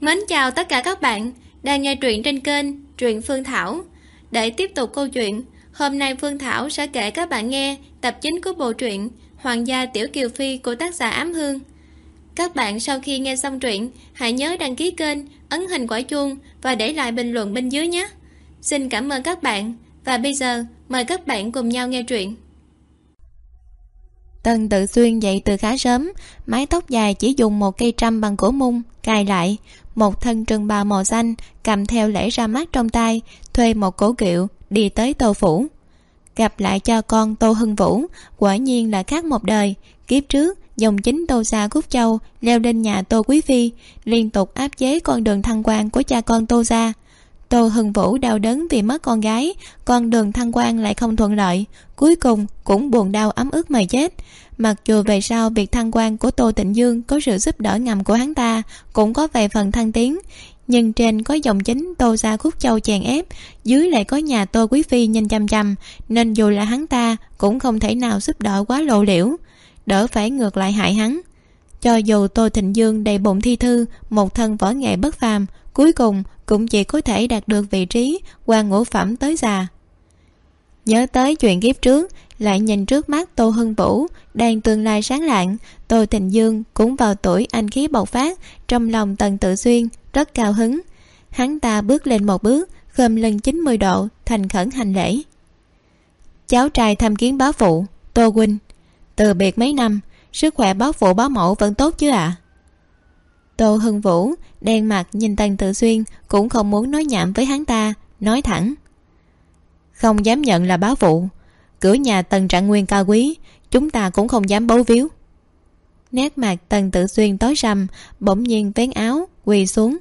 Mến chào tất cả các bạn đang nghe truyện trên kênh Truyện Phương Thảo. Để tiếp tục câu chuyện, hôm nay Phương Thảo sẽ kể các bạn nghe tập chính của bộ truyện Hoàng gia Tiểu Kiều Phi của tác giả Ám Hương. Các bạn sau khi nghe xong truyện, hãy nhớ đăng ký kênh, ấn hình quả chuông và để lại bình luận bên dưới nhé. Xin cảm ơn các bạn và bây giờ mời các bạn cùng nhau nghe truyện. Tần tự xuyên dậy từ khá sớm Mái tóc dài chỉ dùng một cây trăm bằng cổ mung Cài lại một thân trần bào màu xanh, Cầm theo lễ ra mắt trong tay, Thuê một cổ kiệu Đi tới tô phủ. Gặp lại cho con Tô Hưng Vũ, Quả nhiên là khác một đời. Kiếp trước, dòng chính Tô Gia Cúc Châu Leo lên nhà Tô Quý Phi, Liên tục áp chế con đường thăng quan của cha con Tô Gia. Tô hưng vũ đau đớn vì mất con gái, con đường thăng quan lại không thuận lợi, cuối cùng cũng buồn đau ấm ức mà chết mặc dù về sau việc thăng quan của tô tịnh dương có sự giúp đỡ ngầm của hắn ta cũng có vài phần thăng tiến, nhưng trên có dòng chính tô gia khúc châu chèn ép, dưới lại có nhà tô quý phi nhìn chăm chăm nên dù là hắn ta cũng không thể nào giúp đỡ quá lộ liễu, đỡ phải ngược lại hại hắn. Cho dù tô thịnh dương đầy bụng thi thư, một thân võ nghệ bất phàm, cuối cùng cũng chỉ có thể đạt được vị trí qua ngũ phẩm tới già. Nhớ tới chuyện kiếp trước lại nhìn trước mắt tô hưng vũ, đang tương lai sáng lạng. Tô thịnh dương cũng vào tuổi anh khí bộc phát, trong lòng tần tự xuyên rất cao hứng. Hắn ta bước lên một bước, khom lưng chín mươi độ, thành khẩn hành lễ. Cháu trai thăm kiến báo phụ, tô huynh. Từ biệt mấy năm, sức khỏe báo phụ báo mẫu vẫn tốt chứ ạ? À? tô hưng vũ, đen mặt nhìn tần tự xuyên cũng không muốn nói nhảm với hắn ta, nói thẳng. Không dám nhận là báo phụ cửa nhà tần trạng nguyên cao quý, chúng ta cũng không dám bấu víu. Nét mặt tần tự xuyên tối rằm bỗng nhiên vén áo, quỳ xuống.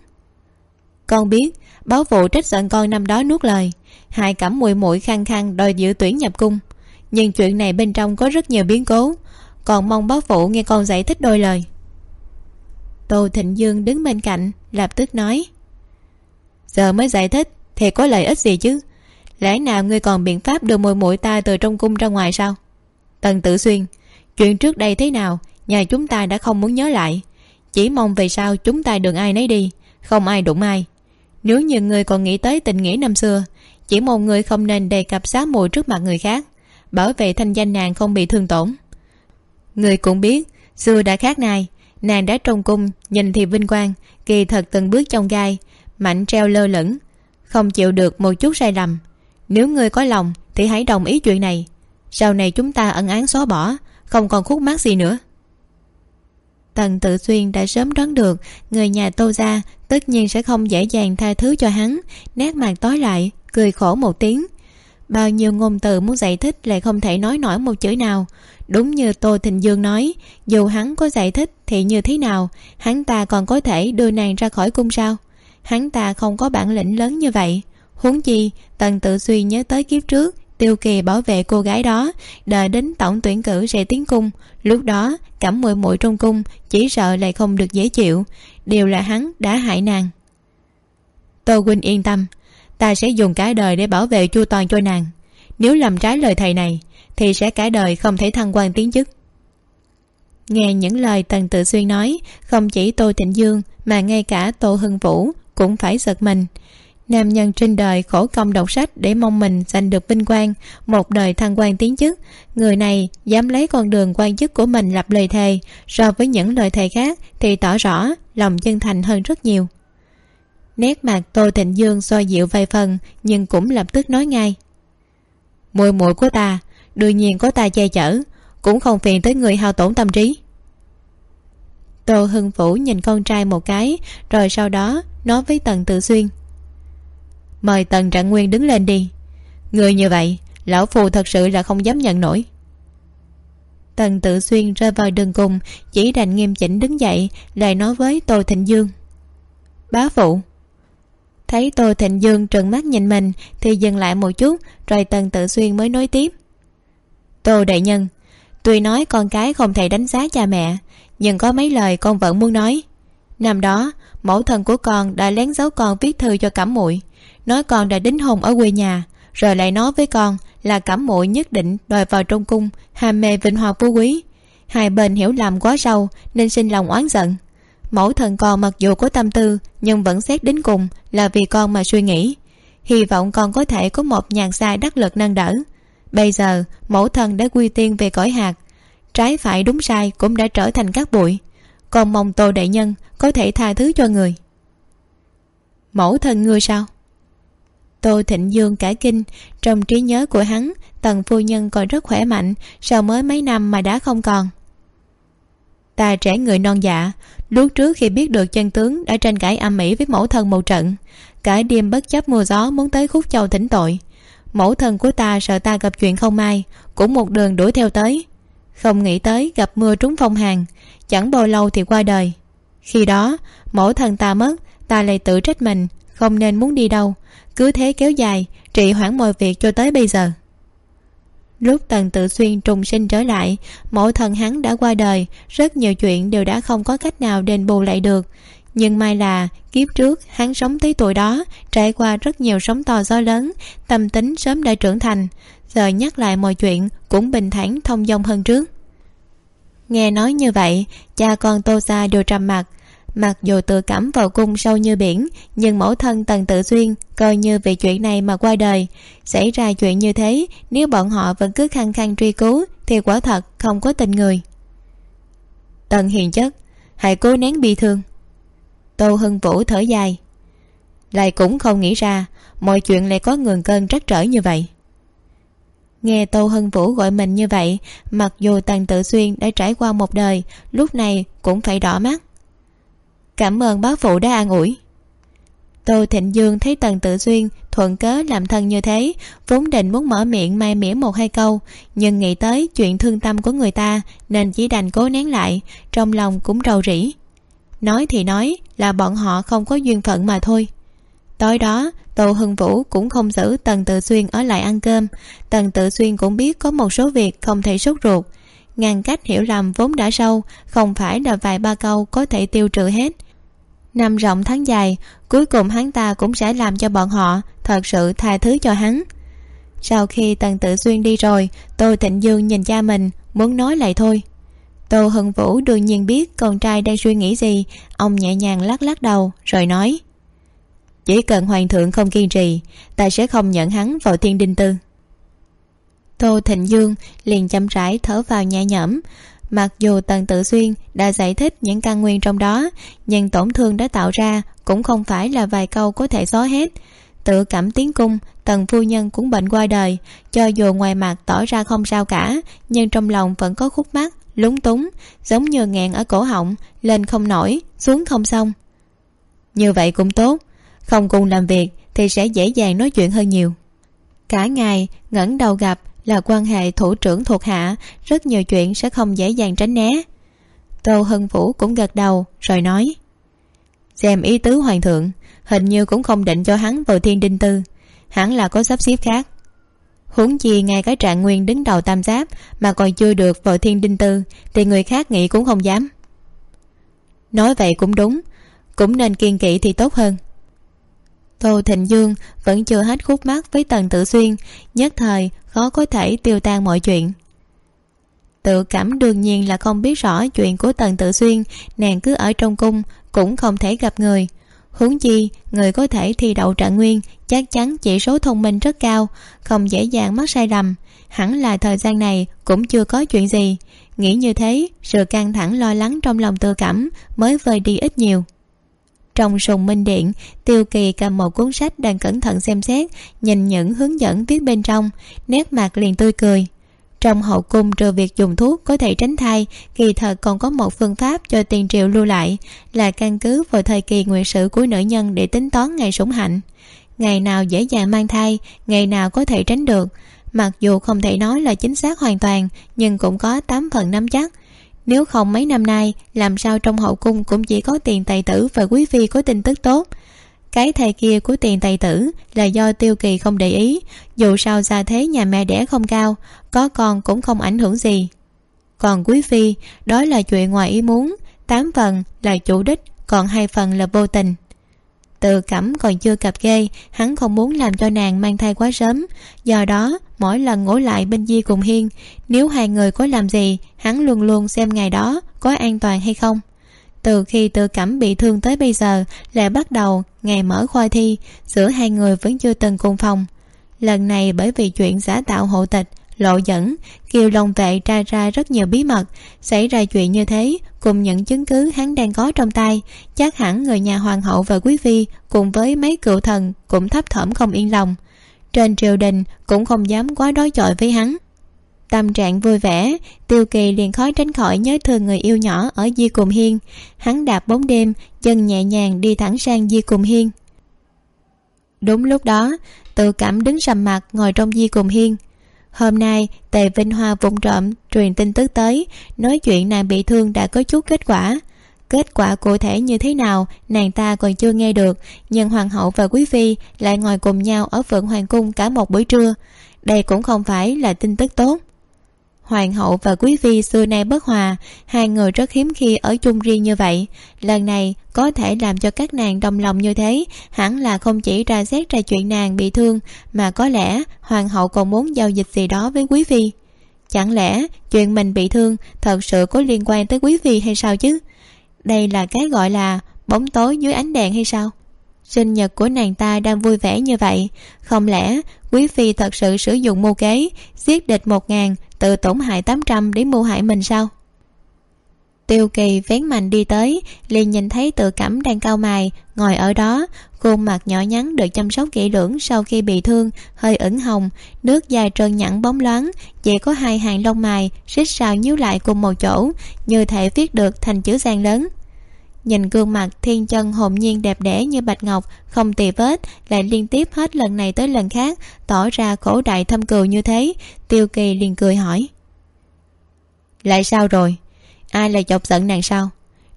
Con biết, báo vụ trách giận con năm đó nuốt lời, hại cẩm mùi mũi khăng khăng đòi dự tuyển nhập cung. Nhưng chuyện này bên trong có rất nhiều biến cố, còn mong báo phụ nghe con giải thích đôi lời. Tô thịnh dương đứng bên cạnh, lập tức nói, giờ mới giải thích thì có lợi ích gì chứ? Lẽ nào ngươi còn biện pháp đưa môi mũi ta từ trong cung ra ngoài sao? Tần tử xuyên, chuyện trước đây thế nào, nhà chúng ta đã không muốn nhớ lại. Chỉ mong về sau chúng ta đừng ai nấy đi, không ai đụng ai. Nếu như ngươi còn nghĩ tới tình nghĩa năm xưa, chỉ mong ngươi không nên đề cập xá mùi trước mặt người khác, bảo vệ thanh danh nàng không bị thương tổn. Người cũng biết, xưa đã khác nay, nàng đã trong cung, nhìn thì vinh quang, kỳ thật từng bước trong gai mạnh treo lơ lửng, không chịu được một chút sai lầm nếu ngươi có lòng, thì hãy đồng ý chuyện này. Sau này chúng ta ân án xóa bỏ, không còn khúc mắc gì nữa. Tần tự xuyên đã sớm đoán được, người nhà tô gia tất nhiên sẽ không dễ dàng tha thứ cho hắn. Nét mặt tối lại, cười khổ một tiếng. Bao nhiêu ngôn từ muốn giải thích lại không thể nói nổi một chữ nào. Đúng như tô thịnh dương nói, dù hắn có giải thích thì như thế nào, hắn ta còn có thể đưa nàng ra khỏi cung sao? Hắn ta không có bản lĩnh lớn như vậy huống chi, tần tự suy nhớ tới kiếp trước, tiêu kỳ bảo vệ cô gái đó, đợi đến tổng tuyển cử sẽ tiến cung. Lúc đó cảm mười muội trong cung chỉ sợ lại không được dễ chịu, đều là hắn đã hại nàng. Tô huynh yên tâm, ta sẽ dùng cả đời để bảo vệ chu toàn cho nàng. Nếu làm trái lời thầy này, thì sẽ cả đời không thể thăng quan tiến chức. Nghe những lời tần tự xuyên nói, không chỉ tô thịnh dương, mà ngay cả tô hưng vũ cũng phải giật mình nam nhân trên đời khổ công đọc sách để mong mình giành được vinh quang, một đời thăng quan tiến chức. Người này dám lấy con đường quan chức của mình lập lời thề. So với những lời thề khác thì tỏ rõ lòng chân thành hơn rất nhiều. Nét mặt tô thịnh dương xoa dịu vài phần, nhưng cũng lập tức nói ngay. Mùi muội của ta, đương nhiên có ta che chở, cũng không phiền tới người hao tổn tâm trí. Tô hưng vũ nhìn con trai một cái, rồi sau đó nói với tần tự xuyên mời tần trạng nguyên đứng lên đi. Người như vậy, lão phù thật sự là không dám nhận nổi. Tần tự xuyên rơi vào đường cùng, chỉ đành nghiêm chỉnh đứng dậy lại nói với tô thịnh dương. Bá phụ. Thấy tô thịnh dương trừng mắt nhìn mình, thì dừng lại một chút, rồi tần tự xuyên mới nói tiếp. Tô đại nhân, tuy nói con cái không thể đánh giá cha mẹ, nhưng có mấy lời con vẫn muốn nói. Năm đó, mẫu thân của con đã lén giấu con viết thư cho cẩm muội nói con đã đính hôn ở quê nhà, rồi lại nói với con là cẩm muội nhất định đòi vào trong cung hàm mê vinh hoa phú quý. Hai bên hiểu lầm quá sâu nên sinh lòng oán giận. Mẫu thần con mặc dù có tâm tư nhưng vẫn xét đến cùng là vì con mà suy nghĩ. Hy vọng con có thể có một nhàn sai đắc lực nâng đỡ. Bây giờ, mẫu thần đã quy tiên về cõi hạt. Trái phải đúng sai cũng đã trở thành các bụi. Còn mong tô đại nhân có thể tha thứ cho người. Mẫu thân ngươi sao? Tô thịnh dương cả kinh. Trong trí nhớ của hắn, tần phu nhân còn rất khỏe mạnh sau mới mấy năm mà đã không còn? Ta trẻ người non dạ lúc trước khi biết được chân tướng đã tranh cãi âm ỉ với mẫu thân một trận. Cả đêm bất chấp mưa gió muốn tới khúc châu thỉnh tội. Mẫu thân của ta sợ ta gặp chuyện không may, cũng một đường đuổi theo tới. Không nghĩ tới gặp mưa trúng phong hàng chẳng bao lâu thì qua đời. Khi đó, mẫu thân ta mất, ta lại tự trách mình, không nên muốn đi đâu cứ thế kéo dài trị hoãn mọi việc cho tới bây giờ. Lúc tần tự xuyên trùng sinh trở lại mỗi thần hắn đã qua đời, rất nhiều chuyện đều đã không có cách nào đền bù lại được. Nhưng may là, kiếp trước, hắn sống tới tuổi đó, trải qua rất nhiều sóng to gió lớn, tâm tính sớm đã trưởng thành. Giờ nhắc lại mọi chuyện cũng bình thản thông dong hơn trước. Nghe nói như vậy, cha con tô xa đều trầm mặc mặc dù tự cảm vào cung sâu như biển, nhưng mẫu thân tần tự xuyên coi như vì chuyện này mà qua đời. Xảy ra chuyện như thế, nếu bọn họ vẫn cứ khăng khăng truy cứu, thì quả thật không có tình người. Tần hiền chất, hãy cố nén bi thương. Tô hưng vũ thở dài. Lại cũng không nghĩ ra, mọi chuyện lại có ngừng cơn trắc trở như vậy. Nghe tô hưng vũ gọi mình như vậy, mặc dù tần tự xuyên đã trải qua một đời, lúc này cũng phải đỏ mắt cảm ơn bá phụ đã an ủi. Tô thịnh dương thấy tần tự xuyên thuận cớ làm thân như thế, vốn định muốn mở miệng mai mỉa một hai câu, nhưng nghĩ tới chuyện thương tâm của người ta nên chỉ đành cố nén lại, trong lòng cũng rầu rĩ. Nói thì nói, là bọn họ không có duyên phận mà thôi. Tối đó, tô hưng vũ cũng không giữ tần tự xuyên ở lại ăn cơm. Tần tự xuyên cũng biết có một số việc không thể sốt ruột. Ngàn cách hiểu lầm vốn đã sâu, không phải là vài ba câu có thể tiêu trừ hết năm rộng tháng dài, cuối cùng hắn ta cũng sẽ làm cho bọn họ thật sự tha thứ cho hắn. Sau khi tần tự xuyên đi rồi, tô thịnh dương nhìn cha mình, muốn nói lại thôi. Tô hưng vũ đương nhiên biết con trai đang suy nghĩ gì, ông nhẹ nhàng lắc lắc đầu, rồi nói, chỉ cần hoàng thượng không kiên trì, ta sẽ không nhận hắn vào thiên đinh tư. Tô thịnh dương liền chậm rãi thở vào nhẹ nhõm mặc dù tần tự xuyên đã giải thích những căn nguyên trong đó, nhưng tổn thương đã tạo ra cũng không phải là vài câu có thể xóa hết. Tự cảm tiến cung, tần phu nhân cũng bệnh qua đời, cho dù ngoài mặt tỏ ra không sao cả, nhưng trong lòng vẫn có khúc mắc, lúng túng, giống như nghẹn ở cổ họng, lên không nổi, xuống không xong. Như vậy cũng tốt, không cùng làm việc thì sẽ dễ dàng nói chuyện hơn nhiều. Cả ngày ngẩng đầu gặp là quan hệ thủ trưởng thuộc hạ, rất nhiều chuyện sẽ không dễ dàng tránh né. Tô hân vũ cũng gật đầu, rồi nói, xem ý tứ hoàng thượng, hình như cũng không định cho hắn vào thiên đinh tư hẳn là có sắp xếp khác. Huống chi ngay cái trạng nguyên đứng đầu tam giáp mà còn chưa được vào thiên đinh tư, thì người khác nghĩ cũng không dám. Nói vậy cũng đúng, cũng nên kiên kỵ thì tốt hơn. Tô thịnh dương vẫn chưa hết khúc mắc với tần tử xuyên, nhất thời khó có thể tiêu tan mọi chuyện. Tự cảm đương nhiên là không biết rõ chuyện của tần tự xuyên, nàng cứ ở trong cung, cũng không thể gặp người. Huống chi, người có thể thi đậu trạng nguyên, chắc chắn chỉ số thông minh rất cao, không dễ dàng mắc sai lầm. Hẳn là thời gian này cũng chưa có chuyện gì. Nghĩ như thế, sự căng thẳng lo lắng trong lòng tự cảm mới vơi đi ít nhiều trong sùng minh điện, tiêu kỳ cầm một cuốn sách đang cẩn thận xem xét, nhìn những hướng dẫn viết bên trong, nét mặt liền tươi cười. Trong hậu cung trừ việc dùng thuốc có thể tránh thai, kỳ thật còn có một phương pháp cho tiền triệu lưu lại, là căn cứ vào thời kỳ nguyện sử của nữ nhân để tính toán ngày sủng hạnh. Ngày nào dễ dàng mang thai, ngày nào có thể tránh được. Mặc dù không thể nói là chính xác hoàn toàn, nhưng cũng có tám phần năm chắc nếu không mấy năm nay, làm sao trong hậu cung cũng chỉ có tiền tài tử và quý phi có tin tức tốt? Cái thầy kia của tiền tài tử là do tiêu kỳ không để ý, dù sao gia thế nhà mẹ đẻ không cao, có con cũng không ảnh hưởng gì. Còn quý phi, đó là chuyện ngoài ý muốn, tám phần là chủ đích, còn hai phần là vô tình. Từ cẩm còn chưa cặp ghê hắn không muốn làm cho nàng mang thai quá sớm, do đó mỗi lần ngồi lại bên di cùng hiên, nếu hai người có làm gì, hắn luôn luôn xem ngày đó có an toàn hay không. Từ khi tự cẩm bị thương tới bây giờ, lại bắt đầu ngày mở khoa thi, giữa hai người vẫn chưa từng cùng phòng. Lần này bởi vì chuyện giả tạo hộ tịch, lộ dẫn, kiều lòng vệ tra ra rất nhiều bí mật, xảy ra chuyện như thế, cùng những chứng cứ hắn đang có trong tay, chắc hẳn người nhà hoàng hậu và quý phi cùng với mấy cựu thần cũng thấp thỏm không yên lòng trên triều đình cũng không dám quá đối chọi với hắn. Tâm trạng vui vẻ, tiêu kỳ liền khó tránh khỏi nhớ thương người yêu nhỏ ở di cùng hiên. Hắn đạp bóng đêm, chân nhẹ nhàng đi thẳng sang di cùng hiên. Đúng lúc đó, tự cảm đứng sầm mặt ngồi trong di cùng hiên. Hôm nay, tề vinh hoa vụng trộm truyền tin tức tới, nói chuyện nàng bị thương đã có chút kết quả kết quả cụ thể như thế nào, nàng ta còn chưa nghe được, nhưng hoàng hậu và quý phi lại ngồi cùng nhau ở phượng hoàng cung cả một buổi trưa. Đây cũng không phải là tin tức tốt. Hoàng hậu và quý phi xưa nay bất hòa, hai người rất hiếm khi ở chung riêng như vậy. Lần này có thể làm cho các nàng đồng lòng như thế, hẳn là không chỉ ra xét ra chuyện nàng bị thương, mà có lẽ hoàng hậu còn muốn giao dịch gì đó với quý phi. Chẳng lẽ chuyện mình bị thương thật sự có liên quan tới quý phi hay sao chứ? Đây là cái gọi là bóng tối dưới ánh đèn hay sao? Sinh nhật của nàng ta đang vui vẻ như vậy. Không lẽ quý phi thật sự sử dụng mưu kế giết địch một ngàn, tự tổn hại tám trăm để mưu hại mình sao? Tiêu kỳ vén mạnh đi tới, liền nhìn thấy tự cẩm đang cao mài ngồi ở đó, khuôn mặt nhỏ nhắn được chăm sóc kỹ lưỡng sau khi bị thương, hơi ửng hồng, nước dài trơn nhẵn bóng loáng, chỉ có hai hàng lông mài xích sao nhíu lại cùng một chỗ, như thể viết được thành chữ gian lớn. Nhìn gương mặt thiên chân hồn nhiên đẹp đẽ như bạch ngọc, không tì vết, lại liên tiếp hết lần này tới lần khác, tỏ ra khổ đại thâm cừu như thế, tiêu kỳ liền cười hỏi. Lại sao rồi? Ai là chọc giận nàng sao?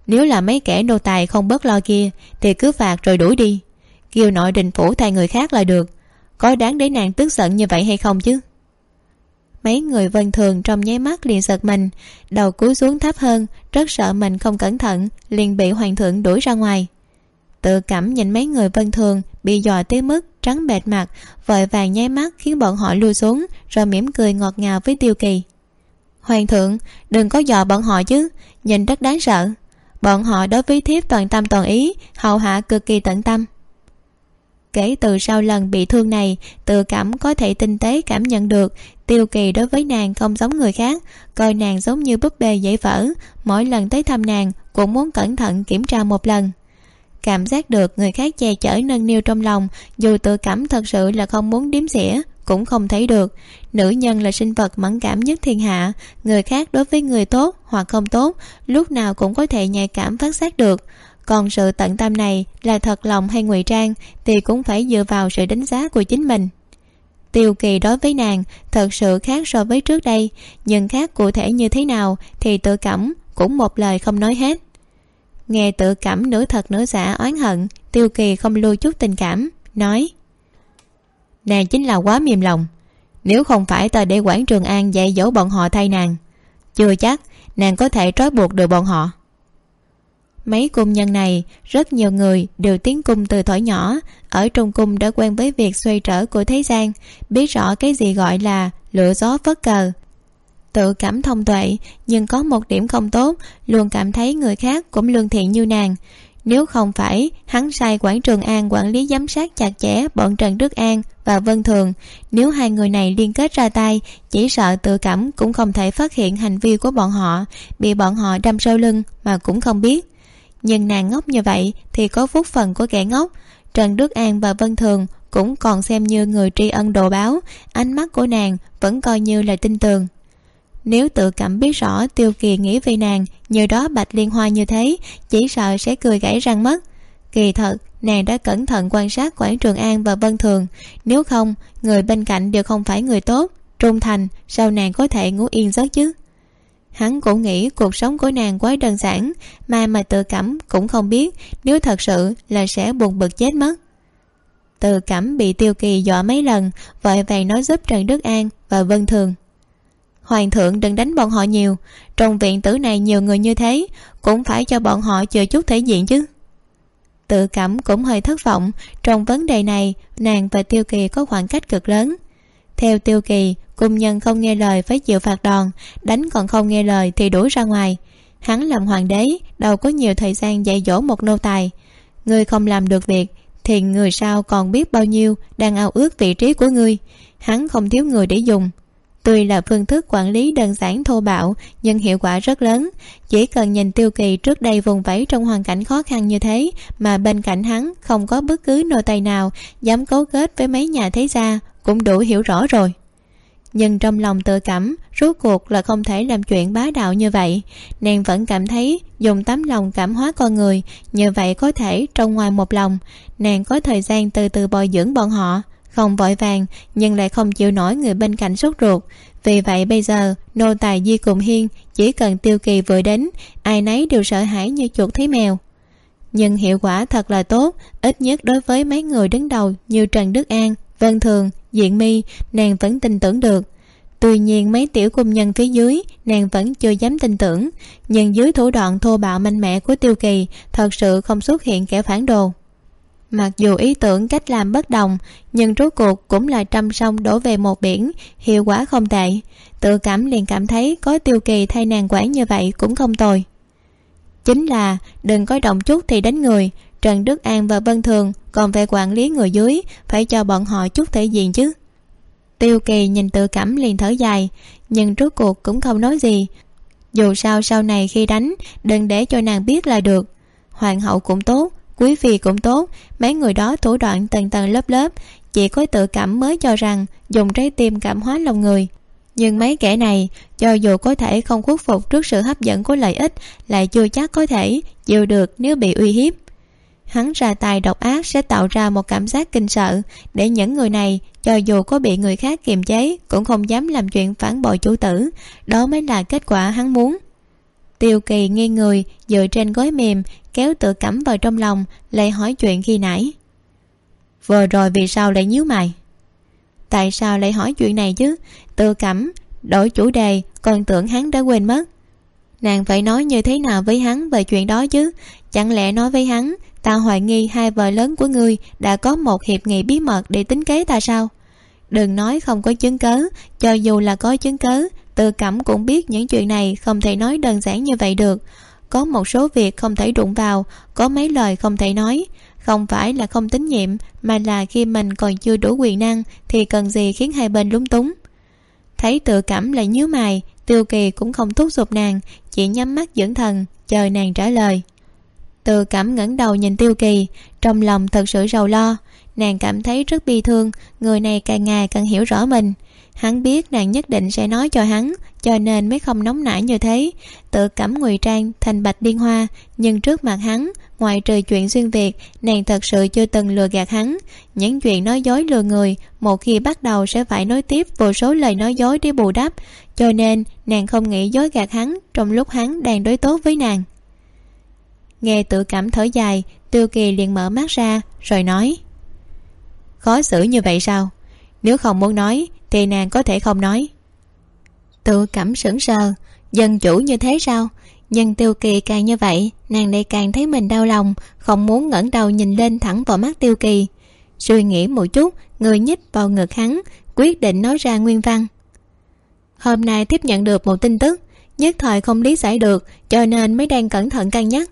Nếu là mấy kẻ nô tài không bớt lo kia, thì cứ phạt rồi đuổi đi. Kêu nội đình phủ thay người khác là được. Có đáng để nàng tức giận như vậy hay không chứ? Mấy người vân thường trong nháy mắt liền giật mình, đầu cúi xuống thấp hơn, rất sợ mình không cẩn thận, liền bị hoàng thượng đuổi ra ngoài. Tự cảm nhìn mấy người vân thường bị dò tới mức trắng bệt mặt, vội vàng nháy mắt khiến bọn họ lui xuống, rồi mỉm cười ngọt ngào với tiêu kỳ hoàng thượng, đừng có dò bọn họ chứ, nhìn rất đáng sợ. Bọn họ đối với thiếp toàn tâm toàn ý, hầu hạ cực kỳ tận tâm. Kể từ sau lần bị thương này, tự cảm có thể tinh tế cảm nhận được, tiêu kỳ đối với nàng không giống người khác, coi nàng giống như búp bê dễ vỡ, mỗi lần tới thăm nàng cũng muốn cẩn thận kiểm tra một lần. Cảm giác được người khác che chở nâng niu trong lòng, dù tự cảm thật sự là không muốn điếm xỉa cũng không thấy được. Nữ nhân là sinh vật mẫn cảm nhất thiên hạ. Người khác đối với người tốt hoặc không tốt, lúc nào cũng có thể nhạy cảm phát giác được. Còn sự tận tâm này là thật lòng hay ngụy trang thì cũng phải dựa vào sự đánh giá của chính mình. Tiêu kỳ đối với nàng thật sự khác so với trước đây, nhưng khác cụ thể như thế nào thì tự cảm cũng một lời không nói hết. Nghe tự cảm nửa thật nửa giả oán hận, tiêu kỳ không lưu chút tình cảm, nói nàng chính là quá mềm lòng. Nếu không phải ta để quản trường an dạy dỗ bọn họ thay nàng, chưa chắc nàng có thể trói buộc được bọn họ. Mấy cung nhân này, rất nhiều người đều tiến cung từ thổi nhỏ, ở trong cung đã quen với việc xoay trở của thế gian, biết rõ cái gì gọi là lửa gió phất cờ. Tự cảm thông tuệ, nhưng có một điểm không tốt, luôn cảm thấy người khác cũng lương thiện như nàng nếu không phải hắn sai quản trường an quản lý giám sát chặt chẽ bọn trần đức an và vân thường, nếu hai người này liên kết ra tay, chỉ sợ tự cảm cũng không thể phát hiện hành vi của bọn họ, bị bọn họ đâm sau lưng mà cũng không biết. Nhưng nàng ngốc như vậy thì có phúc phần của kẻ ngốc. Trần đức an và vân thường cũng còn xem như người tri ân đồ báo, ánh mắt của nàng vẫn coi như là tin tưởng nếu tự cảm biết rõ tiêu kỳ nghĩ về nàng, nhờ đó bạch liên hoa như thế, chỉ sợ sẽ cười gãy răng mất. Kỳ thật, nàng đã cẩn thận quan sát quản trường an và vân thường. Nếu không, người bên cạnh đều không phải người tốt. Trung thành, sao nàng có thể ngủ yên giấc chứ? Hắn cũng nghĩ cuộc sống của nàng quá đơn giản, mà mà tự cảm cũng không biết nếu thật sự là sẽ buồn bực chết mất. Tự cảm bị tiêu kỳ dọa mấy lần, vội vàng nói giúp trần đức an và vân thường hoàng thượng đừng đánh bọn họ nhiều. Trong viện tử này nhiều người như thế, cũng phải cho bọn họ chờ chút thể diện chứ. Tự cảm cũng hơi thất vọng. Trong vấn đề này, nàng và tiêu kỳ có khoảng cách cực lớn. Theo tiêu kỳ, cung nhân không nghe lời phải chịu phạt đòn đánh còn không nghe lời thì đuổi ra ngoài. Hắn làm hoàng đế, đâu có nhiều thời gian dạy dỗ một nô tài. Ngươi không làm được việc, thì người sau còn biết bao nhiêu đang ao ước vị trí của ngươi. Hắn không thiếu người để dùng tuy là phương thức quản lý đơn giản, thô bạo, nhưng hiệu quả rất lớn. Chỉ cần nhìn tiêu kỳ trước đây vùng vẫy trong hoàn cảnh khó khăn như thế, mà bên cạnh hắn không có bất cứ nô tài nào dám cấu kết với mấy nhà thế gia, cũng đủ hiểu rõ rồi. Nhưng trong lòng tự cảm, rốt cuộc là không thể làm chuyện bá đạo như vậy. Nàng vẫn cảm thấy dùng tấm lòng cảm hóa con người, như vậy có thể trong ngoài một lòng. Nàng có thời gian từ từ bồi dưỡng bọn họ không vội vàng, nhưng lại không chịu nổi người bên cạnh sốt ruột. Vì vậy bây giờ, nô tài di cùng hiên chỉ cần tiêu kỳ vừa đến, ai nấy đều sợ hãi như chuột thấy mèo. Nhưng hiệu quả thật là tốt, ít nhất đối với mấy người đứng đầu như trần đức an, vân thường, diện mi, nàng vẫn tin tưởng được. Tuy nhiên mấy tiểu cung nhân phía dưới, nàng vẫn chưa dám tin tưởng. Nhưng dưới thủ đoạn thô bạo mạnh mẽ của tiêu kỳ, thật sự không xuất hiện kẻ phản đồ mặc dù ý tưởng cách làm bất đồng, nhưng rốt cuộc cũng là trăm sông đổ về một biển, hiệu quả không tệ. Tự cảm liền cảm thấy có tiêu kỳ thay nàng quản như vậy cũng không tồi. Chính là, đừng có động chút thì đánh người. Trần đức an và vân thường còn về quản lý người dưới, phải cho bọn họ chút thể diện chứ. Tiêu kỳ nhìn tự cảm liền thở dài, nhưng rốt cuộc cũng không nói gì. Dù sao sau này khi đánh, đừng để cho nàng biết là được. Hoàng hậu cũng tốt quý vị cũng tốt. Mấy người đó thủ đoạn tầng tầng lớp lớp. Chỉ có tự cảm mới cho rằng dùng trái tim cảm hóa lòng người. Nhưng mấy kẻ này, cho dù có thể không khuất phục trước sự hấp dẫn của lợi ích, lại chưa chắc có thể chịu được nếu bị uy hiếp. Hắn ra tài độc ác sẽ tạo ra một cảm giác kinh sợ, để những người này, cho dù có bị người khác kiềm chế, cũng không dám làm chuyện phản bội chủ tử. Đó mới là kết quả hắn muốn tiêu kỳ nghiêng người, dựa trên gối mềm, kéo tự cắm vào trong lòng, lại hỏi chuyện khi nãy. Vừa rồi vì sao lại nhíu mày? Tại sao lại hỏi chuyện này chứ? Tự cẩm đổi chủ đề, còn tưởng hắn đã quên mất. Nàng phải nói như thế nào với hắn về chuyện đó chứ? Chẳng lẽ nói với hắn, ta hoài nghi hai vợ lớn của ngươi đã có một hiệp nghị bí mật để tính kế ta sao? Đừng nói không có chứng cớ cho dù là có chứng cớ tự cẩm cũng biết những chuyện này không thể nói đơn giản như vậy được. Có một số việc không thể đụng vào, có mấy lời không thể nói. Không phải là không tín nhiệm, mà là khi mình còn chưa đủ quyền năng thì cần gì khiến hai bên lúng túng. Thấy tự cảm lại nhíu mày, tiêu kỳ cũng không thúc giục nàng, chỉ nhắm mắt dưỡng thần, chờ nàng trả lời. Tự cảm ngẩng đầu nhìn tiêu kỳ, trong lòng thật sự rầu lo. Nàng cảm thấy rất bi thương, người này càng ngày càng hiểu rõ mình hắn biết nàng nhất định sẽ nói cho hắn, cho nên mới không nóng nảy như thế. Tự cẩm ngụy trang thành bạch điên hoa, nhưng trước mặt hắn, ngoài trừ chuyện xuyên việt, nàng thật sự chưa từng lừa gạt hắn. Những chuyện nói dối lừa người, một khi bắt đầu sẽ phải nói tiếp vô số lời nói dối để bù đắp, cho nên nàng không nghĩ dối gạt hắn trong lúc hắn đang đối tốt với nàng. Nghe tự cảm thở dài, tiêu kỳ liền mở mắt ra, rồi nói, khó xử như vậy sao? Nếu không muốn nói thì nàng có thể không nói. Tự cảm sững sờ, dân chủ như thế sao? Nhưng tiêu kỳ càng như vậy, nàng lại càng thấy mình đau lòng, không muốn ngẩng đầu nhìn lên thẳng vào mắt tiêu kỳ. Suy nghĩ một chút, người nhích vào ngực hắn, quyết định nói ra nguyên văn. Hôm nay tiếp nhận được một tin tức, nhất thời không lý giải được, cho nên mới đang cẩn thận cân nhắc.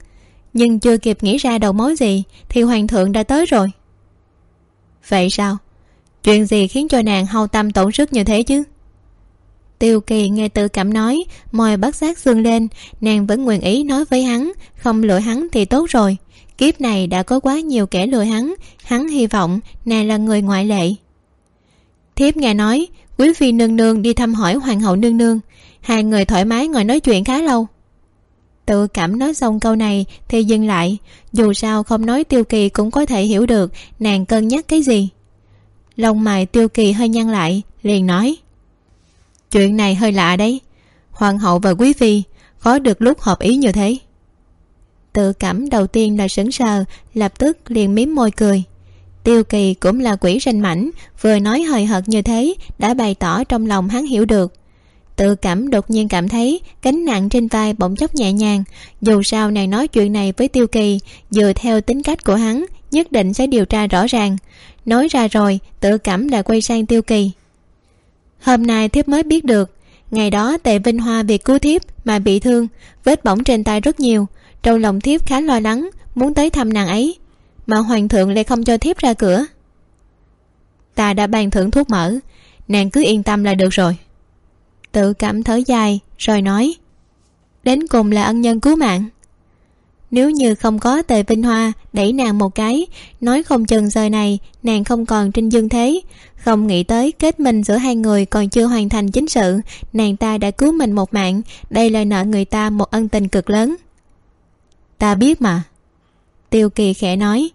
Nhưng chưa kịp nghĩ ra đầu mối gì, thì hoàng thượng đã tới rồi. Vậy sao? Chuyện gì khiến cho nàng hao tâm tổn sức như thế chứ? Tiêu kỳ nghe tự cảm nói, môi bất giác xương lên, nàng vẫn nguyện ý nói với hắn, không lựa hắn thì tốt rồi. Kiếp này đã có quá nhiều kẻ lừa hắn hắn hy vọng nàng là người ngoại lệ. Thiếp nghe nói, quý phi nương nương đi thăm hỏi hoàng hậu nương nương, hai người thoải mái ngồi nói chuyện khá lâu. Tự cảm nói xong câu này thì dừng lại, dù sao không nói tiêu kỳ cũng có thể hiểu được nàng cân nhắc cái gì lông mày tiêu kỳ hơi nhăn lại, liền nói. Chuyện này hơi lạ đấy. Hoàng hậu và quý phi khó được lúc hợp ý như thế? Tự cảm đầu tiên là sững sờ, lập tức liền mím môi cười. Tiêu kỳ cũng là quỷ ranh mảnh, vừa nói hời hợt như thế, đã bày tỏ trong lòng hắn hiểu được. Tự cảm đột nhiên cảm thấy, gánh nặng trên vai bỗng chốc nhẹ nhàng. Dù sao nàng nói chuyện này với tiêu kỳ, dựa theo tính cách của hắn, nhất định sẽ điều tra rõ ràng nói ra rồi, tự cảm đã quay sang tiêu kỳ. Hôm nay thiếp mới biết được, ngày đó tề vinh hoa vì cứu thiếp mà bị thương, vết bỏng trên tay rất nhiều. Trong lòng thiếp khá lo lắng, muốn tới thăm nàng ấy, mà hoàng thượng lại không cho thiếp ra cửa. Ta đã ban thưởng thuốc mỡ, nàng cứ yên tâm là được rồi. Tự cảm thở dài, rồi nói, đến cùng là ân nhân cứu mạng nếu như không có tề vinh hoa, đẩy nàng một cái, nói không chừng giờ này nàng không còn trên dương thế. Không nghĩ tới kết minh giữa hai người còn chưa hoàn thành chính sự, nàng ta đã cứu mình một mạng, đây là nợ người ta một ân tình cực lớn. Ta biết mà. Tiêu kỳ khẽ nói,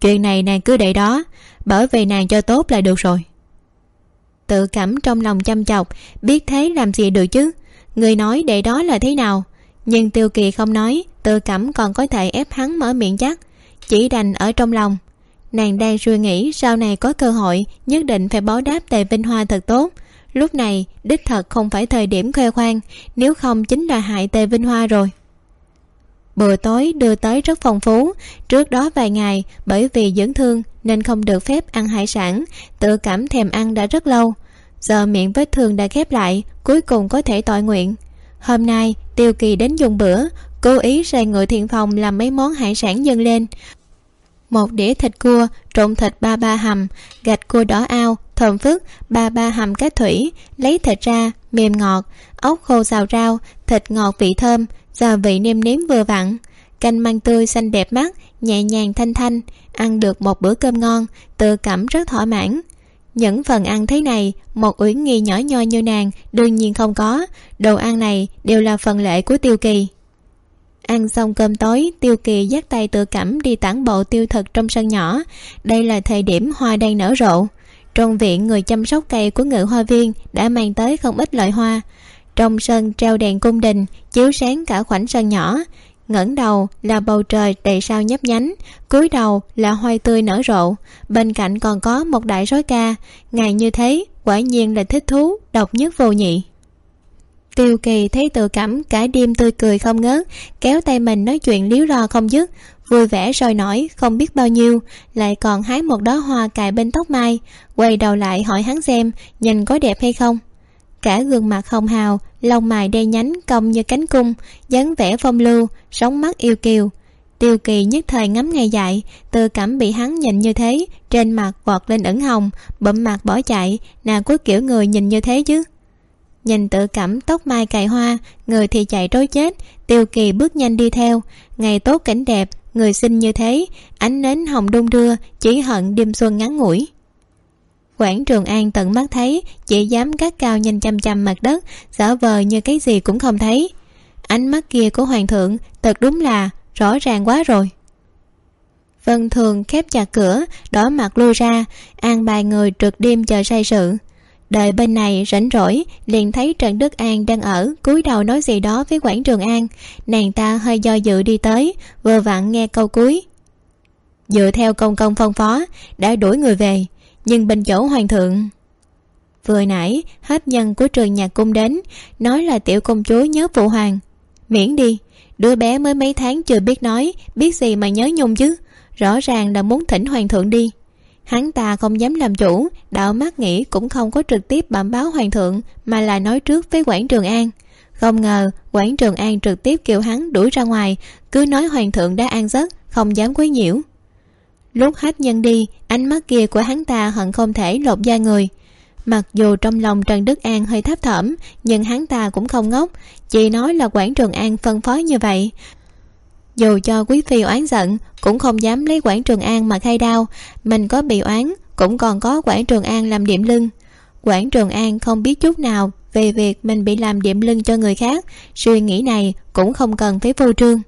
chuyện này nàng cứ để đó bởi vì nàng cho tốt là được rồi. Tự cảm trong lòng chăm chọc, biết thế làm gì được chứ? Người nói để đó là thế nào? Nhưng tiêu kỳ không nói tự cảm còn có thể ép hắn mở miệng chắc. Chỉ đành ở trong lòng. Nàng đang suy nghĩ sau này có cơ hội, nhất định phải báo đáp tề vinh hoa thật tốt. Lúc này, đích thật không phải thời điểm khoe khoang, nếu không chính là hại tề vinh hoa rồi. Bữa tối đưa tới rất phong phú. Trước đó vài ngày, bởi vì dưỡng thương nên không được phép ăn hải sản, tự cảm thèm ăn đã rất lâu. Giờ miệng vết thương đã khép lại, cuối cùng có thể tội nguyện. Hôm nay tiêu kỳ đến dùng bữa, cố ý sai người thiện phòng làm mấy món hải sản dâng lên. Một đĩa thịt cua, trộn thịt ba ba hầm, gạch cua đỏ ao, thơm phức, ba ba hầm cá thủy, lấy thịt ra, mềm ngọt, ốc khô xào rau, thịt ngọt vị thơm, gia vị nêm nếm vừa vặn. Canh măng tươi xanh đẹp mắt, nhẹ nhàng thanh thanh, ăn được một bữa cơm ngon, tự cảm rất thỏa mãn những phần ăn thế này, một uyển nghi nhỏ nhoi như nàng, đương nhiên không có. Đồ ăn này đều là phần lệ của tiêu kỳ. Ăn xong cơm tối, tiêu kỳ dắt tay tự cảm đi tản bộ tiêu thực trong sân nhỏ. Đây là thời điểm hoa đang nở rộ. Trong viện, người chăm sóc cây của ngự hoa viên đã mang tới không ít loại hoa. Trong sân treo đèn cung đình, chiếu sáng cả khoảnh sân nhỏ ngẩng đầu là bầu trời đầy sao nhấp nhánh, cúi đầu là hoa tươi nở rộ. Bên cạnh còn có một đại sói ca. Ngày như thế, quả nhiên là thích thú, độc nhất vô nhị. Tiêu kỳ thấy tự cảm cả đêm tươi cười không ngớt, kéo tay mình nói chuyện líu lo không dứt, vui vẻ sôi nổi không biết bao nhiêu, lại còn hái một đóa hoa cài bên tóc mai, quay đầu lại hỏi hắn xem, nhìn có đẹp hay không. Cả gương mặt hồng hào lông mày đen nhánh cong như cánh cung, dáng vẻ phong lưu sống mắt yêu kiều. Tiêu kỳ nhất thời ngắm ngay dại tự cảm bị hắn nhìn như thế, trên mặt vọt lên ửng hồng, bậm mặt bỏ chạy nào có kiểu người nhìn như thế chứ. Nhìn tự cảm tóc mai cài hoa, người thì chạy trối chết, tiêu kỳ bước nhanh đi theo. Ngày tốt cảnh đẹp, người xinh như thế, ánh nến hồng đung đưa, chỉ hận đêm xuân ngắn ngủi quảng trường an tận mắt thấy, chỉ dám gác cao nhìn chăm chăm mặt đất, giả vờ như cái gì cũng không thấy. Ánh mắt kia của hoàng thượng thật đúng là rõ ràng quá rồi. Vân thường khép chặt cửa, đỏ mặt lui ra, an bài người trượt đêm chờ say sự. Đợi bên này rảnh rỗi, liền thấy trần đức an đang ở, cúi đầu nói gì đó với quảng trường an. Nàng ta hơi do dự đi tới, vừa vặn nghe câu cuối. Dựa theo công công phân phó, đã đuổi người về nhưng bên chỗ hoàng thượng. Vừa nãy, hết nhân của trường nhạc cung đến, nói là tiểu công chúa nhớ phụ hoàng. Miễn đi, đứa bé mới mấy tháng chưa biết nói, biết gì mà nhớ nhung chứ. Rõ ràng là muốn thỉnh hoàng thượng đi. Hắn ta không dám làm chủ đạo mắt nghĩ cũng không có trực tiếp bẩm báo hoàng thượng, mà là nói trước với quảng trường an. Không ngờ quảng trường an trực tiếp kêu hắn đuổi ra ngoài, cứ nói hoàng thượng đã an giấc, không dám quấy nhiễu lúc hết nhân đi, ánh mắt kia của hắn ta hận không thể lột da người. Mặc dù trong lòng trần đức an hơi thấp thỏm, nhưng hắn ta cũng không ngốc. Chỉ nói là quản trường an phân phối như vậy. Dù cho quý phi oán giận, cũng không dám lấy quản trường an mà khai đao. Mình có bị oán, cũng còn có quản trường an làm điểm lưng. Quản trường an không biết chút nào về việc mình bị làm điểm lưng cho người khác. Suy nghĩ này cũng không cần phải vô trương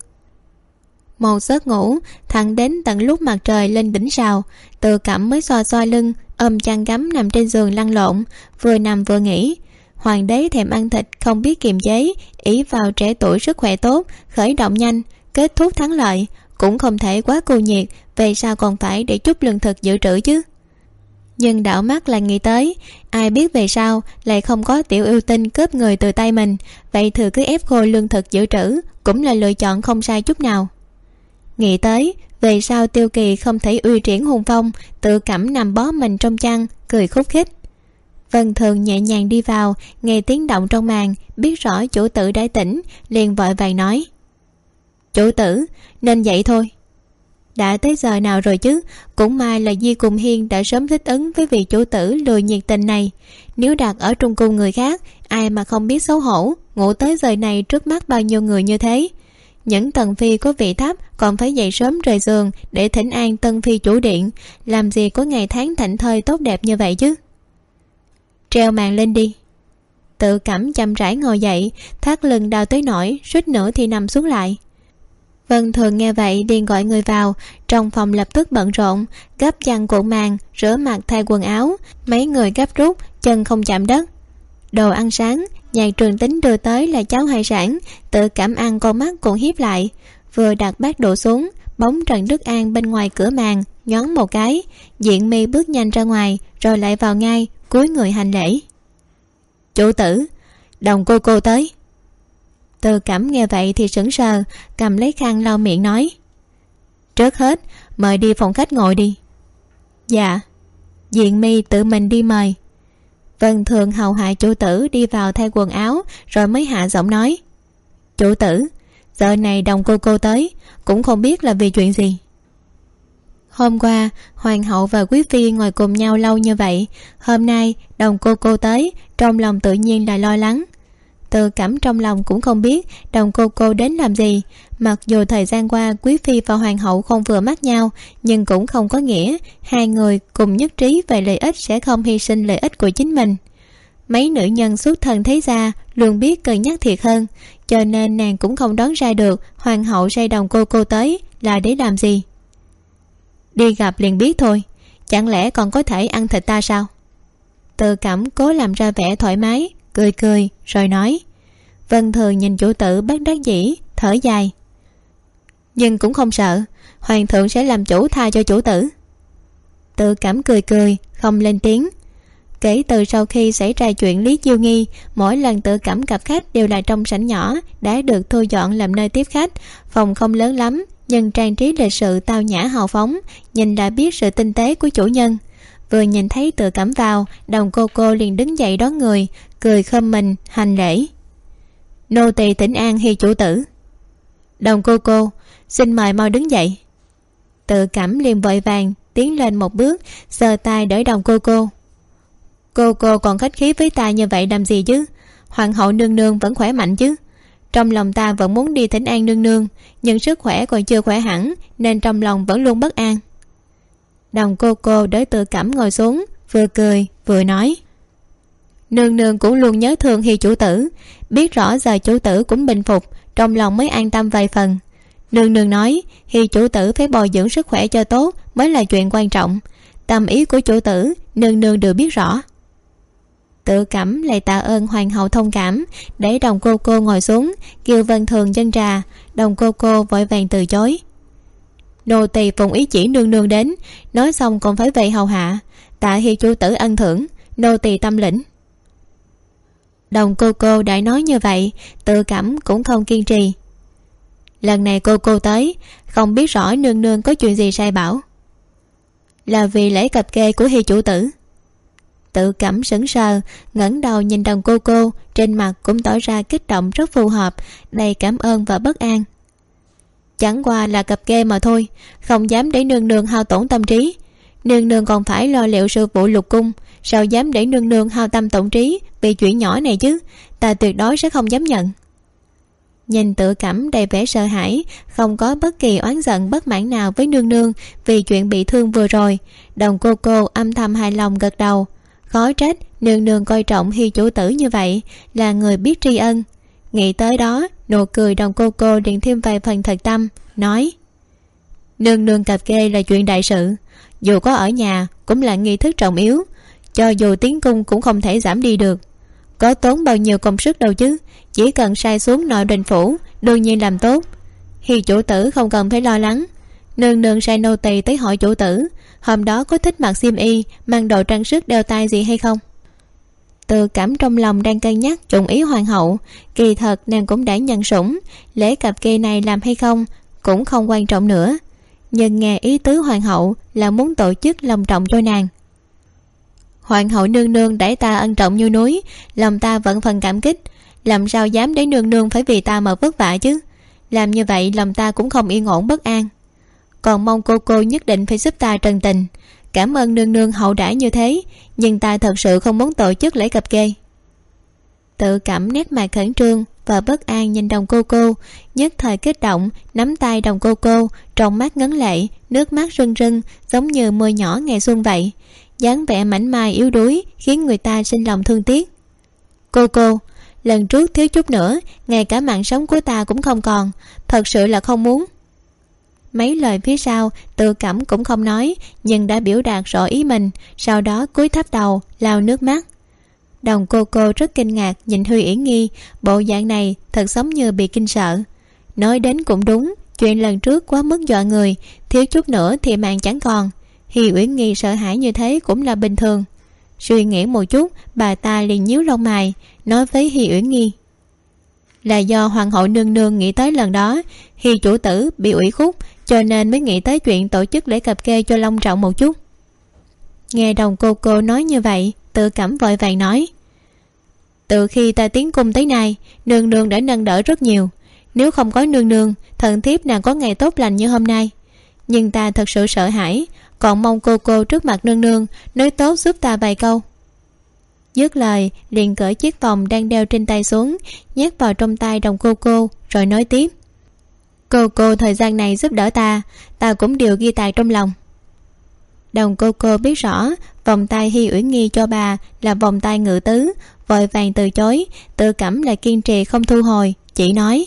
một giấc ngủ, thẳng đến tận lúc mặt trời lên đỉnh rào. Tự cảm mới xoa xoa lưng, ôm chăn gấm nằm trên giường lăn lộn, vừa nằm vừa nghỉ. Hoàng đế thèm ăn thịt, không biết kiềm chế, ý vào trẻ tuổi sức khỏe tốt, khởi động nhanh, kết thúc thắng lợi. Cũng không thể quá cù nhiệt, về sao còn phải để chút lương thực dự trữ chứ. Nhưng đảo mắt là nghĩ tới, ai biết về sau lại không có tiểu yêu tinh cướp người từ tay mình. Vậy thừa cứ ép khô lương thực dự trữ, cũng là lựa chọn không sai chút nào nghĩ tới, về sau tiêu kỳ không thể uy triển hùng phong, tự cảm nằm bó mình trong chăn, cười khúc khích. Vân thường nhẹ nhàng đi vào, nghe tiếng động trong màn, biết rõ chủ tử đã tỉnh, liền vội vàng nói, chủ tử, nên vậy thôi. Đã tới giờ nào rồi chứ? Cũng may là di cùng hiên đã sớm thích ứng với vị chủ tử lười nhiệt tình này. Nếu đặt ở trung cung người khác, ai mà không biết xấu hổ, ngủ tới giờ này trước mắt bao nhiêu người như thế? Những tần phi có vị thấp còn phải dậy sớm rời giường để thỉnh an tân phi chủ điện. Làm gì có ngày tháng thảnh thơi tốt đẹp như vậy chứ? Treo màn lên đi. Tự cảm chậm rãi ngồi dậy, thắt lưng đau tới nổi suýt nữa thì nằm xuống lại. Vân thường nghe vậy liền gọi người vào, trong phòng lập tức bận rộn, gấp chăn cuộn màn, rửa mặt, thay quần áo. Mấy người gấp rút, chân không chạm đất. Đồ ăn sáng nhạc trường tính đưa tới là cháo hải sản, tự cảm ăn con mắt cũng hiếp lại. Vừa đặt bát đổ xuống, bóng trần đức an bên ngoài cửa màn nhón một cái. Diện mi bước nhanh ra ngoài, rồi lại vào ngay cúi người hành lễ. Chủ tử, đồng cô cô tới. Từ cảm nghe vậy thì sững sờ, cầm lấy khăn lau miệng nói. Trước hết, mời đi phòng khách ngồi đi. Dạ. Diện mi tự mình đi mời vân thường hầu hạ chủ tử đi vào thay quần áo, rồi mới hạ giọng nói. Chủ tử, giờ này đồng cô cô tới, cũng không biết là vì chuyện gì. Hôm qua, hoàng hậu và quý phi ngồi cùng nhau lâu như vậy, hôm nay đồng cô cô tới, trong lòng tự nhiên là lo lắng từ cảm trong lòng cũng không biết đồng cô cô đến làm gì. Mặc dù thời gian qua quý phi và hoàng hậu không vừa mắt nhau, nhưng cũng không có nghĩa hai người cùng nhất trí về lợi ích sẽ không hy sinh lợi ích của chính mình. Mấy nữ nhân xuất thân thế gia luôn biết cân nhắc thiệt hơn, cho nên nàng cũng không đoán ra được hoàng hậu say đồng cô cô tới là để làm gì. Đi gặp liền biết thôi, chẳng lẽ còn có thể ăn thịt ta sao? Từ cảm cố làm ra vẻ thoải mái cười cười, rồi nói, vân thường nhìn chủ tử bất đắc dĩ, thở dài. Nhưng cũng không sợ, hoàng thượng sẽ làm chủ tha cho chủ tử. Tự cảm cười cười, không lên tiếng. Kể từ sau khi xảy ra chuyện lý chiêu nghi, mỗi lần tự cảm gặp khách đều là trong sảnh nhỏ, đã được thu dọn làm nơi tiếp khách. Phòng không lớn lắm, nhưng trang trí lịch sự tao nhã hào phóng, nhìn đã biết sự tinh tế của chủ nhân. Vừa nhìn thấy tự cảm vào, đồng cô cô liền đứng dậy đón người cười khâm mình, hành lễ. Nô tỳ tỉnh an hi chủ tử. Đồng cô cô, xin mời mau đứng dậy. Tự cảm liền vội vàng tiến lên một bước sờ tay đỡ đồng cô cô. Cô cô còn khách khí với ta như vậy làm gì chứ? Hoàng hậu nương nương vẫn khỏe mạnh chứ? Trong lòng ta vẫn muốn đi thỉnh an nương nương, nhưng sức khỏe còn chưa khỏe hẳn, nên trong lòng vẫn luôn bất an. Đồng cô cô đỡ tự cảm ngồi xuống, vừa cười, vừa nói nương nương cũng luôn nhớ thương hi chủ tử. Biết rõ giờ chủ tử cũng bình phục, trong lòng mới an tâm vài phần. Nương nương nói hi chủ tử phải bồi dưỡng sức khỏe cho tốt mới là chuyện quan trọng. Tâm ý của chủ tử, nương nương đều biết rõ. Tự cảm lại tạ ơn hoàng hậu thông cảm, để đồng cô cô ngồi xuống, kêu vân thường dân trà, đồng cô cô vội vàng từ chối. Nô tỳ phụng ý chỉ nương nương đến, nói xong còn phải về hầu hạ. Tạ hi chủ tử ân thưởng, nô tỳ tâm lĩnh đồng cô cô đã nói như vậy, tự cảm cũng không kiên trì. Lần này cô cô tới, không biết rõ nương nương có chuyện gì sai bảo. Là vì lễ cập kê của hi chủ tử. Tự cảm sững sờ, ngẩng đầu nhìn đồng cô cô, trên mặt cũng tỏ ra kích động rất phù hợp, đầy cảm ơn và bất an. Chẳng qua là cặp kê mà thôi, không dám để nương nương hao tổn tâm trí nương nương còn phải lo liệu sư phụ lục cung, sao dám để nương nương hao tâm tổn trí vì chuyện nhỏ này chứ? Ta tuyệt đối sẽ không dám nhận. Nhìn tự cảm đầy vẻ sợ hãi, không có bất kỳ oán giận bất mãn nào với nương nương vì chuyện bị thương vừa rồi, đồng cô cô âm thầm hài lòng gật đầu. Khó trách nương nương coi trọng hy chủ tử như vậy, là người biết tri ân. Nghĩ tới đó, nụ cười đồng cô cô liền thêm vài phần thật tâm, nói, nương nương cặp kê là chuyện đại sự dù có ở nhà, cũng là nghi thức trọng yếu, cho dù tiến cung cũng không thể giảm đi được. Có tốn bao nhiêu công sức đâu chứ, chỉ cần sai xuống nội đình phủ, đương nhiên làm tốt. Thì chủ tử không cần phải lo lắng, nương nương sai nô tỳ tới hỏi chủ tử, hôm đó có thích mặc xiêm y, mang đồ trang sức đeo tay gì hay không? Từ cảm trong lòng đang cân nhắc trùng ý hoàng hậu, kỳ thật nàng cũng đã nhận sủng, lễ cặp kê này làm hay không cũng không quan trọng nữa nhưng nghe ý tứ hoàng hậu là muốn tổ chức lòng trọng cho nàng. Hoàng hậu nương nương đẩy ta ân trọng như núi, lòng ta vẫn phần cảm kích. Làm sao dám để nương nương phải vì ta mà vất vả chứ? Làm như vậy lòng ta cũng không yên ổn bất an. Còn mong cô cô nhất định phải giúp ta trần tình. Cảm ơn nương nương hậu đãi như thế, nhưng ta thật sự không muốn tổ chức lễ cập kê. Tự cảm nét mặt khẩn trương và bất an nhìn đồng cô cô. Nhất thời kích động, nắm tay đồng cô cô, trong mắt ngấn lệ, nước mắt rưng rưng, giống như mưa nhỏ ngày xuân vậy. Dáng vẻ mảnh mai yếu đuối khiến người ta sinh lòng thương tiếc. Cô cô, lần trước thiếu chút nữa, ngay cả mạng sống của ta cũng không còn, thật sự là không muốn. Mấy lời phía sau, tự cảm cũng không nói, nhưng đã biểu đạt rõ ý mình, sau đó cúi thấp đầu lao nước mắt đồng cô cô rất kinh ngạc nhìn huy yển nghi. Bộ dạng này thật giống như bị kinh sợ. Nói đến cũng đúng, chuyện lần trước quá mức dọa người, thiếu chút nữa thì mạng chẳng còn. Hi uyển nghi sợ hãi như thế cũng là bình thường. Suy nghĩ một chút, bà ta liền nhíu lông mày, nói với hi uyển nghi. Là do hoàng hậu nương nương nghĩ tới lần đó hi chủ tử bị ủy khúc cho nên mới nghĩ tới chuyện tổ chức lễ cập kê cho long trọng một chút. Nghe đồng cô cô nói như vậy tự cảm vội vàng nói. Từ khi ta tiến cung tới nay, nương nương đã nâng đỡ rất nhiều. Nếu không có nương nương, thần thiếp nàng có ngày tốt lành như hôm nay. Nhưng ta thật sự sợ hãi, còn mong cô cô trước mặt nương nương nói tốt giúp ta vài câu. Dứt lời, liền cởi chiếc vòng đang đeo trên tay xuống, nhét vào trong tay đồng cô cô, rồi nói tiếp. Cô cô thời gian này giúp đỡ ta ta cũng đều ghi tài trong lòng đồng cô cô biết rõ, vòng tay hy uyển nghi cho bà là vòng tay ngự tứ, vội vàng từ chối, tự cảm lại kiên trì không thu hồi, chỉ nói,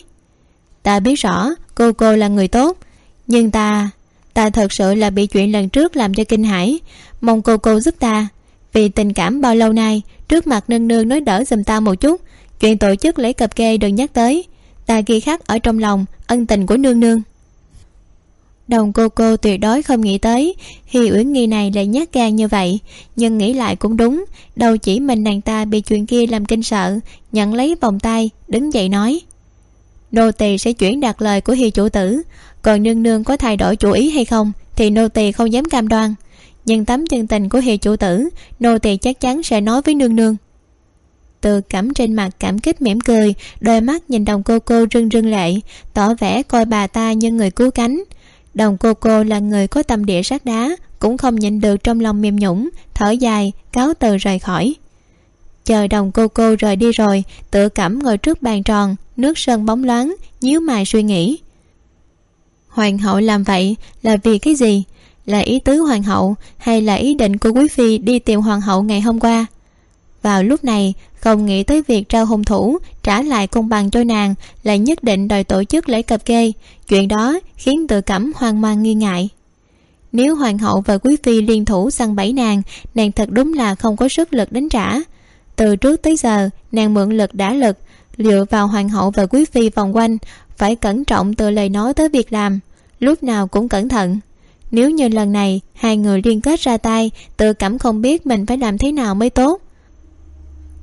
ta biết rõ, cô cô là người tốt, nhưng ta ta thật sự là bị chuyện lần trước làm cho kinh hãi, mong cô cô giúp ta, vì tình cảm bao lâu nay, trước mặt nương nương nói đỡ giùm ta một chút, chuyện tổ chức lễ cập kê đừng nhắc tới, ta ghi khắc ở trong lòng ân tình của nương nương đồng cô cô tuyệt đối không nghĩ tới hi uyển nghi này lại nhát gan như vậy. Nhưng nghĩ lại cũng đúng, đâu chỉ mình nàng ta bị chuyện kia làm kinh sợ, nhận lấy vòng tay, đứng dậy nói. Nô tỳ sẽ chuyển đạt lời của hi chủ tử, còn nương nương có thay đổi chủ ý hay không thì nô tỳ không dám cam đoan. Nhưng tấm chân tình của hi chủ tử, nô tỳ chắc chắn sẽ nói với nương nương. Từ cẩm trên mặt cảm kích mỉm cười, đôi mắt nhìn đồng cô cô rưng rưng lệ tỏ vẻ coi bà ta như người cứu cánh đồng cô cô là người có tâm địa sắt đá, cũng không nhịn được trong lòng mềm nhũng, thở dài, cáo từ rời khỏi. Chờ đồng cô cô rời đi rồi, tự cảm ngồi trước bàn tròn, nước sơn bóng loáng, nhíu mày suy nghĩ. Hoàng hậu làm vậy là vì cái gì? Là ý tứ hoàng hậu, hay là ý định của quý phi đi tìm hoàng hậu ngày hôm qua? Vào lúc này, không nghĩ tới việc trao hung thủ trả lại công bằng cho nàng là nhất định đòi tổ chức lễ cập kê. Chuyện đó khiến tự cẩm hoang mang nghi ngại. Nếu hoàng hậu và quý phi liên thủ săn bẫy nàng nàng thật đúng là không có sức lực đánh trả. Từ trước tới giờ, nàng mượn lực đã lực, dựa vào hoàng hậu và quý phi vòng quanh, phải cẩn trọng từ lời nói tới việc làm, lúc nào cũng cẩn thận. Nếu như lần này hai người liên kết ra tay, tự cảm không biết mình phải làm thế nào mới tốt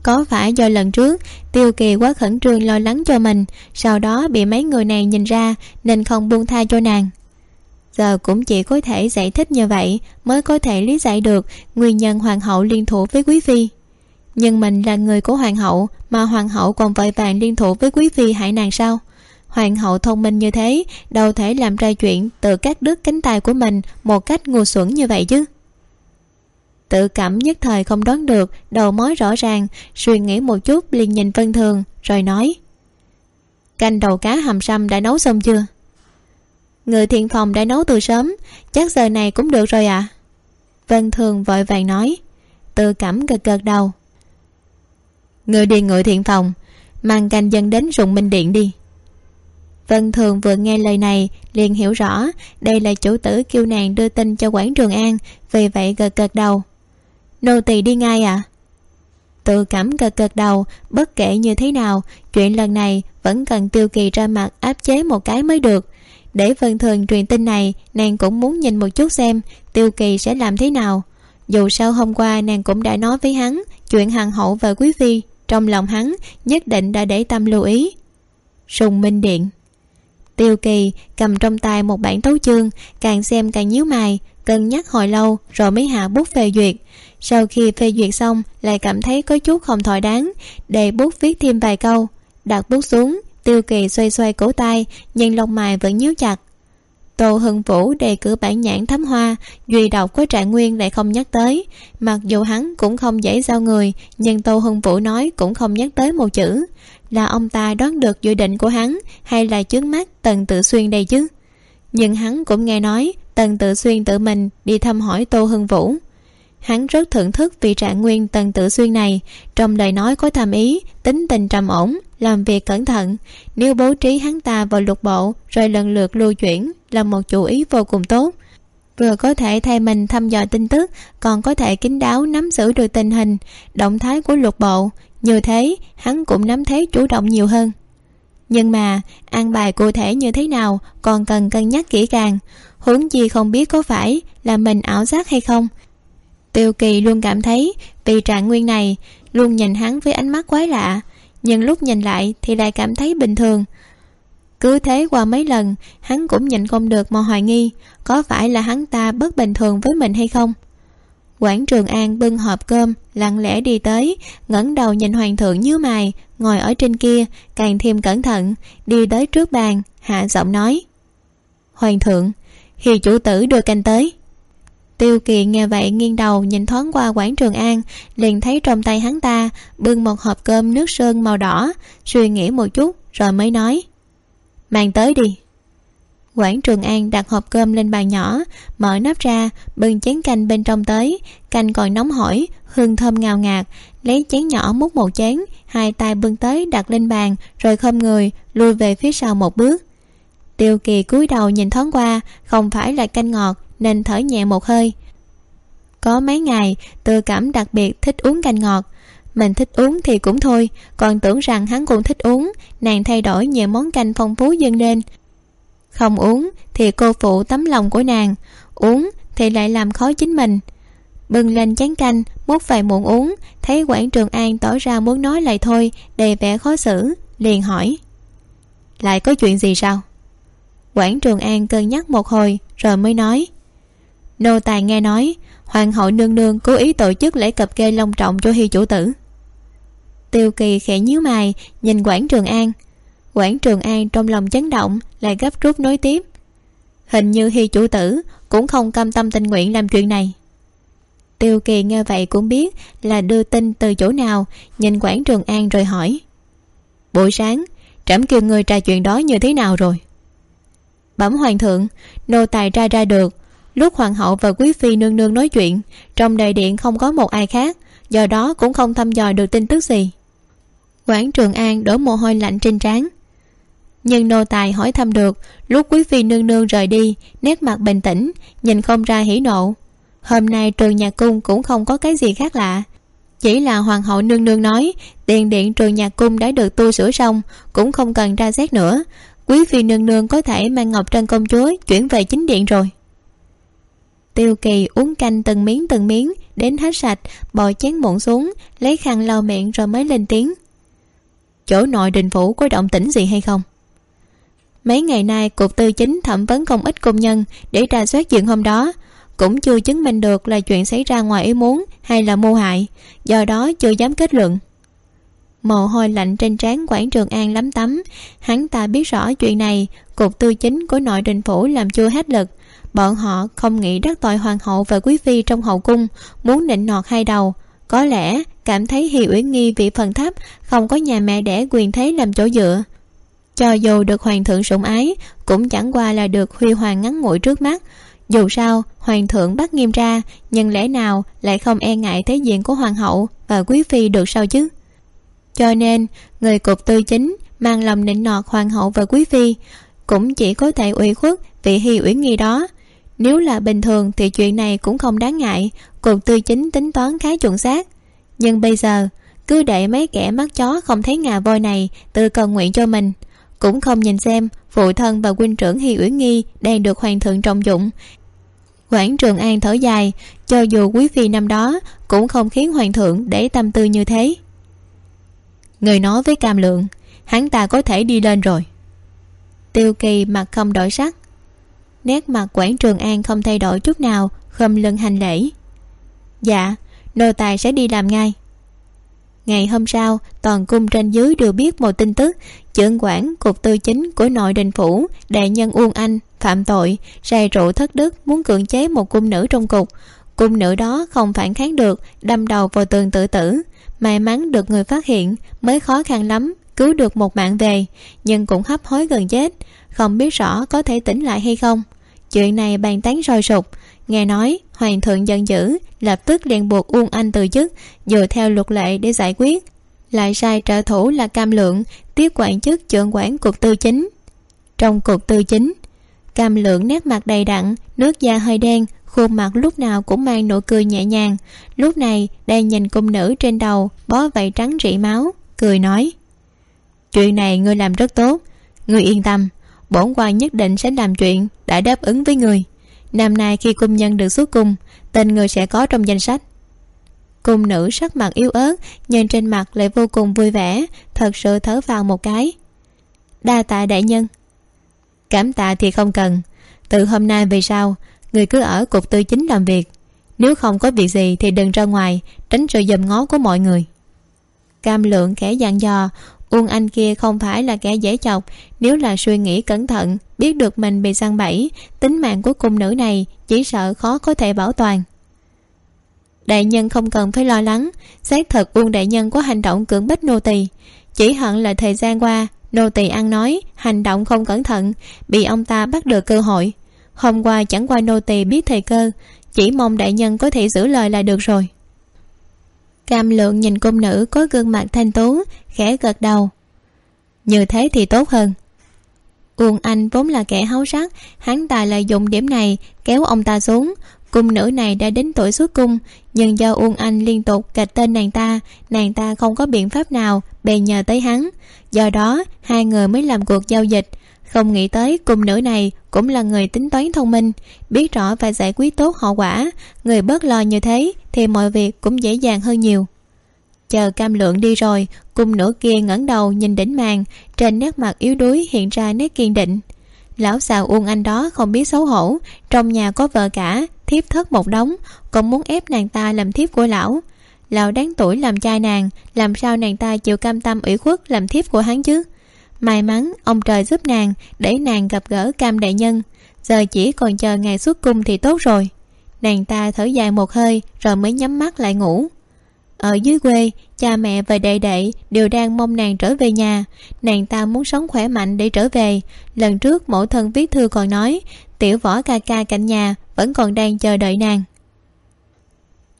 có phải do lần trước, tiêu kỳ quá khẩn trương lo lắng cho mình, sau đó bị mấy người này nhìn ra, nên không buông tha cho nàng? Giờ cũng chỉ có thể giải thích như vậy, mới có thể lý giải được nguyên nhân hoàng hậu liên thủ với quý phi. Nhưng mình là người của hoàng hậu, mà hoàng hậu còn vội vàng liên thủ với quý phi hại nàng sao? Hoàng hậu thông minh như thế, đâu thể làm ra chuyện tự cắt đứt cánh tay của mình một cách ngu xuẩn như vậy chứ? Tự cảm nhất thời không đoán được, đầu mối rõ ràng, suy nghĩ một chút liền nhìn vân thường, rồi nói. Canh đầu cá hầm sâm đã nấu xong chưa? Người thiện phòng đã nấu từ sớm, chắc giờ này cũng được rồi ạ. À? vân thường vội vàng nói. Tự cảm gật gật đầu. Người đi ngựa thiện phòng, mang canh dân đến rụng minh điện đi. Vân thường vừa nghe lời này, liền hiểu rõ đây là chủ tử kêu nàng đưa tin cho quảng trường an, vì vậy gật gật đầu nô tỳ đi ngay à? Tự cảm cật cật đầu, bất kể như thế nào, chuyện lần này vẫn cần tiêu kỳ ra mặt áp chế một cái mới được. Để vân thường truyền tin này, nàng cũng muốn nhìn một chút xem tiêu kỳ sẽ làm thế nào. Dù sao hôm qua nàng cũng đã nói với hắn chuyện hằng hậu và quý phi, trong lòng hắn nhất định đã để tâm lưu ý. Sùng minh điện. Tiêu kỳ cầm trong tay một bản tấu chương, càng xem càng nhíu mày, cân nhắc hồi lâu rồi mới hạ bút phê duyệt sau khi phê duyệt xong, lại cảm thấy có chút không thỏa đáng. Để bút viết thêm vài câu. Đặt bút xuống, tiêu kỳ xoay xoay cổ tay, nhưng lông mày vẫn nhíu chặt. Tô hưng vũ đề cử bản nhãn thám hoa, duy đọc có trạng nguyên lại không nhắc tới. Mặc dù hắn cũng không dễ giao người, nhưng tô hưng vũ nói cũng không nhắc tới một chữ. Là ông ta đoán được dự định của hắn, hay là chướng mắt tần tự xuyên đây chứ? Nhưng hắn cũng nghe nói, tần tự xuyên tự mình đi thăm hỏi tô hưng vũ hắn rất thưởng thức vị trạng nguyên tần tử xuyên này. Trong lời nói có tham ý, tính tình trầm ổn, làm việc cẩn thận. Nếu bố trí hắn ta vào lục bộ, rồi lần lượt lưu chuyển, là một chủ ý vô cùng tốt. Vừa có thể thay mình thăm dò tin tức, còn có thể kín đáo nắm giữ được tình hình, động thái của lục bộ. Như thế, hắn cũng nắm thế chủ động nhiều hơn. Nhưng mà, an bài cụ thể như thế nào còn cần cân nhắc kỹ càng. Huống chi không biết có phải là mình ảo giác hay không tiêu kỳ luôn cảm thấy, vì trạng nguyên này, luôn nhìn hắn với ánh mắt quái lạ, nhưng lúc nhìn lại thì lại cảm thấy bình thường. Cứ thế qua mấy lần, hắn cũng nhìn không được mà hoài nghi, có phải là hắn ta bất bình thường với mình hay không? Quảng trường an bưng hộp cơm, lặng lẽ đi tới, ngẩng đầu nhìn hoàng thượng nhíu mày, ngồi ở trên kia, càng thêm cẩn thận, đi tới trước bàn, hạ giọng nói. Hoàng thượng khi chủ tử đưa canh tới tiêu kỳ nghe vậy nghiêng đầu nhìn thoáng qua quảng trường an, liền thấy trong tay hắn ta bưng một hộp cơm nước sơn màu đỏ, suy nghĩ một chút rồi mới nói, mang tới đi. Quảng trường an đặt hộp cơm lên bàn nhỏ, mở nắp ra, bưng chén canh bên trong tới, canh còn nóng hổi, hương thơm ngào ngạt, lấy chén nhỏ múc một chén, hai tay bưng tới đặt lên bàn, rồi khom người, lui về phía sau một bước. Tiêu kỳ cúi đầu nhìn thoáng qua, không phải là canh ngọt nên thở nhẹ một hơi. Có mấy ngày tự cảm đặc biệt thích uống canh ngọt. Mình thích uống thì cũng thôi, còn tưởng rằng hắn cũng thích uống, nàng thay đổi nhiều món canh phong phú dâng lên. Không uống thì cô phụ tấm lòng của nàng, uống thì lại làm khó chính mình. Bưng lên chén canh, múc vài muỗng uống, thấy quảng trường an tỏ ra muốn nói lại thôi, đầy vẻ khó xử, liền hỏi. Lại có chuyện gì sao? Quảng trường an cân nhắc một hồi, rồi mới nói nô tài nghe nói, hoàng hậu nương nương cố ý tổ chức lễ cập kê long trọng cho hi chủ tử. Tiêu kỳ khẽ nhíu mày, nhìn quảng trường an. Quảng trường an trong lòng chấn động, lại gấp rút nối tiếp. Hình như hi chủ tử cũng không cam tâm tình nguyện làm chuyện này. Tiêu kỳ nghe vậy cũng biết là đưa tin từ chỗ nào, nhìn quảng trường an rồi hỏi. Buổi sáng, trẫm kêu người trà chuyện đó như thế nào rồi? Bẩm hoàng thượng, nô tài ra ra được lúc hoàng hậu và quý phi nương nương nói chuyện, trong đại điện không có một ai khác, do đó cũng không thăm dò được tin tức gì. Quảng trường an đổ mồ hôi lạnh trên trán. Nhưng nô tài hỏi thăm được, lúc quý phi nương nương rời đi, nét mặt bình tĩnh, nhìn không ra hỉ nộ. Hôm nay trường nhạc cung cũng không có cái gì khác lạ. Chỉ là hoàng hậu nương nương nói, tiền điện trường nhạc cung đã được tu sửa xong, cũng không cần ra xét nữa. Quý phi nương nương có thể mang ngọc trân công chúa chuyển về chính điện rồi tiêu kỳ uống canh từng miếng từng miếng, đến hết sạch, bò chén muỗng xuống, lấy khăn lau miệng rồi mới lên tiếng. Chỗ nội đình phủ có động tĩnh gì hay không? Mấy ngày nay, cục tư chính thẩm vấn không ít công nhân để tra soát chuyện hôm đó. Cũng chưa chứng minh được là chuyện xảy ra ngoài ý muốn hay là mưu hại. Do đó chưa dám kết luận. Mồ hôi lạnh trên trán quảng trường an lắm tắm. Hắn ta biết rõ chuyện này. Cục tư chính của nội đình phủ làm chưa hết lực bọn họ không nghĩ đắc tội hoàng hậu và quý phi trong hậu cung, muốn nịnh nọt hai đầu. Có lẽ cảm thấy hi uyển nghi vị phần thấp, không có nhà mẹ đẻ quyền thế làm chỗ dựa. Cho dù được hoàng thượng sủng ái, cũng chẳng qua là được huy hoàng ngắn ngủi trước mắt. Dù sao, hoàng thượng bắt nghiêm ra nhưng lẽ nào lại không e ngại thế diện của hoàng hậu và quý phi được sao chứ? Cho nên, người cục tư chính mang lòng nịnh nọt hoàng hậu và quý phi, cũng chỉ có thể ủy khuất vị hi uyển nghi đó nếu là bình thường thì chuyện này cũng không đáng ngại. Cục tư chính tính toán khá chuẩn xác. Nhưng bây giờ, cứ để mấy kẻ mắt chó không thấy ngà voi này, tự cầu nguyện cho mình. Cũng không nhìn xem, phụ thân và huynh trưởng hi uyển nghi đang được hoàng thượng trọng dụng. Quảng trường an thở dài, cho dù quý phi năm đó cũng không khiến hoàng thượng để tâm tư như thế. Người nói với cam lượng, hắn ta có thể đi lên rồi. Tiêu kỳ mặt không đổi sắc nét mặt quảng trường an không thay đổi chút nào, khom lưng hành lễ. Dạ nô tài sẽ đi làm ngay. Ngày hôm sau, toàn cung trên dưới đều biết một tin tức. Trưởng quản, cục tư chính của nội đình phủ, đại nhân uông anh, phạm tội, say rượu thất đức, muốn cưỡng chế một cung nữ trong cục. Cung nữ đó không phản kháng được, đâm đầu vào tường tự tử. May mắn được người phát hiện, mới khó khăn lắm, cứu được một mạng về, nhưng cũng hấp hối gần chết. Không biết rõ có thể tỉnh lại hay không chuyện này bàn tán sôi sục. Nghe nói, hoàng thượng giận dữ, lập tức liền buộc uông anh từ chức, dựa theo luật lệ để giải quyết. Lại sai trợ thủ là cam lượng, tiếp quản chức trưởng quản cục tư chính. Trong cục tư chính, cam lượng nét mặt đầy đặn, nước da hơi đen, khuôn mặt lúc nào cũng mang nụ cười nhẹ nhàng. Lúc này, đang nhìn cung nữ trên đầu, bó vảy trắng rỉ máu, cười nói, chuyện này ngươi làm rất tốt, ngươi yên tâm bổn quan nhất định sẽ làm chuyện đã đáp ứng với người. Năm nay khi cung nhân được xuất cung tên người sẽ có trong danh sách. Cung nữ sắc mặt yếu ớt nhưng trên mặt lại vô cùng vui vẻ, thật sự thở vào một cái. Đa tạ đại nhân. Cảm tạ thì không cần. Từ hôm nay về sau, người cứ ở cục tư chính làm việc. Nếu không có việc gì thì đừng ra ngoài, tránh sự dòm ngó của mọi người. Cam lượng kẻ dặn dò uông anh kia không phải là kẻ dễ chọc, nếu là suy nghĩ cẩn thận, biết được mình bị săn bẫy, tính mạng của cung nữ này chỉ sợ khó có thể bảo toàn. Đại nhân không cần phải lo lắng, xác thật uông đại nhân có hành động cưỡng bách nô tỳ. Chỉ hận là thời gian qua, nô tỳ ăn nói, hành động không cẩn thận, bị ông ta bắt được cơ hội. Hôm qua chẳng qua nô tỳ biết thời cơ, chỉ mong đại nhân có thể giữ lời là được rồi cam lượng nhìn cung nữ có gương mặt thanh tú, khẽ gật đầu. Như thế thì tốt hơn. Uông anh vốn là kẻ háo sắc, hắn tài lợi dụng điểm này kéo ông ta xuống. Cung nữ này đã đến tuổi xuất cung, nhưng do uông anh liên tục gạch tên nàng ta nàng ta không có biện pháp nào bèn nhờ tới hắn. Do đó, hai người mới làm cuộc giao dịch không nghĩ tới cung nữ này cũng là người tính toán thông minh, biết rõ và giải quyết tốt hậu quả. Người bớt lo như thế thì mọi việc cũng dễ dàng hơn nhiều. Chờ cam lượng đi rồi, cung nữ kia ngẩng đầu nhìn đỉnh màn, trên nét mặt yếu đuối hiện ra nét kiên định. Lão xào uông anh đó không biết xấu hổ, trong nhà có vợ cả, thiếp thất một đống, còn muốn ép nàng ta làm thiếp của lão. Lão đáng tuổi làm trai nàng, làm sao nàng ta chịu cam tâm ủy khuất làm thiếp của hắn chứ? May mắn ông trời giúp nàng, để nàng gặp gỡ cam đại nhân. Giờ chỉ còn chờ ngày xuất cung thì tốt rồi. Nàng ta thở dài một hơi, rồi mới nhắm mắt lại ngủ. Ở dưới quê, cha mẹ và đệ đệ đều đang mong nàng trở về nhà. Nàng ta muốn sống khỏe mạnh để trở về. Lần trước mẫu thân viết thư còn nói, tiểu võ ca ca cạnh nhà vẫn còn đang chờ đợi nàng.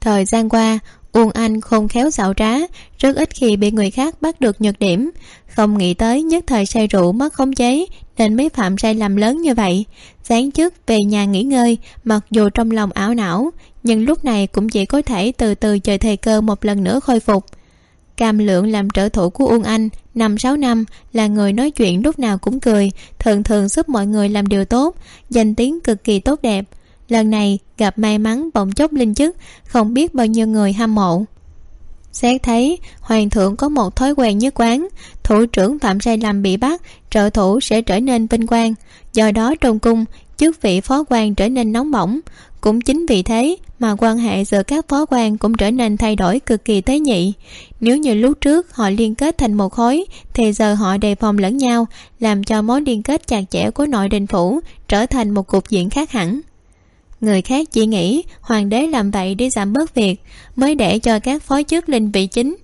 Thời gian qua uông anh khôn khéo xảo trá, rất ít khi bị người khác bắt được nhược điểm. Không nghĩ tới nhất thời say rượu mất khống chế, nên mới phạm sai lầm lớn như vậy. Sáng trước về nhà nghỉ ngơi, mặc dù trong lòng ảo não, nhưng lúc này cũng chỉ có thể từ từ chờ thời cơ một lần nữa khôi phục. Cam lượng làm trợ thủ của uông anh, năm sáu năm, là người nói chuyện lúc nào cũng cười, thường thường giúp mọi người làm điều tốt, danh tiếng cực kỳ tốt đẹp lần này, gặp may mắn bỗng chốc linh chức, không biết bao nhiêu người hâm mộ. Xét thấy, hoàng thượng có một thói quen nhất quán, thủ trưởng phạm sai lầm bị bắt, trợ thủ sẽ trở nên vinh quang. Do đó trong cung, chức vị phó quan trở nên nóng bỏng. Cũng chính vì thế mà quan hệ giữa các phó quan cũng trở nên thay đổi cực kỳ tế nhị. Nếu như lúc trước họ liên kết thành một khối, thì giờ họ đề phòng lẫn nhau, làm cho mối liên kết chặt chẽ của nội đình phủ trở thành một cục diện khác hẳn người khác chỉ nghĩ hoàng đế làm vậy để giảm bớt việc, mới để cho các phó chức lên vị chính.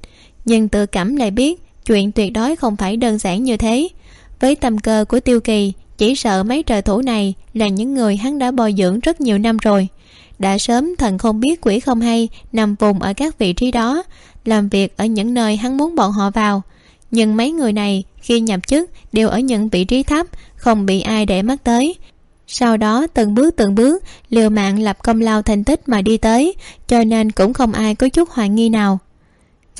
Nhưng tự cảm lại biết, chuyện tuyệt đối không phải đơn giản như thế. Với tầm cơ của tiêu kỳ, chỉ sợ mấy trợ thủ này là những người hắn đã bồi dưỡng rất nhiều năm rồi. Đã sớm thần không biết quỷ không hay, nằm vùng ở các vị trí đó, làm việc ở những nơi hắn muốn bọn họ vào. Nhưng mấy người này khi nhập chức đều ở những vị trí thấp, không bị ai để mắt tới sau đó từng bước từng bước, liều mạng lập công lao thành tích mà đi tới, cho nên cũng không ai có chút hoài nghi nào.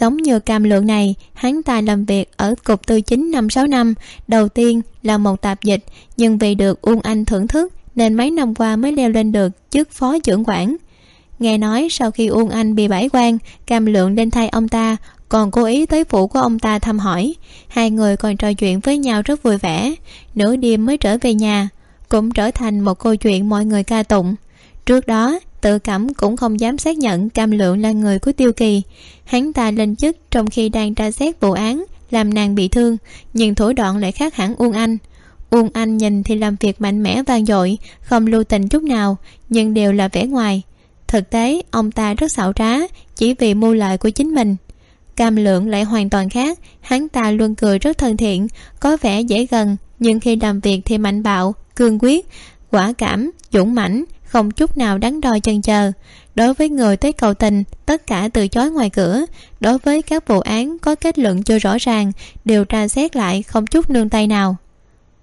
Giống như cam lượng này, hắn ta làm việc ở cục tư chính năm sáu năm, đầu tiên là một tạp dịch, nhưng vì được uông anh thưởng thức, nên mấy năm qua mới leo lên được chức phó trưởng quản. Nghe nói sau khi uông anh bị bãi quan, cam lượng lên thay ông ta, còn cố ý tới phủ của ông ta thăm hỏi. Hai người còn trò chuyện với nhau rất vui vẻ. Nửa đêm mới trở về nhà cũng trở thành một câu chuyện mọi người ca tụng. Trước đó, tự cảm cũng không dám xác nhận cam lượng là người của tiêu kỳ. Hắn ta lên chức trong khi đang tra xét vụ án, làm nàng bị thương, nhưng thủ đoạn lại khác hẳn uông anh. Uông anh nhìn thì làm việc mạnh mẽ vang dội, không lưu tình chút nào, nhưng đều là vẻ ngoài. Thực tế, ông ta rất xảo trá, chỉ vì mưu lợi của chính mình. Cam lượng lại hoàn toàn khác, hắn ta luôn cười rất thân thiện, có vẻ dễ gần nhưng khi làm việc thì mạnh bạo cương quyết, quả cảm, dũng mãnh, không chút nào đắn đo chân chờ đối với người tới cầu tình, tất cả từ chối ngoài cửa. Đối với các vụ án có kết luận chưa rõ ràng điều tra xét lại không chút nương tay nào.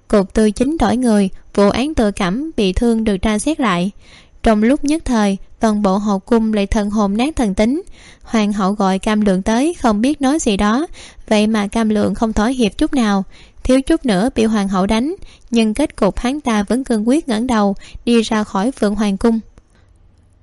Cục tư chính đổi người, vụ án tự cảm bị thương được tra xét lại. Trong lúc nhất thời, toàn bộ hậu cung lại thần hồn nát thần tính. Hoàng hậu gọi cam lượng tới, không biết nói gì đó. Vậy mà cam lượng không thỏa hiệp chút nào thiếu chút nữa bị hoàng hậu đánh. Nhưng kết cục hắn ta vẫn cương quyết ngẩng đầu, đi ra khỏi phượng hoàng cung.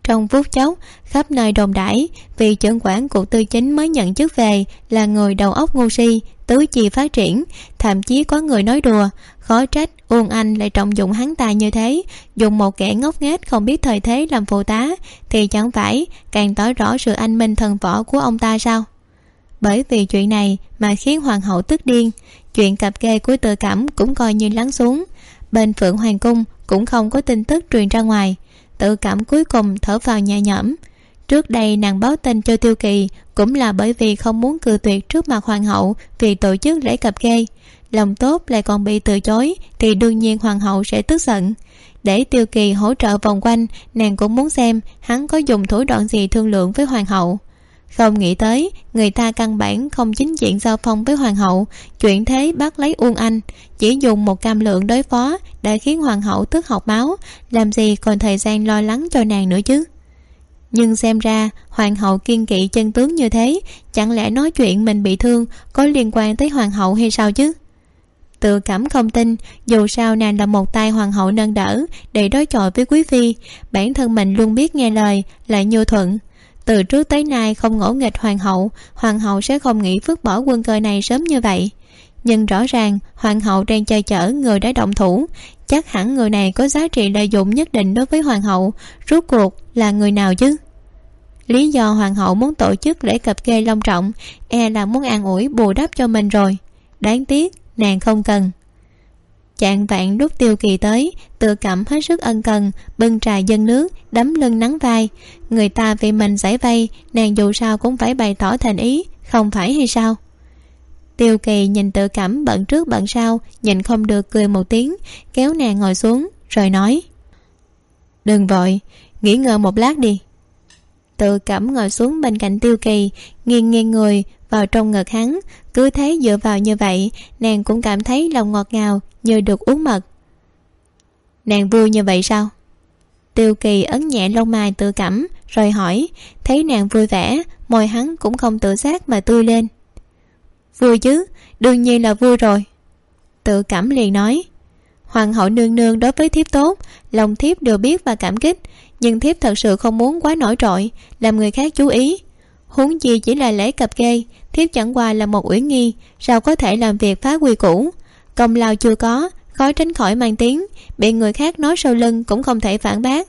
Trong phút chốc, khắp nơi đồn đãi vì trưởng quản cụ tư chính mới nhận chức về là người đầu óc ngu si, tứ chi phát triển, thậm chí có người nói đùa, khó trách uông anh lại trọng dụng hắn ta như thế. Dùng một kẻ ngốc nghếch không biết thời thế làm phụ tá, thì chẳng phải càng tỏ rõ sự anh minh thần võ của ông ta sao? Bởi vì chuyện này mà khiến hoàng hậu tức điên chuyện cặp kê của tự cảm cũng coi như lắng xuống. Bên phượng hoàng cung cũng không có tin tức truyền ra ngoài. Tự cảm cuối cùng thở vào nhẹ nhõm. Trước đây nàng báo tin cho tiêu kỳ cũng là bởi vì không muốn cự tuyệt trước mặt hoàng hậu vì tổ chức lễ cặp kê. Lòng tốt lại còn bị từ chối thì đương nhiên hoàng hậu sẽ tức giận. Để tiêu kỳ hỗ trợ vòng quanh, nàng cũng muốn xem hắn có dùng thủ đoạn gì thương lượng với hoàng hậu không nghĩ tới, người ta căn bản không chính diện giao phong với hoàng hậu. Chuyện thế bắt lấy uông anh, chỉ dùng một cam lượng đối phó đã khiến hoàng hậu tức học máu. Làm gì còn thời gian lo lắng cho nàng nữa chứ? Nhưng xem ra, hoàng hậu kiên kỵ chân tướng như thế, chẳng lẽ nói chuyện mình bị thương có liên quan tới hoàng hậu hay sao chứ? Tự cảm không tin, dù sao nàng là một tay hoàng hậu nâng đỡ, để đối chọi với quý phi, bản thân mình luôn biết nghe lời, lại nhu thuận từ trước tới nay không ngỗ nghịch hoàng hậu hoàng hậu sẽ không nghĩ vứt bỏ quân cờ này sớm như vậy. Nhưng rõ ràng, hoàng hậu đang chơi chở người đã động thủ. Chắc hẳn người này có giá trị lợi dụng nhất định đối với hoàng hậu, rốt cuộc là người nào chứ? Lý do hoàng hậu muốn tổ chức lễ cập kê long trọng e là muốn an ủi bù đắp cho mình rồi. Đáng tiếc, nàng không cần chạng vạn lúc tiêu kỳ tới, tự cảm hết sức ân cần, bưng trà dân nước, đấm lưng nắng vai. Người ta vì mình giải vay nàng dù sao cũng phải bày tỏ thành ý, không phải hay sao? Tiêu kỳ nhìn tự cảm bận trước bận sau, nhìn không được cười một tiếng, kéo nàng ngồi xuống, rồi nói. Đừng vội, nghỉ ngơi một lát đi. Tự cảm ngồi xuống bên cạnh tiêu kỳ, nghiêng nghiêng người vào trong ngực hắn. Cứ thế dựa vào như vậy, nàng cũng cảm thấy lòng ngọt ngào như được uống mật. Nàng vui như vậy sao? Tiêu kỳ ấn nhẹ lông mày tự cảm, rồi hỏi, thấy nàng vui vẻ, môi hắn cũng không tự giác mà tươi lên. Vui chứ, đương nhiên là vui rồi. Tự cảm liền nói, hoàng hậu nương nương đối với thiếp tốt, lòng thiếp đều biết và cảm kích, nhưng thiếp thật sự không muốn quá nổi trội, làm người khác chú ý. Huống chi chỉ là lễ cập kê, thiếp chẳng qua là một uyển nghi, sao có thể làm việc phá quy củ công lao chưa có, khó tránh khỏi mang tiếng, bị người khác nói sau lưng cũng không thể phản bác.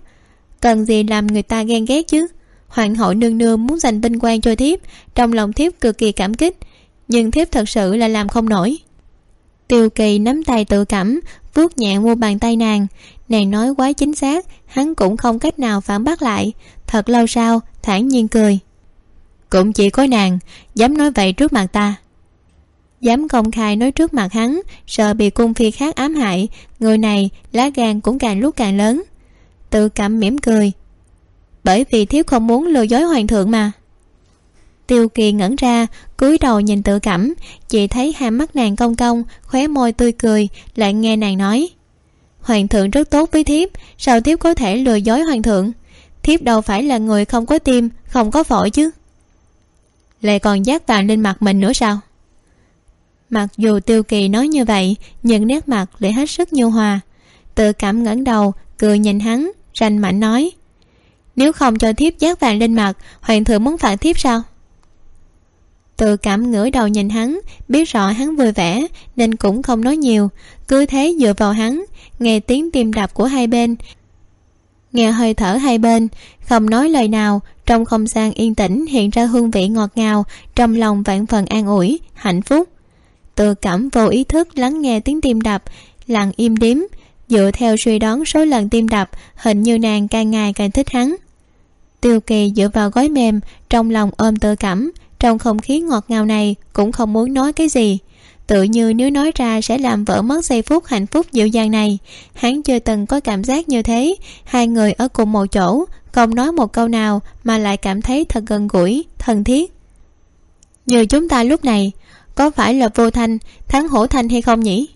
Cần gì làm người ta ghen ghét chứ? Hoàng hậu nương nương muốn giành vinh quang cho thiếp, trong lòng thiếp cực kỳ cảm kích, nhưng thiếp thật sự là làm không nổi. Tiêu kỳ nắm tay tự cảm, vuốt nhẹ mua bàn tay nàng. Nàng nói quá chính xác, hắn cũng không cách nào phản bác lại. Thật lâu sau, thản nhiên cười. Cũng chỉ có nàng, dám nói vậy trước mặt ta dám công khai nói trước mặt hắn, sợ bị cung phi khác ám hại, người này lá gan cũng càng lúc càng lớn. Tự cảm mỉm cười. Bởi vì thiếp không muốn lừa dối hoàng thượng mà. Tiêu kỳ ngẩn ra, cúi đầu nhìn tự cảm, chỉ thấy hai mắt nàng cong cong, khóe môi tươi cười, lại nghe nàng nói. Hoàng thượng rất tốt với thiếp, sao thiếp có thể lừa dối hoàng thượng? Thiếp đâu phải là người không có tim, không có phổi chứ. Lại còn giác vàng lên mặt mình nữa sao? Mặc dù tiêu kỳ nói như vậy, nhưng nét mặt lại hết sức nhu hòa. Tự cảm ngẩng đầu, cười nhìn hắn ranh mạnh nói, nếu không cho thiếp dát vàng lên mặt, hoàng thượng muốn phạt thiếp sao? Tự cảm ngửa đầu nhìn hắn, biết rõ hắn vui vẻ, nên cũng không nói nhiều, cứ thế dựa vào hắn, nghe tiếng tim đập của hai bên. Nghe hơi thở hai bên, không nói lời nào, trong không gian yên tĩnh hiện ra hương vị ngọt ngào, trong lòng vạn phần an ủi, hạnh phúc tự cảm vô ý thức lắng nghe tiếng tim đập, lặng im đếm. Dựa theo suy đoán, số lần tim đập, hình như nàng càng ngày càng thích hắn. Tiêu kỳ dựa vào gói mềm, trong lòng ôm tự cảm. Trong không khí ngọt ngào này, cũng không muốn nói cái gì. Tự như nếu nói ra sẽ làm vỡ mất giây phút hạnh phúc dịu dàng này. Hắn chưa từng có cảm giác như thế. Hai người ở cùng một chỗ, không nói một câu nào mà lại cảm thấy thật gần gũi, thân thiết. Như chúng ta lúc này có phải là vô thanh, thắng hổ thanh hay không nhỉ?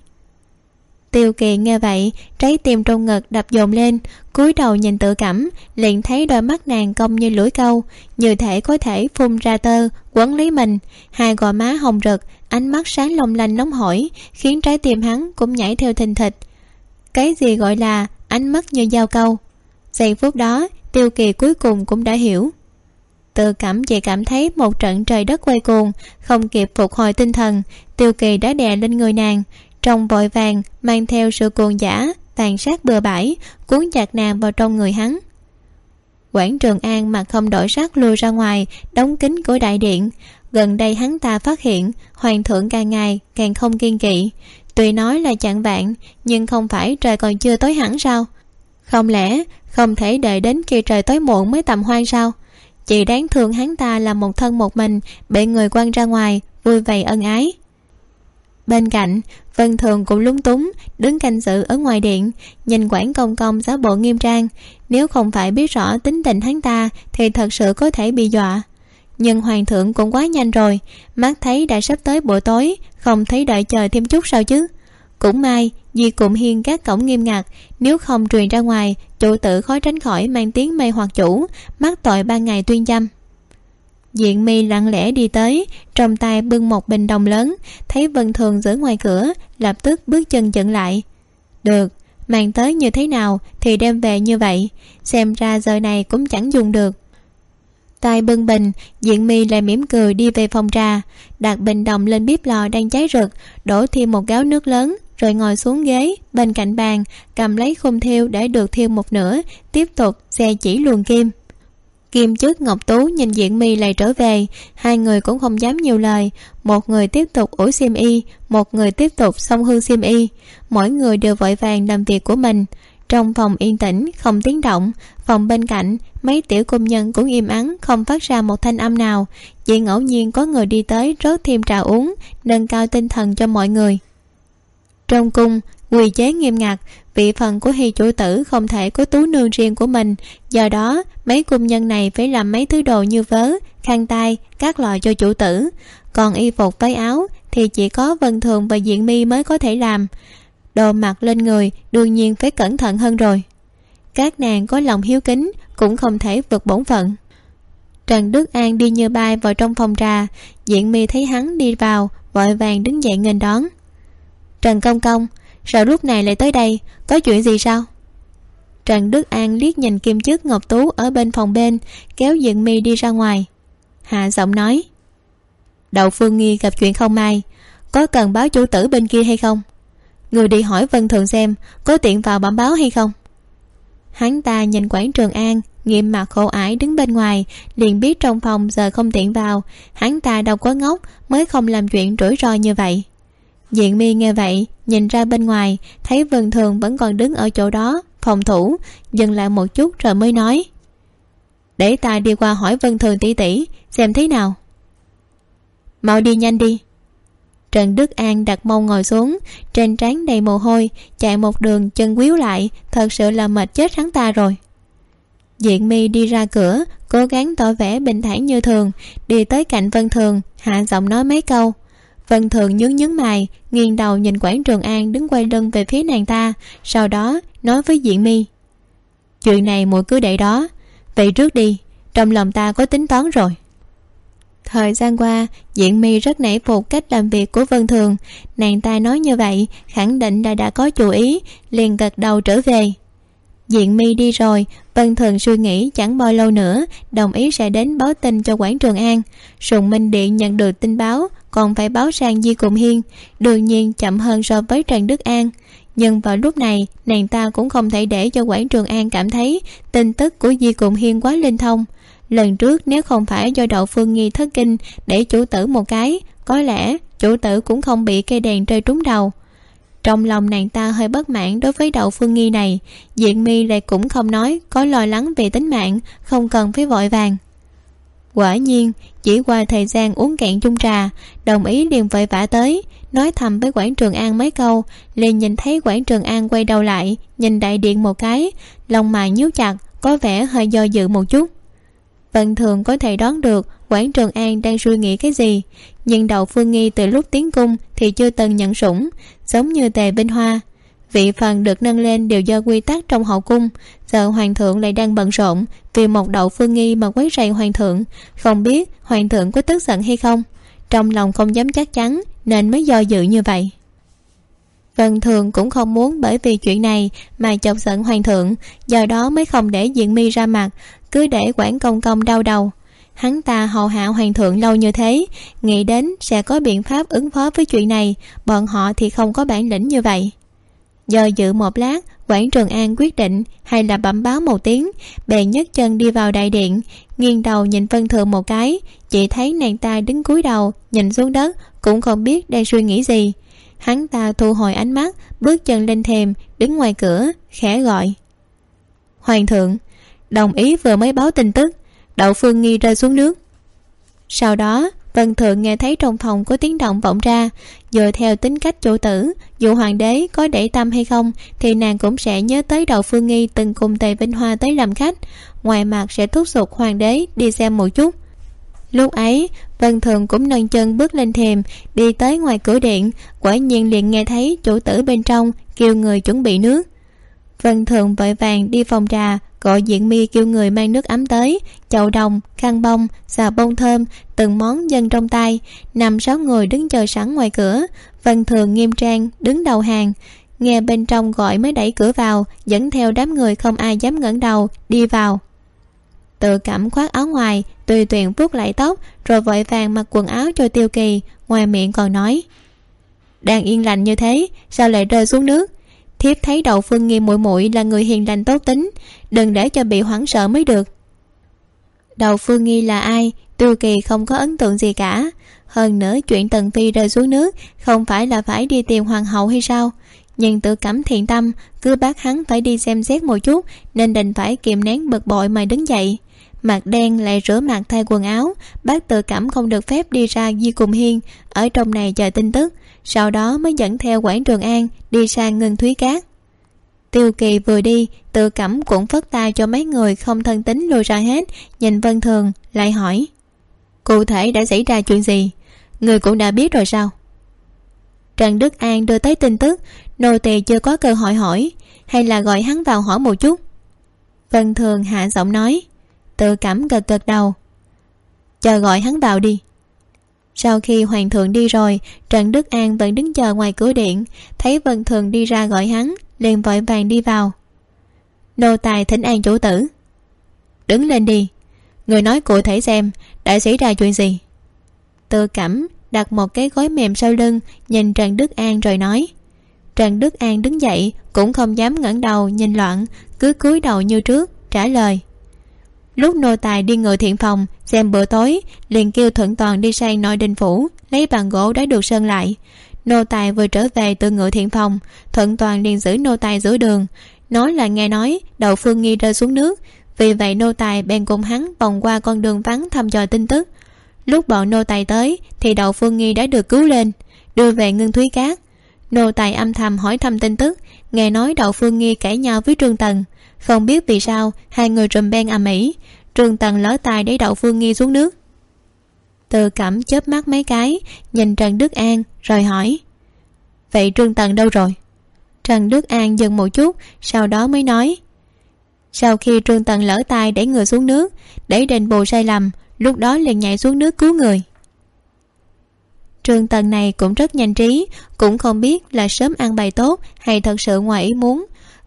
Tiêu kỳ nghe vậy, trái tim trong ngực đập dồn lên, cúi đầu nhìn tự cảm, liền thấy đôi mắt nàng cong như lưỡi câu, như thể có thể phun ra tơ, quấn lấy mình. Hai gò má hồng rực, ánh mắt sáng long lanh nóng hổi, khiến trái tim hắn cũng nhảy theo thình thịch. Cái gì gọi là ánh mắt như dao câu? Giây phút đó, tiêu kỳ cuối cùng cũng đã hiểu tự cảm chỉ cảm thấy một trận trời đất quay cuồng, không kịp phục hồi tinh thần, tiêu kỳ đã đè lên người nàng. Trong vội vàng, mang theo sự cuồng giả tàn sát bừa bãi, cuốn chặt nàng vào trong người hắn. Quảng trường an mà không đổi sắc lùi ra ngoài, đóng kín của đại điện. Gần đây hắn ta phát hiện, hoàng thượng càng ngày càng không kiên kỵ. Tuy nói là chặn vạn, nhưng không phải trời còn chưa tối hẳn sao? Không lẽ không thể đợi đến khi trời tối muộn mới tầm hoang sao? Chỉ đáng thương hắn ta là một thân một mình, bị người quăng ra ngoài, vui vầy ân ái. Bên cạnh, vân thường cũng lúng túng, đứng canh giữ ở ngoài điện, nhìn quản công công giáo bộ nghiêm trang. Nếu không phải biết rõ tính tình hắn ta, thì thật sự có thể bị dọa. Nhưng hoàng thượng cũng quá nhanh rồi, mắt thấy đã sắp tới buổi tối, không thấy đợi chờ thêm chút sao chứ. Cũng may vì cụm hiên các cổng nghiêm ngặt, nếu không truyền ra ngoài, chủ tử khó tránh khỏi mang tiếng mê hoặc chủ, mắc tội ban ngày tuyên dâm. Diện mi lặng lẽ đi tới, trong tay bưng một bình đồng lớn, thấy vân thường giữ ngoài cửa, lập tức bước chân chận lại. Được, mang tới như thế nào thì đem về như vậy, xem ra giờ này cũng chẳng dùng được. Tay bưng bình, diện mi lại mỉm cười đi về phòng trà, đặt bình đồng lên bếp lò đang cháy rực, đổ thêm một gáo nước lớn rồi ngồi xuống ghế, bên cạnh bàn, cầm lấy khung thiêu để được thiêu một nửa, tiếp tục xe chỉ luồn kim. Kim trước ngọc tú nhìn diện mi lại trở về, hai người cũng không dám nhiều lời. Một người tiếp tục ủi xiêm y, một người tiếp tục xông hư xiêm y. Mỗi người đều vội vàng làm việc của mình. Trong phòng yên tĩnh, không tiếng động, phòng bên cạnh, mấy tiểu công nhân cũng im ắng, không phát ra một thanh âm nào. Chỉ ngẫu nhiên có người đi tới rót thêm trà uống, nâng cao tinh thần cho mọi người trong cung. Quy chế nghiêm ngặt, vị phần của hy chủ tử không thể có tú nương riêng của mình. Do đó, mấy cung nhân này phải làm mấy thứ đồ như vớ, khăn tay, các loại cho chủ tử. Còn y phục, váy áo thì chỉ có vân thường và diện mi mới có thể làm. Đồ mặc lên người đương nhiên phải cẩn thận hơn rồi. Các nàng có lòng hiếu kính cũng không thể vượt bổn phận. Trần đức an đi như bay vào trong phòng trà. Diện mi thấy hắn đi vào, vội vàng đứng dậy nghênh đón trần công công, sao lúc này lại tới đây? Có chuyện gì sao? Trần đức an liếc nhìn kim chức ngọc tú ở bên phòng bên, kéo diện mi đi ra ngoài. Hạ giọng nói, đậu phương nghi gặp chuyện không may, có cần báo chủ tử bên kia hay không? Người đi hỏi vân thường xem, có tiện vào bẩm báo hay không? Hắn ta nhìn quảng trường an, nghiêm mặt khổ ải đứng bên ngoài, liền biết trong phòng giờ không tiện vào. Hắn ta đâu có ngốc, mới không làm chuyện rủi ro như vậy diện mi nghe vậy, nhìn ra bên ngoài, thấy vân thường vẫn còn đứng ở chỗ đó, phòng thủ, dừng lại một chút rồi mới nói. Để ta đi qua hỏi vân thường tỷ tỷ, xem thế nào. Mau đi nhanh đi. Trần đức an đặt mông ngồi xuống, trên trán đầy mồ hôi, chạy một đường chân quýu lại, thật sự là mệt chết hắn ta rồi. Diện mi đi ra cửa, cố gắng tỏ vẻ bình thản như thường, đi tới cạnh vân thường, hạ giọng nói mấy câu vân thường nhướng nhướng mày, nghiêng đầu nhìn quảng trường an đứng quay lưng về phía nàng ta, sau đó nói với diện mi chuyện này muội cứ để đó vậy trước đi, trong lòng ta có tính toán rồi. Thời gian qua diện mi rất nể phục cách làm việc của vân thường. Nàng ta nói như vậy, khẳng định là đã có chủ ý, liền gật đầu trở về. Diện mi đi rồi, vân thường suy nghĩ chẳng bao lâu nữa, đồng ý sẽ đến báo tin cho quảng trường an. Sùng minh điện nhận được tin báo còn phải báo sang di cùng hiên, đương nhiên chậm hơn so với trần đức an. Nhưng vào lúc này, nàng ta cũng không thể để cho quảng trường an cảm thấy tin tức của di cùng hiên quá linh thông. Lần trước nếu không phải do đậu phương nghi thất kinh để chủ tử một cái, có lẽ chủ tử cũng không bị cây đèn rơi trúng đầu. Trong lòng nàng ta hơi bất mãn đối với đậu phương nghi này diện mi lại cũng không nói có lo lắng về tính mạng, không cần phải vội vàng quả nhiên, chỉ qua thời gian uống cạn chung trà, đồng ý liền vội vã tới, nói thầm với quản trường an mấy câu, liền nhìn thấy quản trường an quay đầu lại, nhìn đại điện một cái, lòng mài nhíu chặt, có vẻ hơi do dự một chút. Vân thường có thể đoán được quản trường an đang suy nghĩ cái gì, nhưng đậu phương nghi từ lúc tiến cung thì chưa từng nhận sủng, giống như tề vinh hoa vị phần được nâng lên đều do quy tắc trong hậu cung. Giờ hoàng thượng lại đang bận rộn, vì một đậu phương nghi mà quấy rầy hoàng thượng. Không biết hoàng thượng có tức giận hay không? Trong lòng không dám chắc chắn, nên mới do dự như vậy. Vân thường cũng không muốn bởi vì chuyện này mà chọc giận hoàng thượng, do đó mới không để diện mi ra mặt, cứ để quản công công đau đầu. Hắn ta hầu hạ hoàng thượng lâu như thế, nghĩ đến sẽ có biện pháp ứng phó với chuyện này, bọn họ thì không có bản lĩnh như vậy do dự một lát, quản trường an quyết định hay là bẩm báo một tiếng bèn nhấc chân đi vào đại điện, nghiêng đầu nhìn vân thường một cái. Chỉ thấy nàng ta đứng cúi đầu, nhìn xuống đất, cũng không biết đang suy nghĩ gì. Hắn ta thu hồi ánh mắt, bước chân lên thềm, đứng ngoài cửa, khẽ gọi. Hoàng thượng, đồng ý vừa mới báo tin tức, đậu phương nghi rơi xuống nước. Sau đó vân thượng nghe thấy trong phòng có tiếng động vọng ra dựa theo tính cách chủ tử, dù hoàng đế có để tâm hay không, thì nàng cũng sẽ nhớ tới đầu phương nghi từng cùng tề vinh hoa tới làm khách. Ngoài mặt sẽ thúc giục hoàng đế đi xem một chút. Lúc ấy, vân thường cũng nâng chân bước lên thềm, đi tới ngoài cửa điện, quả nhiên liền nghe thấy chủ tử bên trong kêu người chuẩn bị nước. Vân thường vội vàng đi phòng trà gọi diện mi kêu người mang nước ấm tới, chậu đồng, khăn bông, xà bông thơm, từng món dân trong tay. Năm sáu người đứng chờ sẵn ngoài cửa. Vân thường, nghiêm trang đứng đầu hàng. Nghe bên trong gọi mới đẩy cửa vào, dẫn theo đám người không ai dám ngẩng đầu, đi vào. Tự cảm khoác áo ngoài, tùy tiện vuốt lại tóc, rồi vội vàng mặc quần áo cho tiêu kỳ, ngoài miệng còn nói, đang yên lành như thế, sao lại rơi xuống nước? Thiếp thấy đậu phương nghi muội muội là người hiền lành tốt tính, đừng để cho bị hoảng sợ mới được. Đậu phương nghi là ai, tiêu kỳ không có ấn tượng gì cả. Hơn nữa chuyện tần phi rơi xuống nước, không phải là phải đi tìm hoàng hậu hay sao? Nhưng tự cảm thiện tâm, cứ bác hắn phải đi xem xét một chút, nên đành phải kìm nén bực bội mà đứng dậy. Mặt đen lại rửa mặt thay quần áo, bác tự cảm không được phép đi ra di cùng hiên, ở trong này chờ tin tức sau đó mới dẫn theo quản trường an đi sang ngân thúy cát. Tiêu kỳ vừa đi, tự cẩm cũng phất tay cho mấy người không thân tính lùi ra hết, nhìn vân thường, lại hỏi, cụ thể đã xảy ra chuyện gì? Người cũng đã biết rồi sao? Trần đức an đưa tới tin tức, nô tỳ chưa có cơ hội hỏi, hay là gọi hắn vào hỏi một chút? Vân thường hạ giọng nói, tự cảm gật gật đầu, chờ gọi hắn vào đi sau khi hoàng thượng đi rồi, trần đức an vẫn đứng chờ ngoài cửa điện, thấy vân thường đi ra gọi hắn, liền vội vàng đi vào. Nô tài thỉnh an chủ tử. Đứng lên đi, người nói cụ thể xem, đã xảy ra chuyện gì? Tư cảm đặt một cái gối mềm sau lưng, nhìn trần đức an rồi nói. Trần đức an đứng dậy, cũng không dám ngẩng đầu nhìn loạn, cứ cúi đầu như trước, trả lời. Lúc nô tài đi ngồi thiện phòng xem bữa tối, liền kêu thuận toàn đi sang nội đình phủ, lấy bàn gỗ đã được sơn lại. Nô tài vừa trở về từ ngự thiện phòng thuận toàn liền giữ nô tài giữa đường. Nói là nghe nói, đậu phương nghi rơi xuống nước. Vì vậy nô tài bèn cùng hắn vòng qua con đường vắng thăm dò tin tức. Lúc bọn nô tài tới, thì đậu phương nghi đã được cứu lên, đưa về ngưng thúy cát. Nô tài âm thầm hỏi thăm tin tức, nghe nói đậu phương nghi cãi nhau với trương tần. Không biết vì sao, hai người rùm beng ầm ĩ trương tần lỡ tài để đậu phương nghi xuống nước. Từ cẩm chớp mắt mấy cái, nhìn trần đức an, rồi hỏi, vậy trương tần đâu rồi? Trần đức an dừng một chút, sau đó mới nói, sau khi trương tần lỡ tay đẩy người xuống nước để đền bù sai lầm, lúc đó liền nhảy xuống nước cứu người. Trương tần này cũng rất nhanh trí, cũng không biết là sớm ăn bài tốt hay thật sự ngoài ý muốn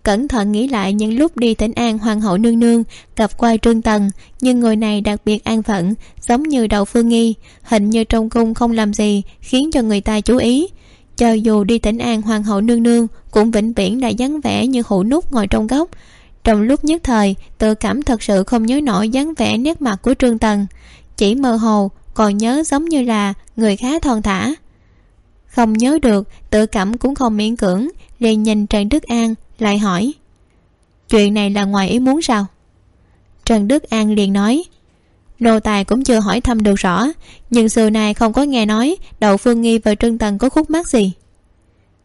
cẩn thận nghĩ lại những lúc đi tỉnh an hoàng hậu nương nương, gặp qua trương tần, nhưng người này đặc biệt an phận, giống như đậu phương nghi, hình như trong cung không làm gì khiến cho người ta chú ý. Cho dù đi tỉnh an hoàng hậu nương nương cũng vĩnh viễn đã dáng vẻ như hũ nút ngồi trong góc. Trong lúc nhất thời, tự cảm thật sự không nhớ nổi dáng vẻ nét mặt của trương tần, chỉ mơ hồ còn nhớ giống như là người khá thon thả. Không nhớ được, tự cảm cũng không miễn cưỡng, liền nhìn trần đức an lại hỏi, chuyện này là ngoài ý muốn sao? Trần đức an liền nói, nô tài cũng chưa hỏi thăm được rõ, nhưng xưa nay không có nghe nói đậu phương nghi và trương tần có khúc mắc gì.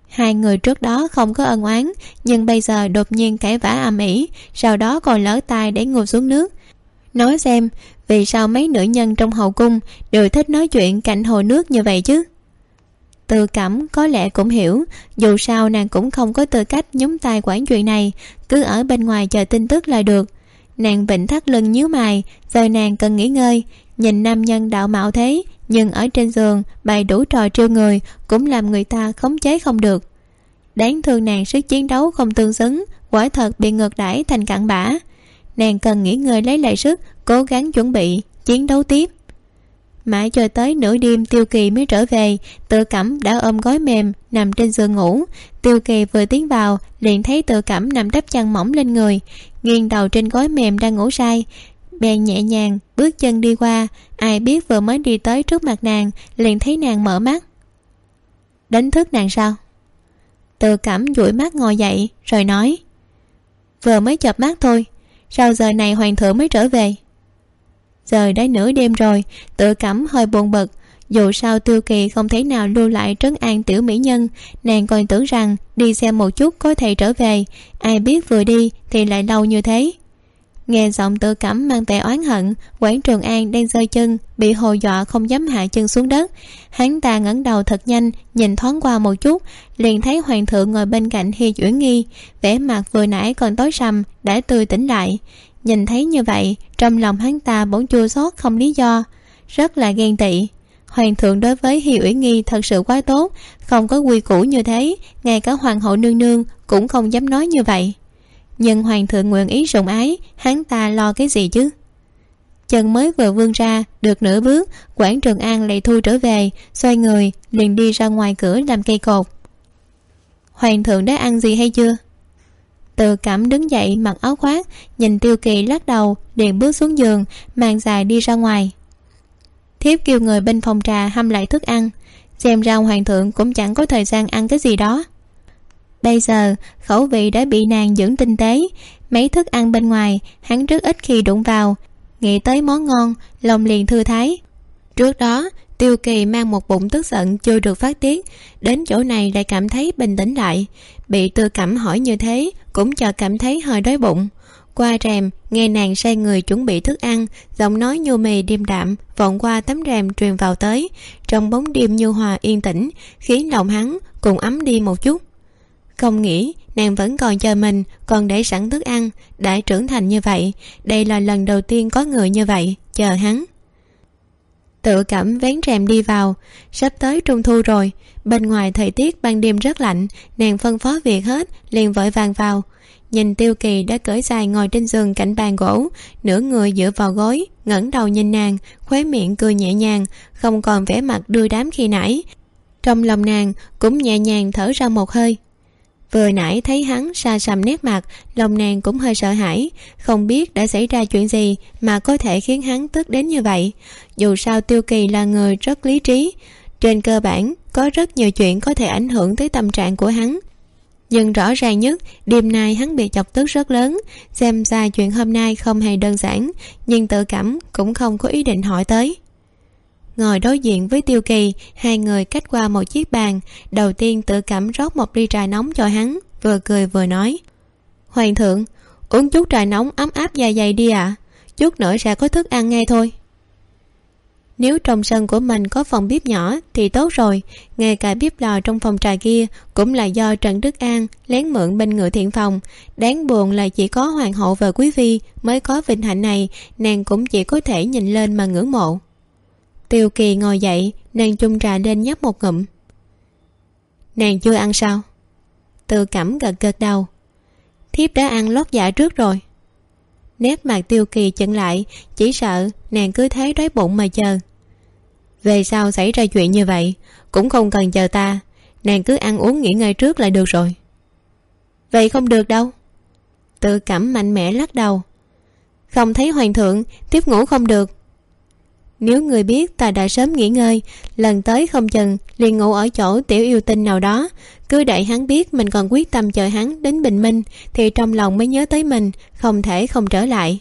Hai người trước đó không có ân oán, nhưng bây giờ đột nhiên cãi vã âm ỉ sau đó còn lỡ tay để ngồi xuống nước. Nói xem, vì sao mấy nữ nhân trong hậu cung đều thích nói chuyện cạnh hồ nước như vậy chứ? Từ cảm có lẽ cũng hiểu, dù sao nàng cũng không có tư cách nhúng tay quản chuyện này, cứ ở bên ngoài chờ tin tức là được. Nàng vịnh thắt lưng nhíu mày, giờ nàng cần nghỉ ngơi. Nhìn nam nhân đạo mạo thế, nhưng ở trên giường, bày đủ trò trêu người, cũng làm người ta khống chế không được. Đáng thương nàng sức chiến đấu không tương xứng, quả thật bị ngược đãi thành cặn bã. Nàng cần nghỉ ngơi lấy lại sức, cố gắng chuẩn bị, chiến đấu tiếp mãi cho tới nửa đêm tiêu kỳ mới trở về, tự cẩm đã ôm gói mềm, nằm trên giường ngủ. Tiêu kỳ vừa tiến vào, liền thấy tự cẩm nằm đắp chăn mỏng lên người, nghiêng đầu trên gói mềm đang ngủ say. Bèn nhẹ nhàng bước chân đi qua, ai biết vừa mới đi tới trước mặt nàng, liền thấy nàng mở mắt. Đánh thức nàng sao? Tự cẩm dụi mắt ngồi dậy, rồi nói, vừa mới chợp mắt thôi, sao giờ này hoàng thượng mới trở về? Giờ đã nửa đêm rồi, tự cảm hơi buồn bực. Dù sao tiêu kỳ không thể nào lưu lại trấn an tiểu mỹ nhân, nàng còn tưởng rằng đi xem một chút có thể trở về. Ai biết vừa đi thì lại lâu như thế. Nghe giọng tự cảm mang vẻ oán hận quảng trường an đang rơi chân, bị hồ dọa không dám hạ chân xuống đất. Hắn ta ngẩng đầu thật nhanh, nhìn thoáng qua một chút, liền thấy hoàng thượng ngồi bên cạnh hi uyển nghi, vẻ mặt vừa nãy còn tối sầm, đã tươi tỉnh lại nhìn thấy như vậy, trong lòng hắn ta bỗng chua xót không lý do. Rất là ghen tị. Hoàng thượng đối với hi ủy nghi thật sự quá tốt, không có quy củ như thế, ngay cả hoàng hậu nương nương cũng không dám nói như vậy. Nhưng hoàng thượng nguyện ý sủng ái, hắn ta lo cái gì chứ? Chân mới vừa vươn ra, được nửa bước, quảng trường an lại thu trở về, xoay người, liền đi ra ngoài cửa làm cây cột. Hoàng thượng đã ăn gì hay chưa? Tự cảm đứng dậy mặc áo khoác, nhìn tiêu kỳ lắc đầu, liền bước xuống giường, mang dài đi ra ngoài. Thiếp kêu người bên phòng trà hâm lại thức ăn. Xem ra hoàng thượng cũng chẳng có thời gian ăn cái gì đó. Bây giờ, khẩu vị đã bị nàng dưỡng tinh tế. Mấy thức ăn bên ngoài, hắn rất ít khi đụng vào. Nghĩ tới món ngon, lòng liền thư thái. Trước đó, tiêu kỳ mang một bụng tức giận chưa được phát tiết. Đến chỗ này lại cảm thấy bình tĩnh lại. Bị tư cẩm hỏi như thế cũng chợt cảm thấy hơi đói bụng. Qua rèm, nghe nàng sai người chuẩn bị thức ăn, giọng nói nhô mì điềm đạm vọng qua tấm rèm truyền vào tới. Trong bóng đêm như hòa yên tĩnh, khiến lòng hắn cùng ấm đi một chút. Không nghĩ nàng vẫn còn chờ mình, còn để sẵn thức ăn, đã trưởng thành như vậy. Đây là lần đầu tiên có người như vậy, chờ hắn tự cảm vén rèm đi vào. Sắp tới trung thu rồi. Bên ngoài thời tiết ban đêm rất lạnh, nàng phân phó việc hết, liền vội vàng vào. Nhìn tiêu kỳ đã cởi dài ngồi trên giường cạnh bàn gỗ, nửa người dựa vào gối, ngẩng đầu nhìn nàng, khóe miệng cười nhẹ nhàng, không còn vẻ mặt đưa đám khi nãy. Trong lòng nàng cũng nhẹ nhàng thở ra một hơi vừa nãy thấy hắn xa xăm nét mặt, lòng nàng cũng hơi sợ hãi. Không biết đã xảy ra chuyện gì mà có thể khiến hắn tức đến như vậy. Dù sao tiêu kỳ là người rất lý trí. Trên cơ bản, có rất nhiều chuyện có thể ảnh hưởng tới tâm trạng của hắn. Nhưng rõ ràng nhất, đêm nay hắn bị chọc tức rất lớn. Xem ra chuyện hôm nay không hề đơn giản, nhưng tự cảm cũng không có ý định hỏi tới ngồi đối diện với tiêu kỳ, hai người cách qua một chiếc bàn. Đầu tiên tự cảm rót một ly trà nóng cho hắn, vừa cười vừa nói. Hoàng thượng, uống chút trà nóng ấm áp dài dày đi ạ. À. chút nữa sẽ có thức ăn ngay thôi. Nếu trong sân của mình có phòng bếp nhỏ thì tốt rồi. Ngay cả bếp lò trong phòng trà kia cũng là do trần đức an lén mượn bên ngựa thiện phòng. Đáng buồn là chỉ có hoàng hậu và quý phi mới có vinh hạnh này, nàng cũng chỉ có thể nhìn lên mà ngưỡng mộ tiêu kỳ ngồi dậy, nàng chung trà lên nhấp một ngụm. Nàng chưa ăn sao? Tự cảm gật gật đầu. Thiếp đã ăn lót dạ trước rồi. Nét mặt tiêu kỳ chận lại, chỉ sợ nàng cứ thế đói bụng mà chờ. Về sau xảy ra chuyện như vậy, cũng không cần chờ ta. Nàng cứ ăn uống nghỉ ngơi trước là được rồi. Vậy không được đâu. Tự cảm mạnh mẽ lắc đầu. Không thấy hoàng thượng, tiếp ngủ không được nếu người biết, ta đã sớm nghỉ ngơi. Lần tới không chừng, liền ngủ ở chỗ tiểu yêu tinh nào đó. Cứ đợi hắn biết mình còn quyết tâm chờ hắn đến bình minh, thì trong lòng mới nhớ tới mình, không thể không trở lại.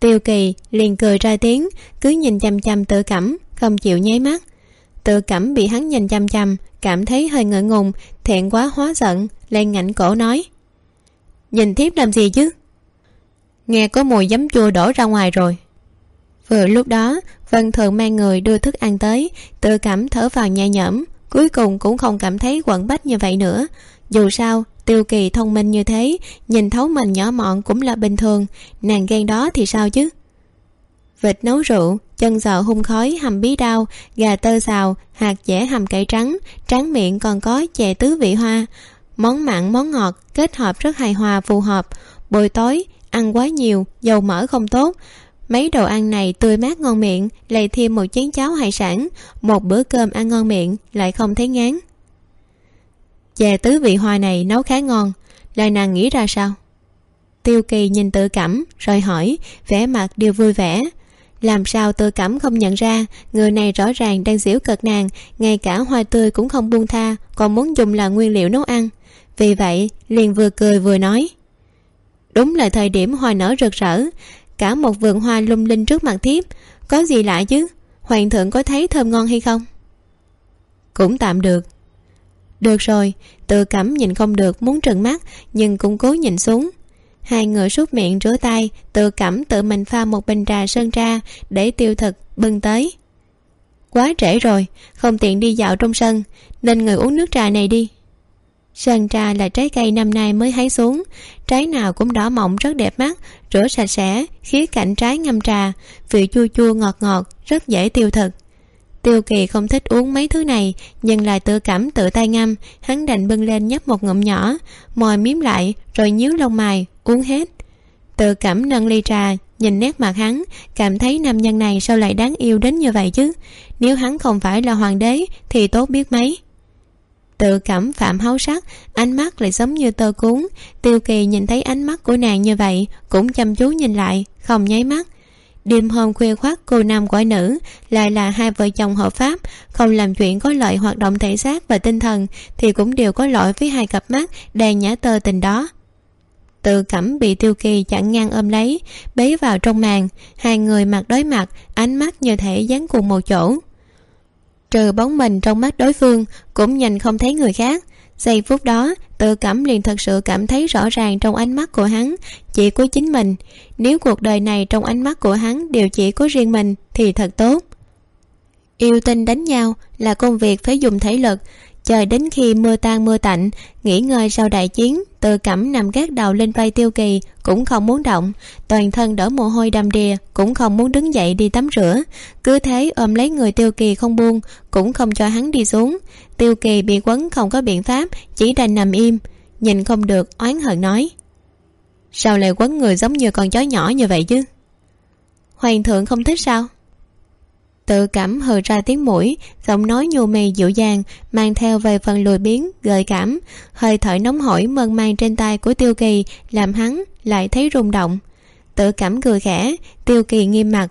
Tiêu kỳ liền cười ra tiếng, cứ nhìn chăm chăm tự cẩm, không chịu nháy mắt. Tự cẩm bị hắn nhìn chăm chăm cảm thấy hơi ngượng ngùng, thẹn quá hóa giận, lên ngạnh cổ nói. Nhìn thiếp làm gì chứ? Nghe có mùi giấm chua đổ ra ngoài rồi vừa lúc đó, vân thường mang người đưa thức ăn tới, tự cảm thở vào nhẹ nhõm cuối cùng cũng không cảm thấy quẩn bách như vậy nữa. Dù sao, tiêu kỳ thông minh như thế, nhìn thấu mình nhỏ mọn cũng là bình thường, nàng ghen đó thì sao chứ? Vịt nấu rượu, chân giò hun khói, hầm bí đao, gà tơ xào, hạt dẻ hầm cải trắng, tráng miệng còn có chè tứ vị hoa. Món mặn, món ngọt kết hợp rất hài hòa, phù hợp. Buổi tối, ăn quá nhiều, dầu mỡ không tốt mấy đồ ăn này tươi mát ngon miệng, lại thêm một chén cháo hải sản. Một bữa cơm ăn ngon miệng, lại không thấy ngán. Chè tứ vị hoa này nấu khá ngon. Là nàng nghĩ ra sao? Tiêu kỳ nhìn tự cảm rồi hỏi, vẻ mặt đều vui vẻ. Làm sao tự cảm không nhận ra, người này rõ ràng đang giễu cợt nàng, ngay cả hoa tươi cũng không buông tha, còn muốn dùng là nguyên liệu nấu ăn. Vì vậy, liền vừa cười vừa nói. Đúng là thời điểm hoa nở rực rỡ cả một vườn hoa lung linh trước mặt thiếp. Có gì lạ chứ? Hoàng thượng có thấy thơm ngon hay không? Cũng tạm được. Được rồi, tự cẩm nhìn không được, muốn trừng mắt, nhưng cũng cố nhìn xuống. Hai người sút miệng rửa tay, tự cẩm tự mình pha một bình trà sơn tra để tiêu thực bưng tới. Quá trễ rồi, không tiện đi dạo trong sân, nên người uống nước trà này đi. Sơn trà là trái cây năm nay mới hái xuống, trái nào cũng đỏ mọng rất đẹp mắt rửa sạch sẽ khía cạnh trái ngâm trà, vị chua chua ngọt ngọt, rất dễ tiêu thực. Tiêu kỳ không thích uống mấy thứ này, nhưng lại tự cảm tự tay ngâm, hắn đành bưng lên nhấp một ngụm nhỏ mòi miếm lại, rồi nhíu lông mày, uống hết. Tự cảm nâng ly trà, nhìn nét mặt hắn, cảm thấy nam nhân này sao lại đáng yêu đến như vậy chứ? Nếu hắn không phải là hoàng đế, thì tốt biết mấy tự cảm phạm háo sắc, ánh mắt lại giống như tơ cuốn. Tiêu kỳ nhìn thấy ánh mắt của nàng như vậy, cũng chăm chú nhìn lại, không nháy mắt. Đêm hôm khuya khoát cô nam quả nữ, lại là hai vợ chồng hợp pháp, không làm chuyện có lợi hoạt động thể xác và tinh thần, thì cũng đều có lỗi với hai cặp mắt đang nhã tơ tình đó. Tự cẩm bị tiêu kỳ chặn ngang ôm lấy, bế vào trong màn, hai người mặt đối mặt, ánh mắt như thể dán cùng một chỗ trừ bóng mình trong mắt đối phương, cũng nhìn không thấy người khác. Giây phút đó, tự cảm liền thật sự cảm thấy rõ ràng trong ánh mắt của hắn, chỉ có chính mình. Nếu cuộc đời này trong ánh mắt của hắn đều chỉ có riêng mình, thì thật tốt. Yêu tinh đánh nhau là công việc phải dùng thể lực, chờ đến khi mưa tan mưa tạnh, nghỉ ngơi sau đại chiến tự cẩm nằm gác đầu lên vai tiêu kỳ, cũng không muốn động. Toàn thân đỡ mồ hôi đầm đìa, cũng không muốn đứng dậy đi tắm rửa. Cứ thế ôm lấy người tiêu kỳ không buông, cũng không cho hắn đi xuống. Tiêu kỳ bị quấn không có biện pháp, chỉ đành nằm im. Nhìn không được, oán hận nói, sao lại quấn người giống như con chó nhỏ như vậy chứ? Hoàng thượng không thích sao? Tự cảm hờ ra tiếng mũi, giọng nói nhô mì dịu dàng, mang theo vài phần lùi biến gợi cảm. Hơi thở nóng hổi mơn man trên tay của tiêu kỳ làm hắn lại thấy rung động. Tự cảm cười khẽ, tiêu kỳ nghiêm mặt.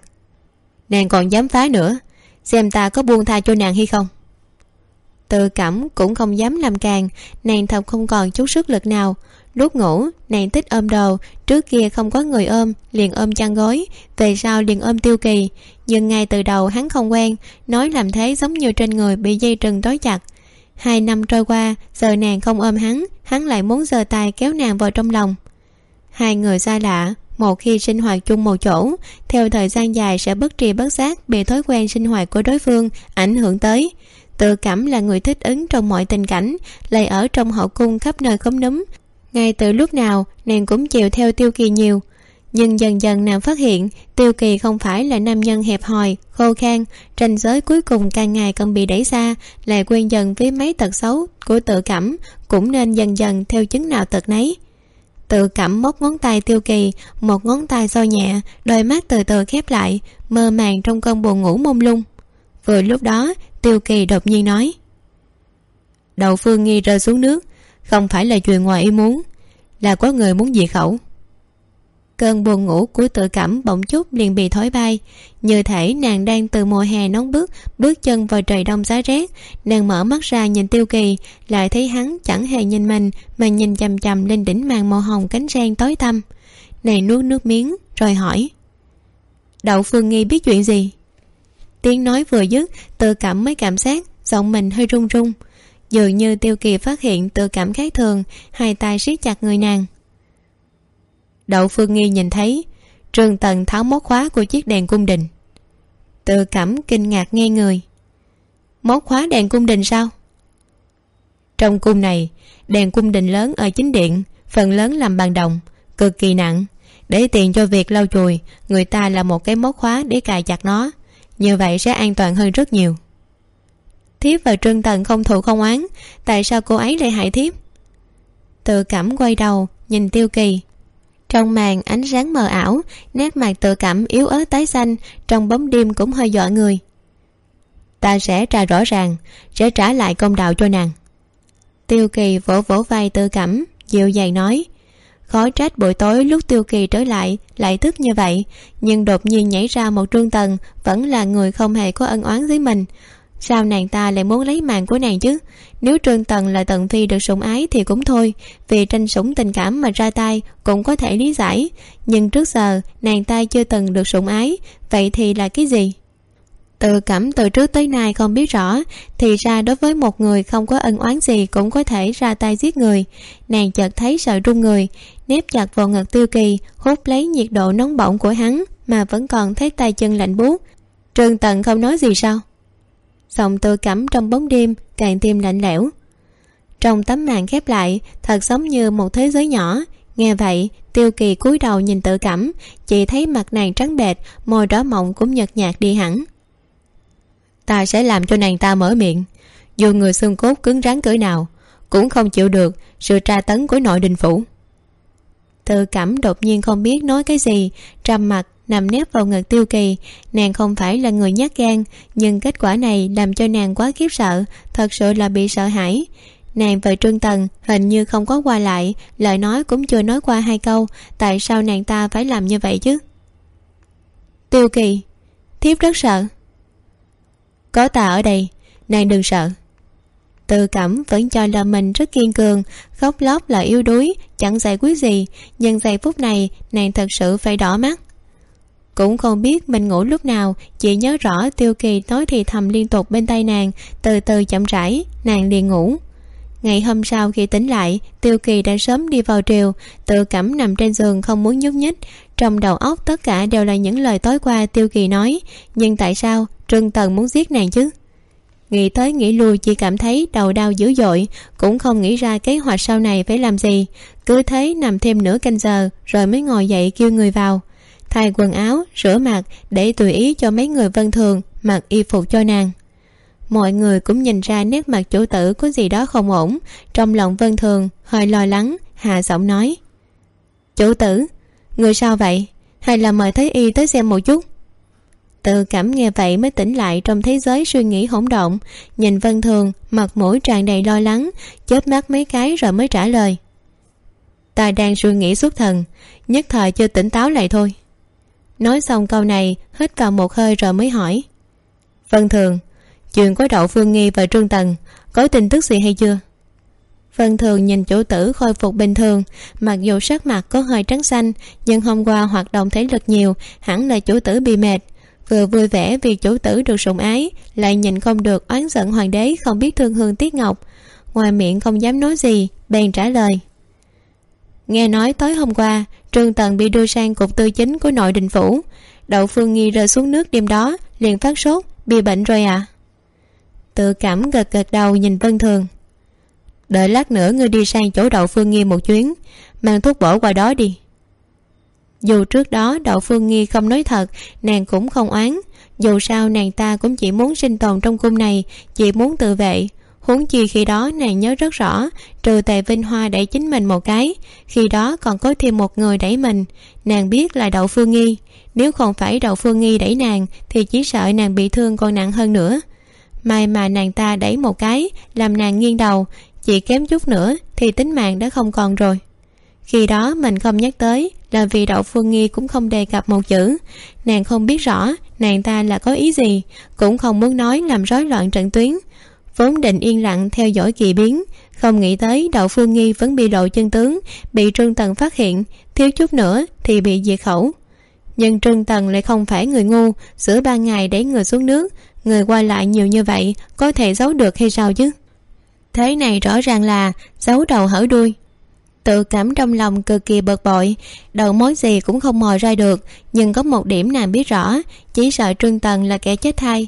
Nàng còn dám phá nữa, xem ta có buông tha cho nàng hay không? Tự cảm cũng không dám làm càng, nàng thật không còn chút sức lực nào lúc ngủ, nàng thích ôm đồ. Trước kia không có người ôm, liền ôm chăn gối. Về sau liền ôm tiêu kỳ. Nhưng ngay từ đầu hắn không quen. Nói làm thế giống như trên người bị dây trừng trói chặt. Hai năm trôi qua, giờ nàng không ôm hắn. Hắn lại muốn giơ tay kéo nàng vào trong lòng. Hai người xa lạ. Một khi sinh hoạt chung một chỗ, theo thời gian dài sẽ bất tri bất giác bị thói quen sinh hoạt của đối phương ảnh hưởng tới. Tự cảm là người thích ứng trong mọi tình cảnh, lại ở trong hậu cung khắp nơi khóm núm ngay từ lúc nào, nàng cũng chịu theo tiêu kỳ nhiều. Nhưng dần dần nàng phát hiện, tiêu kỳ không phải là nam nhân hẹp hòi, khô khan tranh giới cuối cùng càng ngày càng bị đẩy xa, lại quen dần với mấy tật xấu của tự cảm, cũng nên dần dần theo chứng nào tật nấy. Tự cảm móc ngón tay tiêu kỳ, một ngón tay soi nhẹ, đôi mắt từ từ khép lại, mơ màng trong cơn buồn ngủ mông lung. Vừa lúc đó, tiêu kỳ đột nhiên nói đầu phương nghi rơi xuống nước không phải là chuyện ngoài ý muốn, là có người muốn diệt khẩu. Cơn buồn ngủ của tự cảm bỗng chút liền bị thối bay. Như thể nàng đang từ mùa hè nóng bức bước chân vào trời đông giá rét. Nàng mở mắt ra nhìn tiêu kỳ, lại thấy hắn chẳng hề nhìn mình, mà nhìn chằm chằm lên đỉnh màn màu hồng cánh sen tối tăm. Này nuốt nước miếng, rồi hỏi, đậu phương nghi biết chuyện gì? Tiếng nói vừa dứt, tự cảm mới cảm giác giọng mình hơi run run dường như tiêu kỳ phát hiện tự cảm khác thường, hai tay siết chặt người nàng. Đậu phương nghi nhìn thấy trường tần tháo móc khóa của chiếc đèn cung đình. Tự cảm kinh ngạc nghe người. Móc khóa đèn cung đình sao? Trong cung này, đèn cung đình lớn ở chính điện, phần lớn làm bằng đồng, cực kỳ nặng. Để tiền cho việc lau chùi, người ta là một cái móc khóa để cài chặt nó. Như vậy sẽ an toàn hơn rất nhiều thiếp và trương tần không thù không oán, tại sao cô ấy lại hại thiếp? Tự cảm quay đầu, nhìn tiêu kỳ. Trong màn ánh sáng mờ ảo, nét mặt tự cảm yếu ớt tái xanh, trong bóng đêm cũng hơi dọa người. Ta sẽ trả rõ ràng, sẽ trả lại công đạo cho nàng. Tiêu kỳ vỗ vỗ vai tự cảm, dịu dàng nói, khó trách buổi tối lúc tiêu kỳ trở lại lại tức như vậy, nhưng đột nhiên nhảy ra một trương tần, vẫn là người không hề có ân oán với mình sao nàng ta lại muốn lấy mạng của nàng chứ? Nếu trương tần là tần phi được sủng ái thì cũng thôi. Vì tranh sủng tình cảm mà ra tay cũng có thể lý giải. Nhưng trước giờ, nàng ta chưa từng được sủng ái. Vậy thì là cái gì? Tự cảm từ trước tới nay không biết rõ. Thì ra đối với một người không có ân oán gì cũng có thể ra tay giết người. Nàng chợt thấy sợ run người, nếp chặt vào ngực tiêu kỳ, hút lấy nhiệt độ nóng bỏng của hắn mà vẫn còn thấy tay chân lạnh buốt. Trương tần không nói gì sao? Giọng tự cắm trong bóng đêm, càng thêm lạnh lẽo. Trong tấm màn khép lại, thật giống như một thế giới nhỏ. Nghe vậy, tiêu kỳ cúi đầu nhìn tự cảm chỉ thấy mặt nàng trắng bệch, môi đỏ mọng cũng nhợt nhạt đi hẳn. Ta sẽ làm cho nàng ta mở miệng. Dù người xương cốt cứng rắn cỡ nào, cũng không chịu được sự tra tấn của nội đình phủ. Tự cảm đột nhiên không biết nói cái gì, trầm mặt nằm nép vào ngực tiêu kỳ. Nàng không phải là người nhát gan, nhưng kết quả này làm cho nàng quá khiếp sợ, thật sự là bị sợ hãi. Nàng và trương tần hình như không có qua lại, lời nói cũng chưa nói qua hai câu, tại sao nàng ta phải làm như vậy chứ? Tiêu kỳ, thiếp rất sợ. Có ta ở đây, nàng đừng sợ. Tự cảm vẫn cho là mình rất kiên cường, khóc lóc là yếu đuối, chẳng giải quyết gì, nhưng giây phút này nàng thật sự phải đỏ mắt cũng không biết mình ngủ lúc nào, chỉ nhớ rõ tiêu kỳ nói thì thầm liên tục bên tay nàng, từ từ chậm rãi, nàng liền ngủ. Ngày hôm sau khi tỉnh lại, tiêu kỳ đã sớm đi vào triều, tự cảm nằm trên giường không muốn nhúc nhích. Trong đầu óc tất cả đều là những lời tối qua tiêu kỳ nói, nhưng tại sao trương tần muốn giết nàng chứ? Nghĩ tới nghĩ lui chỉ cảm thấy đầu đau dữ dội, cũng không nghĩ ra kế hoạch sau này phải làm gì. Cứ thế nằm thêm nửa canh giờ, rồi mới ngồi dậy kêu người vào thay quần áo, rửa mặt để tùy ý cho mấy người vân thường mặc y phục cho nàng. Mọi người cũng nhìn ra nét mặt chủ tử có gì đó không ổn, trong lòng vân thường hơi lo lắng, hạ giọng nói. Chủ tử, người sao vậy? Hay là mời thấy y tới xem một chút? Tự cảm nghe vậy mới tỉnh lại trong thế giới suy nghĩ hỗn độn, nhìn vân thường mặt mũi tràn đầy lo lắng, chớp mắt mấy cái rồi mới trả lời. Ta đang suy nghĩ suốt thần, nhất thời chưa tỉnh táo lại thôi nói xong câu này, hít vào một hơi rồi mới hỏi. Vân thường, chuyện có đậu phương nghi và trương tần, có tin tức gì hay chưa? Vân thường nhìn chủ tử khôi phục bình thường, mặc dù sắc mặt có hơi trắng xanh, nhưng hôm qua hoạt động thể lực nhiều, hẳn là chủ tử bị mệt. Vừa vui vẻ vì chủ tử được sủng ái, lại nhìn không được oán giận hoàng đế không biết thương hương tiết ngọc. Ngoài miệng không dám nói gì, bèn trả lời. Nghe nói tối hôm qua trương tần bị đưa sang cục tư chính của nội đình phủ. Đậu phương nghi rơi xuống nước đêm đó, liền phát sốt, bị bệnh rồi à? Tự cảm gật gật đầu nhìn vân thường. Đợi lát nữa ngươi đi sang chỗ đậu phương nghi một chuyến, mang thuốc bổ qua đó đi. Dù trước đó đậu phương nghi không nói thật, nàng cũng không oán. Dù sao nàng ta cũng chỉ muốn sinh tồn trong cung này, chỉ muốn tự vệ huống chi khi đó nàng nhớ rất rõ, trừ tề vinh hoa đẩy chính mình một cái, khi đó còn có thêm một người đẩy mình. Nàng biết là đậu phương nghi. Nếu không phải đậu phương nghi đẩy nàng, thì chỉ sợ nàng bị thương còn nặng hơn nữa. May mà nàng ta đẩy một cái, làm nàng nghiêng đầu, chỉ kém chút nữa thì tính mạng đã không còn rồi. Khi đó mình không nhắc tới là vì đậu phương nghi cũng không đề cập một chữ. Nàng không biết rõ nàng ta là có ý gì, cũng không muốn nói làm rối loạn trận tuyến vốn định yên lặng theo dõi kỳ biến, không nghĩ tới đậu phương nghi vẫn bị lộ chân tướng, bị trương tần phát hiện, thiếu chút nữa thì bị diệt khẩu. Nhưng trương tần lại không phải người ngu giữa ba ngày để người xuống nước, người qua lại nhiều như vậy có thể giấu được hay sao chứ? Thế này rõ ràng là giấu đầu hở đuôi. Tự cảm trong lòng cực kỳ bực bội, đầu mối gì cũng không mò ra được, nhưng có một điểm nàng biết rõ, chỉ sợ trương tần là kẻ chết thay.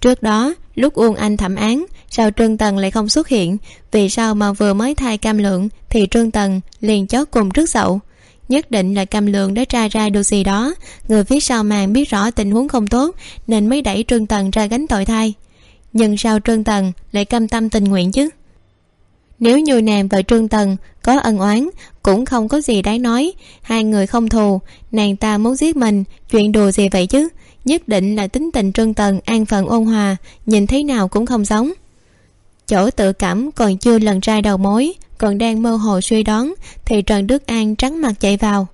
Trước đó, lúc uông anh thẩm án sao trương tần lại không xuất hiện? Vì sao mà vừa mới thay cam lượng thì trương tần liền chót cùng trước dậu? Nhất định là cam lượng đã tra ra được gì đó. Người phía sau màn biết rõ tình huống không tốt, nên mới đẩy trương tần ra gánh tội thay. Nhưng sao trương tần lại cam tâm tình nguyện chứ? Nếu như nàng và trương tần có ân oán, cũng không có gì đáng nói. Hai người không thù, nàng ta muốn giết mình, chuyện đùa gì vậy chứ? Nhất định là tính tình trương tần an phận ôn hòa, nhìn thế nào cũng không giống chỗ tự cảm còn chưa lần ra đầu mối, còn đang mơ hồ suy đoán, thì trần đức an trắng mặt chạy vào.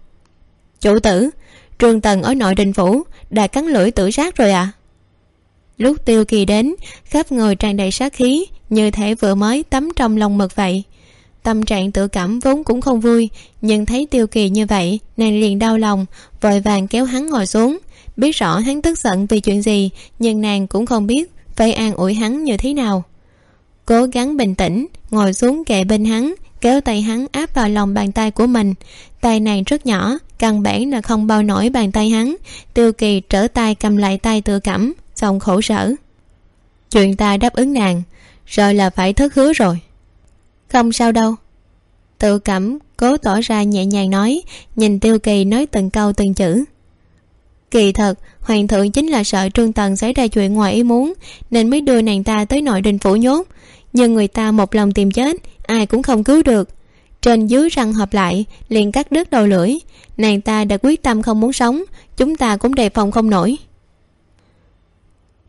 Chủ tử trương tần ở nội đình phủ, đã cắn lưỡi tự sát rồi à lúc tiêu kỳ đến, khắp người tràn đầy sát khí, như thể vừa mới tắm trong lòng mực vậy. Tâm trạng tự cảm vốn cũng không vui, nhưng thấy tiêu kỳ như vậy, nàng liền đau lòng, vội vàng kéo hắn ngồi xuống. Biết rõ hắn tức giận vì chuyện gì, nhưng nàng cũng không biết phải an ủi hắn như thế nào cố gắng bình tĩnh, ngồi xuống kệ bên hắn, kéo tay hắn áp vào lòng bàn tay của mình. Tay nàng rất nhỏ, căn bản là không bao nổi bàn tay hắn. Tiêu kỳ trở tay cầm lại tay tự cảm xong khổ sở. Chuyện ta đáp ứng nàng rồi là phải thất hứa rồi. Không sao đâu. Tự cảm cố tỏ ra nhẹ nhàng nói, nhìn tiêu kỳ nói từng câu từng chữ. Kỳ thật, hoàng thượng chính là sợ trương tần xảy ra chuyện ngoài ý muốn, nên mới đưa nàng ta tới nội đình phủ nhốt nhưng người ta một lòng tìm chết, ai cũng không cứu được. Trên dưới răng hợp lại, liền cắt đứt đầu lưỡi. Nàng ta đã quyết tâm không muốn sống, chúng ta cũng đề phòng không nổi.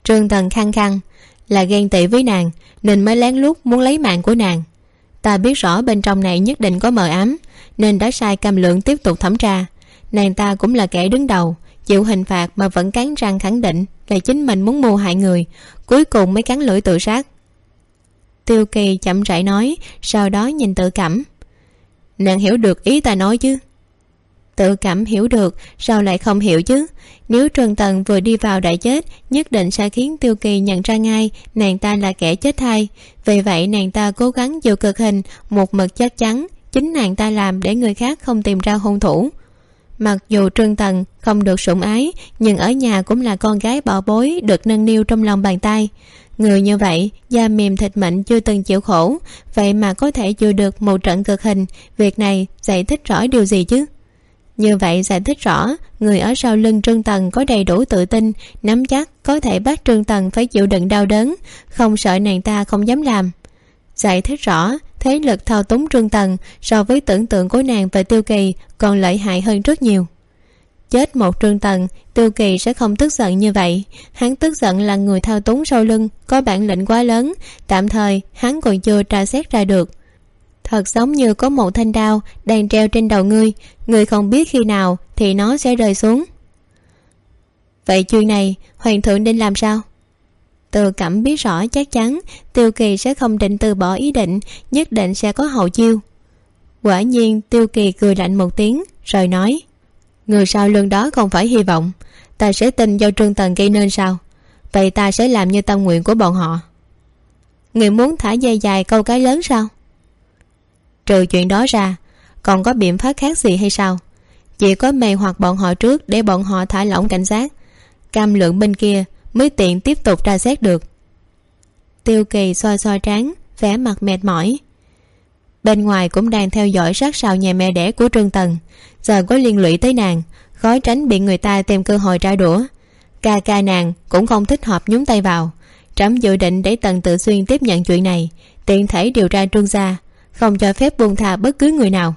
Trương tần khăng khăng, là ghen tị với nàng, nên mới lén lút muốn lấy mạng của nàng. Ta biết rõ bên trong này nhất định có mờ ám, nên đã sai cam lượng tiếp tục thẩm tra. Nàng ta cũng là kẻ đứng đầu, chịu hình phạt mà vẫn cắn răng khẳng định là chính mình muốn mưu hại người, cuối cùng mới cắn lưỡi tự sát tiêu kỳ chậm rãi nói, sau đó nhìn tự cảm nàng hiểu được ý ta nói chứ? Tự cảm hiểu được, sao lại không hiểu chứ? Nếu trần tần vừa đi vào đại chết, nhất định sẽ khiến tiêu kỳ nhận ra ngay, nàng ta là kẻ chết thay vì vậy nàng ta cố gắng chịu cực hình, một mực chắc chắn, chính nàng ta làm để người khác không tìm ra hung thủ. Mặc dù trương tần không được sủng ái, nhưng ở nhà cũng là con gái bỏ bối được nâng niu trong lòng bàn tay người như vậy, da mềm thịt mịn chưa từng chịu khổ, vậy mà có thể chịu được một trận cực hình. Việc này giải thích rõ điều gì chứ? Như vậy giải thích rõ, người ở sau lưng trương tần có đầy đủ tự tin, nắm chắc có thể bắt trương tần phải chịu đựng đau đớn, không sợ nàng ta không dám làm. Giải thích rõ, thế lực thao túng trương tần so với tưởng tượng của nàng và tiêu kỳ còn lợi hại hơn rất nhiều chết một trương tần, tiêu kỳ sẽ không tức giận như vậy. Hắn tức giận là người thao túng sau lưng, có bản lĩnh quá lớn. Tạm thời, hắn còn chưa tra xét ra được. Thật giống như có một thanh đao đang treo trên đầu ngươi ngươi không biết khi nào thì nó sẽ rơi xuống. Vậy chuyện này, hoàng thượng nên làm sao? Từ cẩm biết rõ chắc chắn, tiêu kỳ sẽ không định từ bỏ ý định, nhất định sẽ có hậu chiêu. Quả nhiên, tiêu kỳ cười lạnh một tiếng, rồi nói người sau lưng đó không phải hy vọng. Ta sẽ tin do trương tần gây nên sao? Vậy ta sẽ làm như tâm nguyện của bọn họ. Người muốn thả dây dài câu cái lớn sao? Trừ chuyện đó ra, còn có biện pháp khác gì hay sao? Chỉ có mày hoặc bọn họ trước để bọn họ thả lỏng cảnh giác. Cam lượng bên kia mới tiện tiếp tục tra xét được. Tiêu kỳ soi soi trán, vẻ mặt mệt mỏi bên ngoài cũng đang theo dõi sát sao nhà mẹ đẻ của trương tần. Giờ có liên lụy tới nàng, khó tránh bị người ta tìm cơ hội trả đũa. Ca ca nàng cũng không thích hợp nhúng tay vào. Trẫm dự định để tần tự xuyên tiếp nhận chuyện này, tiện thể điều tra trương gia, không cho phép buông thà bất cứ người nào.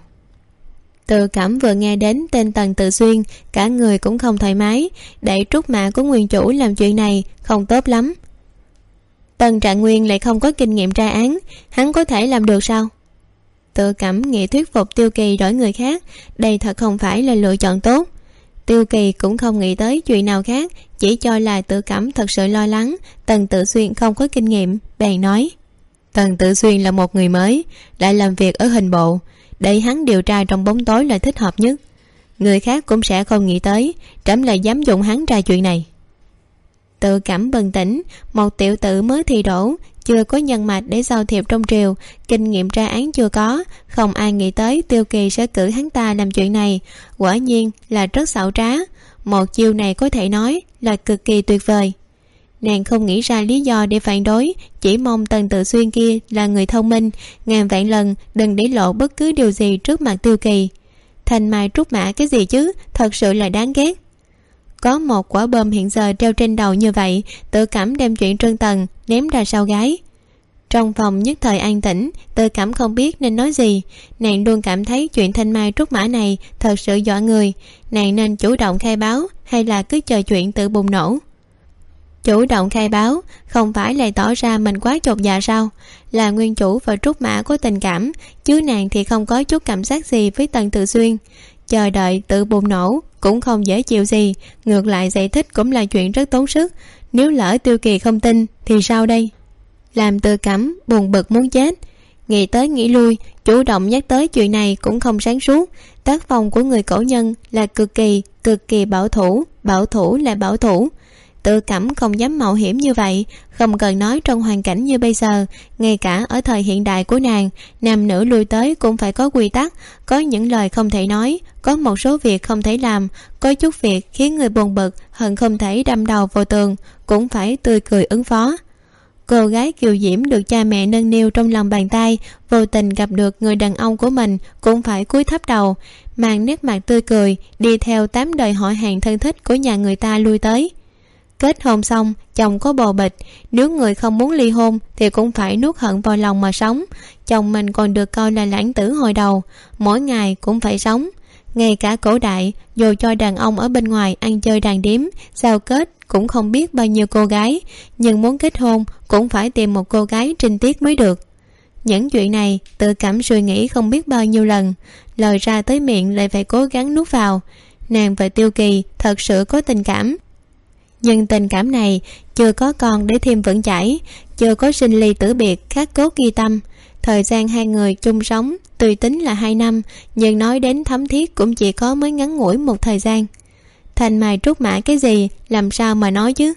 Tự cảm vừa nghe đến tên tần tự xuyên, cả người cũng không thoải mái, để trút mạ của nguyên chủ làm chuyện này không tốt lắm. Tần trạng nguyên lại không có kinh nghiệm tra án, hắn có thể làm được sao? Tự cảm nghĩ thuyết phục tiêu kỳ đổi người khác, đây thật không phải là lựa chọn tốt. Tiêu kỳ cũng không nghĩ tới chuyện nào khác, chỉ cho là tự cảm thật sự lo lắng. Tần tự xuyên không có kinh nghiệm, bèn nói, tần tự xuyên là một người mới, lại làm việc ở hình bộ, để hắn điều tra trong bóng tối là thích hợp nhất. Người khác cũng sẽ không nghĩ tới, trẫm lại dám dùng hắn ra chuyện này. Tự cảm bừng tỉnh, một tiểu tử mới thi đổ chưa có nhân mạch để giao thiệp trong triều, kinh nghiệm tra án chưa có, không ai nghĩ tới tiêu kỳ sẽ cử hắn ta làm chuyện này. Quả nhiên là rất xảo trá, một chiêu này có thể nói là cực kỳ tuyệt vời. Nàng không nghĩ ra lý do để phản đối, chỉ mong tần tự xuyên kia là người thông minh, ngàn vạn lần đừng để lộ bất cứ điều gì trước mặt tiêu kỳ. Thành mai trút mã cái gì chứ, thật sự là đáng ghét. Có một quả bom hiện giờ treo trên đầu như vậy, tự cảm đem chuyện trân tần ném ra sau gái. Trong phòng nhất thời an tĩnh tự cảm không biết nên nói gì. Nàng luôn cảm thấy chuyện thanh mai trúc mã này thật sự dọa người. Nàng nên chủ động khai báo hay là cứ chờ chuyện tự bùng nổ? Chủ động khai báo không phải là tỏ ra mình quá chột dạ sao? Là nguyên chủ và trúc mã có tình cảm, chứ nàng thì không có chút cảm giác gì với tần tự xuyên chờ đợi tự bùng nổ cũng không dễ chịu gì. Ngược lại giải thích cũng là chuyện rất tốn sức. Nếu lỡ tiêu kỳ không tin thì sao đây? Làm tự cảm buồn bực muốn chết. Nghĩ tới nghĩ lui, chủ động nhắc tới chuyện này cũng không sáng suốt. Tác phong của người cổ nhân là cực kỳ cực kỳ bảo thủ. Bảo thủ là bảo thủ tự cảm không dám mạo hiểm như vậy, không cần nói trong hoàn cảnh như bây giờ, ngay cả ở thời hiện đại của nàng, nam nữ lui tới cũng phải có quy tắc, có những lời không thể nói, có một số việc không thể làm, có chút việc khiến người buồn bực, hận không thể đâm đầu vào tường, cũng phải tươi cười ứng phó. Cô gái kiều diễm được cha mẹ nâng niu trong lòng bàn tay, vô tình gặp được người đàn ông của mình cũng phải cúi thấp đầu, mang nét mặt tươi cười, đi theo tám đời họ hàng thân thích của nhà người ta lui tới kết hôn xong, chồng có bồ bịch. Nếu người không muốn ly hôn, thì cũng phải nuốt hận vào lòng mà sống. Chồng mình còn được coi là lãng tử hồi đầu. Mỗi ngày cũng phải sống. Ngay cả cổ đại, dù cho đàn ông ở bên ngoài ăn chơi đàn điếm giao kết cũng không biết bao nhiêu cô gái. Nhưng muốn kết hôn, cũng phải tìm một cô gái trinh tiết mới được. Những chuyện này, tự cảm suy nghĩ không biết bao nhiêu lần. Lời ra tới miệng lại phải cố gắng nuốt vào. Nàng và tiêu kỳ thật sự có tình cảm nhưng tình cảm này chưa có con để thêm vững chãi, chưa có sinh ly tử biệt khắc cốt ghi tâm. Thời gian hai người chung sống, tùy tính là hai năm, nhưng nói đến thấm thiết cũng chỉ có mới ngắn ngủi một thời gian. Thành mài trút mã cái gì, làm sao mà nói chứ?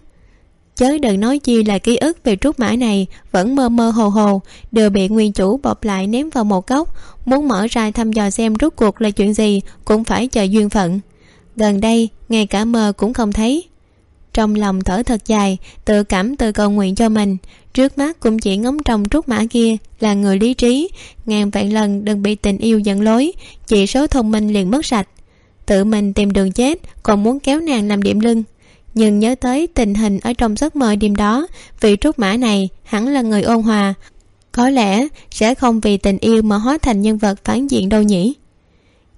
Chớ đừng nói chi là ký ức về trút mã này vẫn mơ mơ hồ hồ, đều bị nguyên chủ bọc lại ném vào một góc. Muốn mở ra thăm dò xem rốt cuộc là chuyện gì cũng phải chờ duyên phận. Gần đây, ngay cả mơ cũng không thấy trong lòng thở thật dài, tự cảm tự cầu nguyện cho mình. Trước mắt cũng chỉ ngóng trông trúc mã kia là người lý trí. Ngàn vạn lần đừng bị tình yêu dẫn lối, chỉ số thông minh liền mất sạch. Tự mình tìm đường chết, còn muốn kéo nàng làm điểm lưng. Nhưng nhớ tới tình hình ở trong giấc mơ đêm đó, vị trúc mã này hẳn là người ôn hòa. Có lẽ sẽ không vì tình yêu mà hóa thành nhân vật phản diện đâu nhỉ?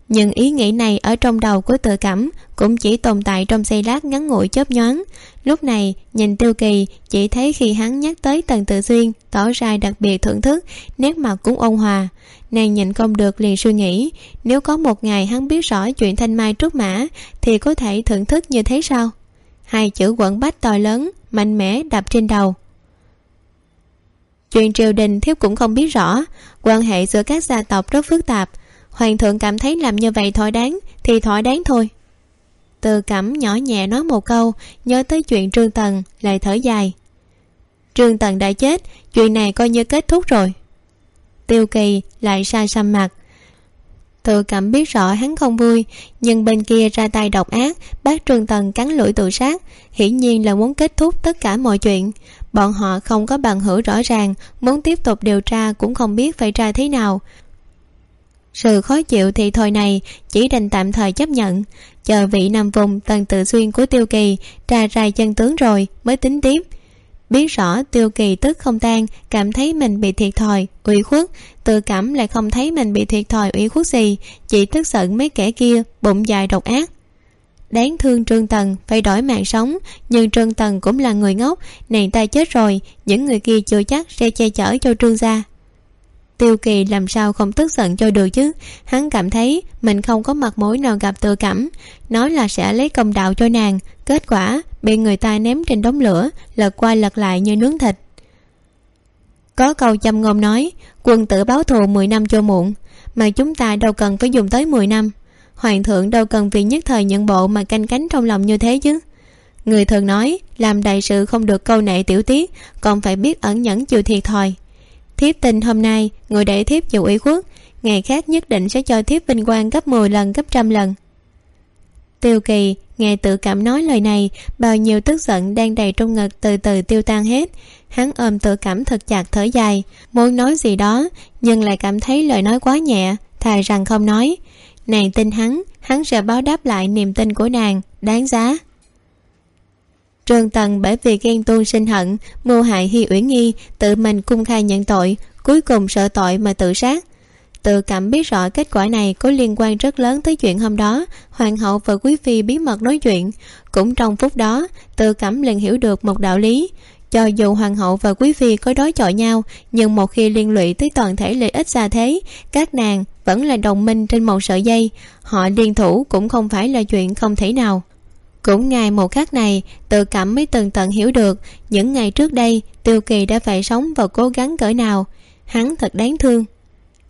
Nhưng ý nghĩ này ở trong đầu của tự cảm cũng chỉ tồn tại trong giây lát ngắn ngủi chớp nhoáng. Lúc này, nhìn tiêu kỳ, chỉ thấy khi hắn nhắc tới tần tự xuyên tỏ ra đặc biệt thưởng thức, nét mặt cũng ôn hòa. Nàng nhìn không được liền suy nghĩ, nếu có một ngày hắn biết rõ chuyện thanh mai trúc mã, thì có thể thưởng thức như thế sao? Hai chữ quẩn bách to lớn, mạnh mẽ đập trên đầu. Chuyện triều đình thiếp cũng không biết rõ, quan hệ giữa các gia tộc rất phức tạp hoàng thượng cảm thấy làm như vậy thỏa đáng, thì thỏa đáng thôi. Từ cẩm nhỏ nhẹ nói một câu, nhớ tới chuyện trương tần, lại thở dài. Trương tần đã chết, chuyện này coi như kết thúc rồi. Tiêu kỳ lại sai xăm mặt. Tự cảm biết rõ hắn không vui, nhưng bên kia ra tay độc ác, bác trương tần cắn lưỡi tự sát, hiển nhiên là muốn kết thúc tất cả mọi chuyện. Bọn họ không có bằng hữu rõ ràng, muốn tiếp tục điều tra cũng không biết phải tra thế nào sự khó chịu thì thôi này, chỉ đành tạm thời chấp nhận. Chờ vị nằm vùng, tần tự xuyên của tiêu kỳ, ra ra chân tướng rồi, mới tính tiếp. Biết rõ tiêu kỳ tức không tan, cảm thấy mình bị thiệt thòi, ủy khuất. Tự cảm lại không thấy mình bị thiệt thòi, ủy khuất gì, chỉ tức giận mấy kẻ kia, bụng dài độc ác. Đáng thương trương tần, phải đổi mạng sống, nhưng trương tần cũng là người ngốc. Nàng ta chết rồi, những người kia chưa chắc sẽ che chở cho trương gia tiêu kỳ làm sao không tức giận cho được chứ? Hắn cảm thấy mình không có mặt mũi nào gặp tự cảm. Nói là sẽ lấy công đạo cho nàng, kết quả bị người ta ném trên đống lửa, lật qua lật lại như nướng thịt. Có câu châm ngôn nói, quân tử báo thù mười năm cho muộn, mà chúng ta đâu cần phải dùng tới mười năm. Hoàng thượng đâu cần vì nhất thời nhận bộ mà canh cánh trong lòng như thế chứ? Người thường nói, làm đại sự không được câu nệ tiểu tiết, còn phải biết ẩn nhẫn chịu thiệt thòi thiếp tình hôm nay người đẩy thiếp chịu ủy khuất. Ngày khác nhất định sẽ cho thiếp vinh quang gấp 10 lần, gấp trăm lần. Tiêu kỳ, nghe tự cảm nói lời này, bao nhiêu tức giận đang đầy trong ngực từ từ tiêu tan hết. Hắn ôm tự cảm thật chặt thở dài, muốn nói gì đó, nhưng lại cảm thấy lời nói quá nhẹ, thà rằng không nói. Nàng tin hắn hắn sẽ báo đáp lại niềm tin của nàng, đáng giá trương tần bởi vì ghen tuông sinh hận, mưu hại hi uyển nghi, tự mình cung khai nhận tội, cuối cùng sợ tội mà tự sát. Tự cảm biết rõ kết quả này có liên quan rất lớn tới chuyện hôm đó, hoàng hậu và quý phi bí mật nói chuyện. Cũng trong phút đó, tự cảm liền hiểu được một đạo lý. Cho dù hoàng hậu và quý phi có đối chọi nhau, nhưng một khi liên lụy tới toàn thể lợi ích xa thế, các nàng vẫn là đồng minh trên một sợi dây. Họ liên thủ cũng không phải là chuyện không thể nào cũng ngày một khắc này, tự cảm mới từng tận hiểu được, những ngày trước đây, tiêu kỳ đã phải sống và cố gắng cỡ nào. Hắn thật đáng thương.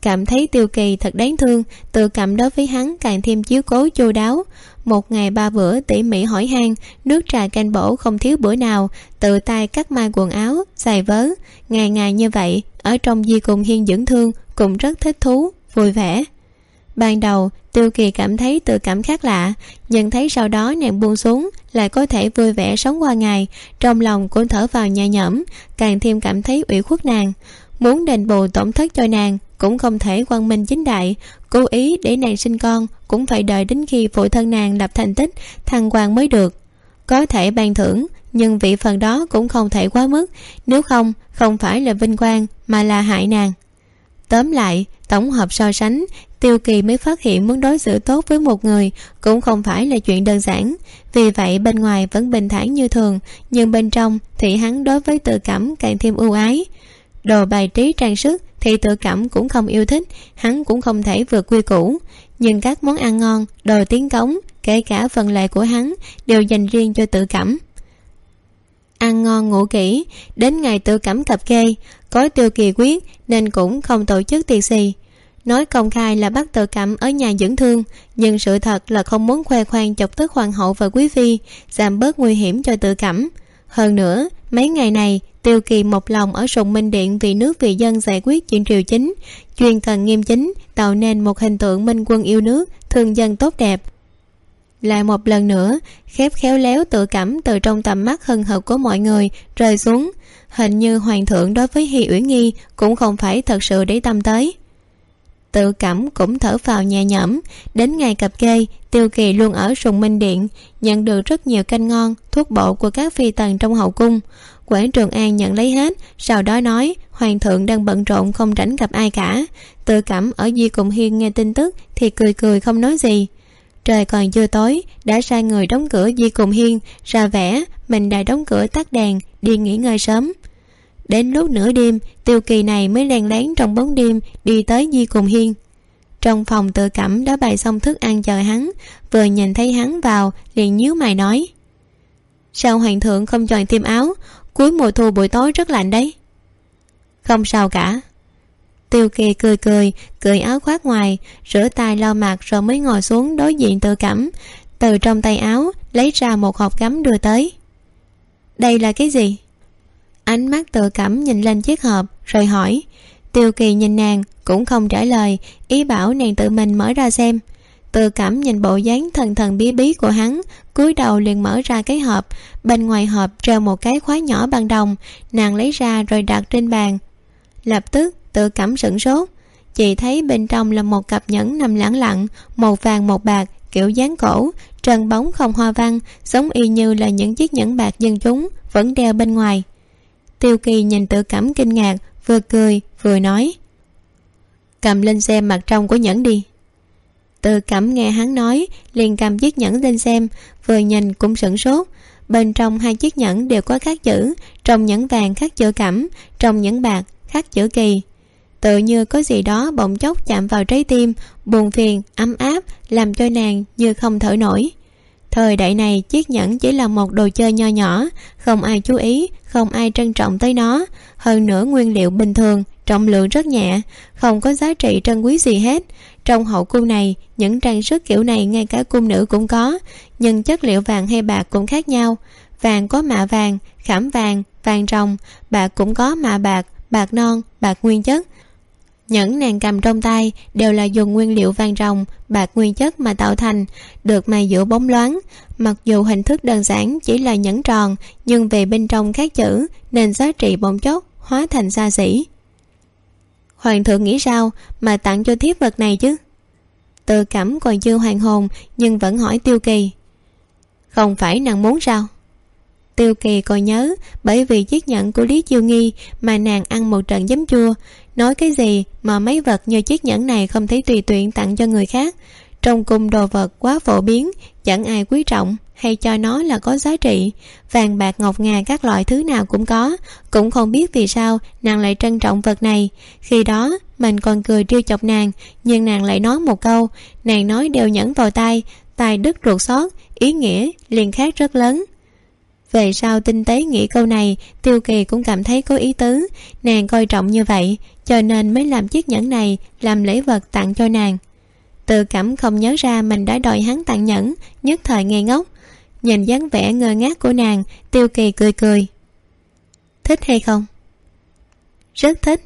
Cảm thấy tiêu kỳ thật đáng thương, tự cảm đối với hắn càng thêm chiếu cố chu đáo. Một ngày ba bữa, tỉ mỉ hỏi han, nước trà canh bổ không thiếu bữa nào, tự tay cắt mai quần áo, xài vớ. Ngày ngày như vậy, ở trong di cùng hiên dưỡng thương, cũng rất thích thú, vui vẻ ban đầu, tiêu kỳ cảm thấy tự cảm khác lạ, nhưng thấy sau đó nàng buông xuống lại có thể vui vẻ sống qua ngày. Trong lòng cũng thở vào nhẹ nhõm, càng thêm cảm thấy ủy khuất nàng. Muốn đền bù tổn thất cho nàng, cũng không thể quang minh chính đại. Cố ý để nàng sinh con, cũng phải đợi đến khi phụ thân nàng lập thành tích, thăng quan mới được. Có thể ban thưởng, nhưng vị phần đó cũng không thể quá mức. Nếu không không phải là vinh quang, mà là hại nàng. Tóm lại, tổng hợp so sánh tiêu kỳ mới phát hiện muốn đối xử tốt với một người cũng không phải là chuyện đơn giản. Vì vậy, bên ngoài vẫn bình thản như thường, nhưng bên trong thì hắn đối với tự cảm càng thêm ưu ái. Đồ bài trí trang sức thì tự cảm cũng không yêu thích, hắn cũng không thể vượt quy củ. Nhưng các món ăn ngon, đồ tiếng cống, kể cả phần lệ của hắn, đều dành riêng cho tự cảm. Ăn ngon ngủ kỹ, đến ngày tự cảm cập kê, có tiêu kỳ quyết nên cũng không tổ chức tiệc xì nói công khai là bắt tự cảm ở nhà dưỡng thương, nhưng sự thật là không muốn khoe khoang chọc tức hoàng hậu và quý phi, giảm bớt nguy hiểm cho tự cảm. Hơn nữa, mấy ngày này, tiêu kỳ một lòng ở sùng minh điện vì nước vì dân giải quyết chuyện triều chính, chuyên cần nghiêm chính, tạo nên một hình tượng minh quân yêu nước, thương dân tốt đẹp. Lại một lần nữa, khép khéo léo tự cảm từ trong tầm mắt hân hực của mọi người rơi xuống. Hình như hoàng thượng đối với hi uyển nghi cũng không phải thật sự để tâm tới tự cảm cũng thở vào nhẹ nhõm. Đến ngày cập kê, tiêu kỳ luôn ở sùng minh điện, nhận được rất nhiều canh ngon, thuốc bổ của các phi tần trong hậu cung. Quảng trường an nhận lấy hết, sau đó nói, hoàng thượng đang bận rộn không rảnh gặp ai cả. Tự cảm ở di cùng hiên nghe tin tức thì cười cười không nói gì. Trời còn chưa tối, đã sai người đóng cửa di cùng hiên, ra vẻ, mình đã đóng cửa tắt đèn, đi nghỉ ngơi sớm đến lúc nửa đêm, tiêu kỳ này mới len lén trong bóng đêm đi tới di cùng hiên. Trong phòng tự cảm đã bày xong thức ăn chờ hắn, vừa nhìn thấy hắn vào, liền nhíu mày nói. Sao hoàng thượng không choàng thêm áo? Cuối mùa thu buổi tối rất lạnh đấy. Không sao cả. Tiêu kỳ cười cười cười áo khoác ngoài, rửa tay lau mặt rồi mới ngồi xuống đối diện tự cảm. Từ trong tay áo, lấy ra một hộp gấm đưa tới. Đây là cái gì? Ánh mắt tự cảm nhìn lên chiếc hộp, rồi hỏi. Tiêu kỳ nhìn nàng, cũng không trả lời, ý bảo nàng tự mình mở ra xem. Tự cảm nhìn bộ dáng thần thần bí bí của hắn, cúi đầu liền mở ra cái hộp. Bên ngoài hộp treo một cái khóa nhỏ bằng đồng, nàng lấy ra rồi đặt trên bàn. Lập tức, tự cảm sửng sốt. Chị thấy bên trong là một cặp nhẫn nằm lãng lặng, màu vàng một bạc, kiểu dáng cổ, trần bóng không hoa văn, giống y như là những chiếc nhẫn bạc dân chúng, vẫn đeo bên ngoài tiêu kỳ nhìn tự cảm kinh ngạc, vừa cười, vừa nói. Cầm lên xem mặt trong của nhẫn đi. Tự cảm nghe hắn nói, liền cầm chiếc nhẫn lên xem, vừa nhìn cũng sửng sốt. Bên trong hai chiếc nhẫn đều có khắc chữ, trong nhẫn vàng khắc chữ cẩm, trong nhẫn bạc khắc chữ kỳ. Tự như có gì đó bỗng chốc chạm vào trái tim, buồn phiền, ấm áp, làm cho nàng như không thở nổi thời đại này, chiếc nhẫn chỉ là một đồ chơi nho nhỏ, không ai chú ý, không ai trân trọng tới nó. Hơn nữa, nguyên liệu bình thường, trọng lượng rất nhẹ, không có giá trị trân quý gì hết. Trong hậu cung này, những trang sức kiểu này ngay cả cung nữ cũng có, nhưng chất liệu vàng hay bạc cũng khác nhau. Vàng có mạ vàng, khảm vàng vàng rồng, bạc cũng có mạ bạc bạc non, bạc nguyên chất những nàng cầm trong tay đều là dùng nguyên liệu vàng rồng bạc nguyên chất mà tạo thành, được mài giữa bóng loáng. Mặc dù hình thức đơn giản chỉ là nhẫn tròn, nhưng về bên trong khác chữ, nên giá trị bỗng chốc hóa thành xa xỉ. Hoàng thượng nghĩ sao mà tặng cho thiếp vật này chứ? Tự cảm còn chưa hoàn hồn, nhưng vẫn hỏi tiêu kỳ. Không phải nàng muốn sao? Tiêu kỳ còn nhớ, bởi vì chiếc nhẫn của lý chiêu nghi mà nàng ăn một trận giấm chua. Nói cái gì mà mấy vật như chiếc nhẫn này không thấy tùy tiện tặng cho người khác. Trong cung đồ vật quá phổ biến, chẳng ai quý trọng hay cho nó là có giá trị. Vàng bạc ngọc ngà các loại thứ nào cũng có, cũng không biết vì sao nàng lại trân trọng vật này. Khi đó, mình còn cười trêu chọc nàng, nhưng nàng lại nói một câu, nàng nói đều nhẫn vào tay tay đứt ruột xót, ý nghĩa liền khác rất lớn về sau tinh tế nghĩ câu này, tiêu kỳ cũng cảm thấy có ý tứ. Nàng coi trọng như vậy, cho nên mới làm chiếc nhẫn này, làm lễ vật tặng cho nàng. Tự cảm không nhớ ra mình đã đòi hắn tặng nhẫn, nhất thời ngây ngốc. Nhìn dáng vẻ ngơ ngác của nàng, tiêu kỳ cười cười. Thích hay không? Rất thích.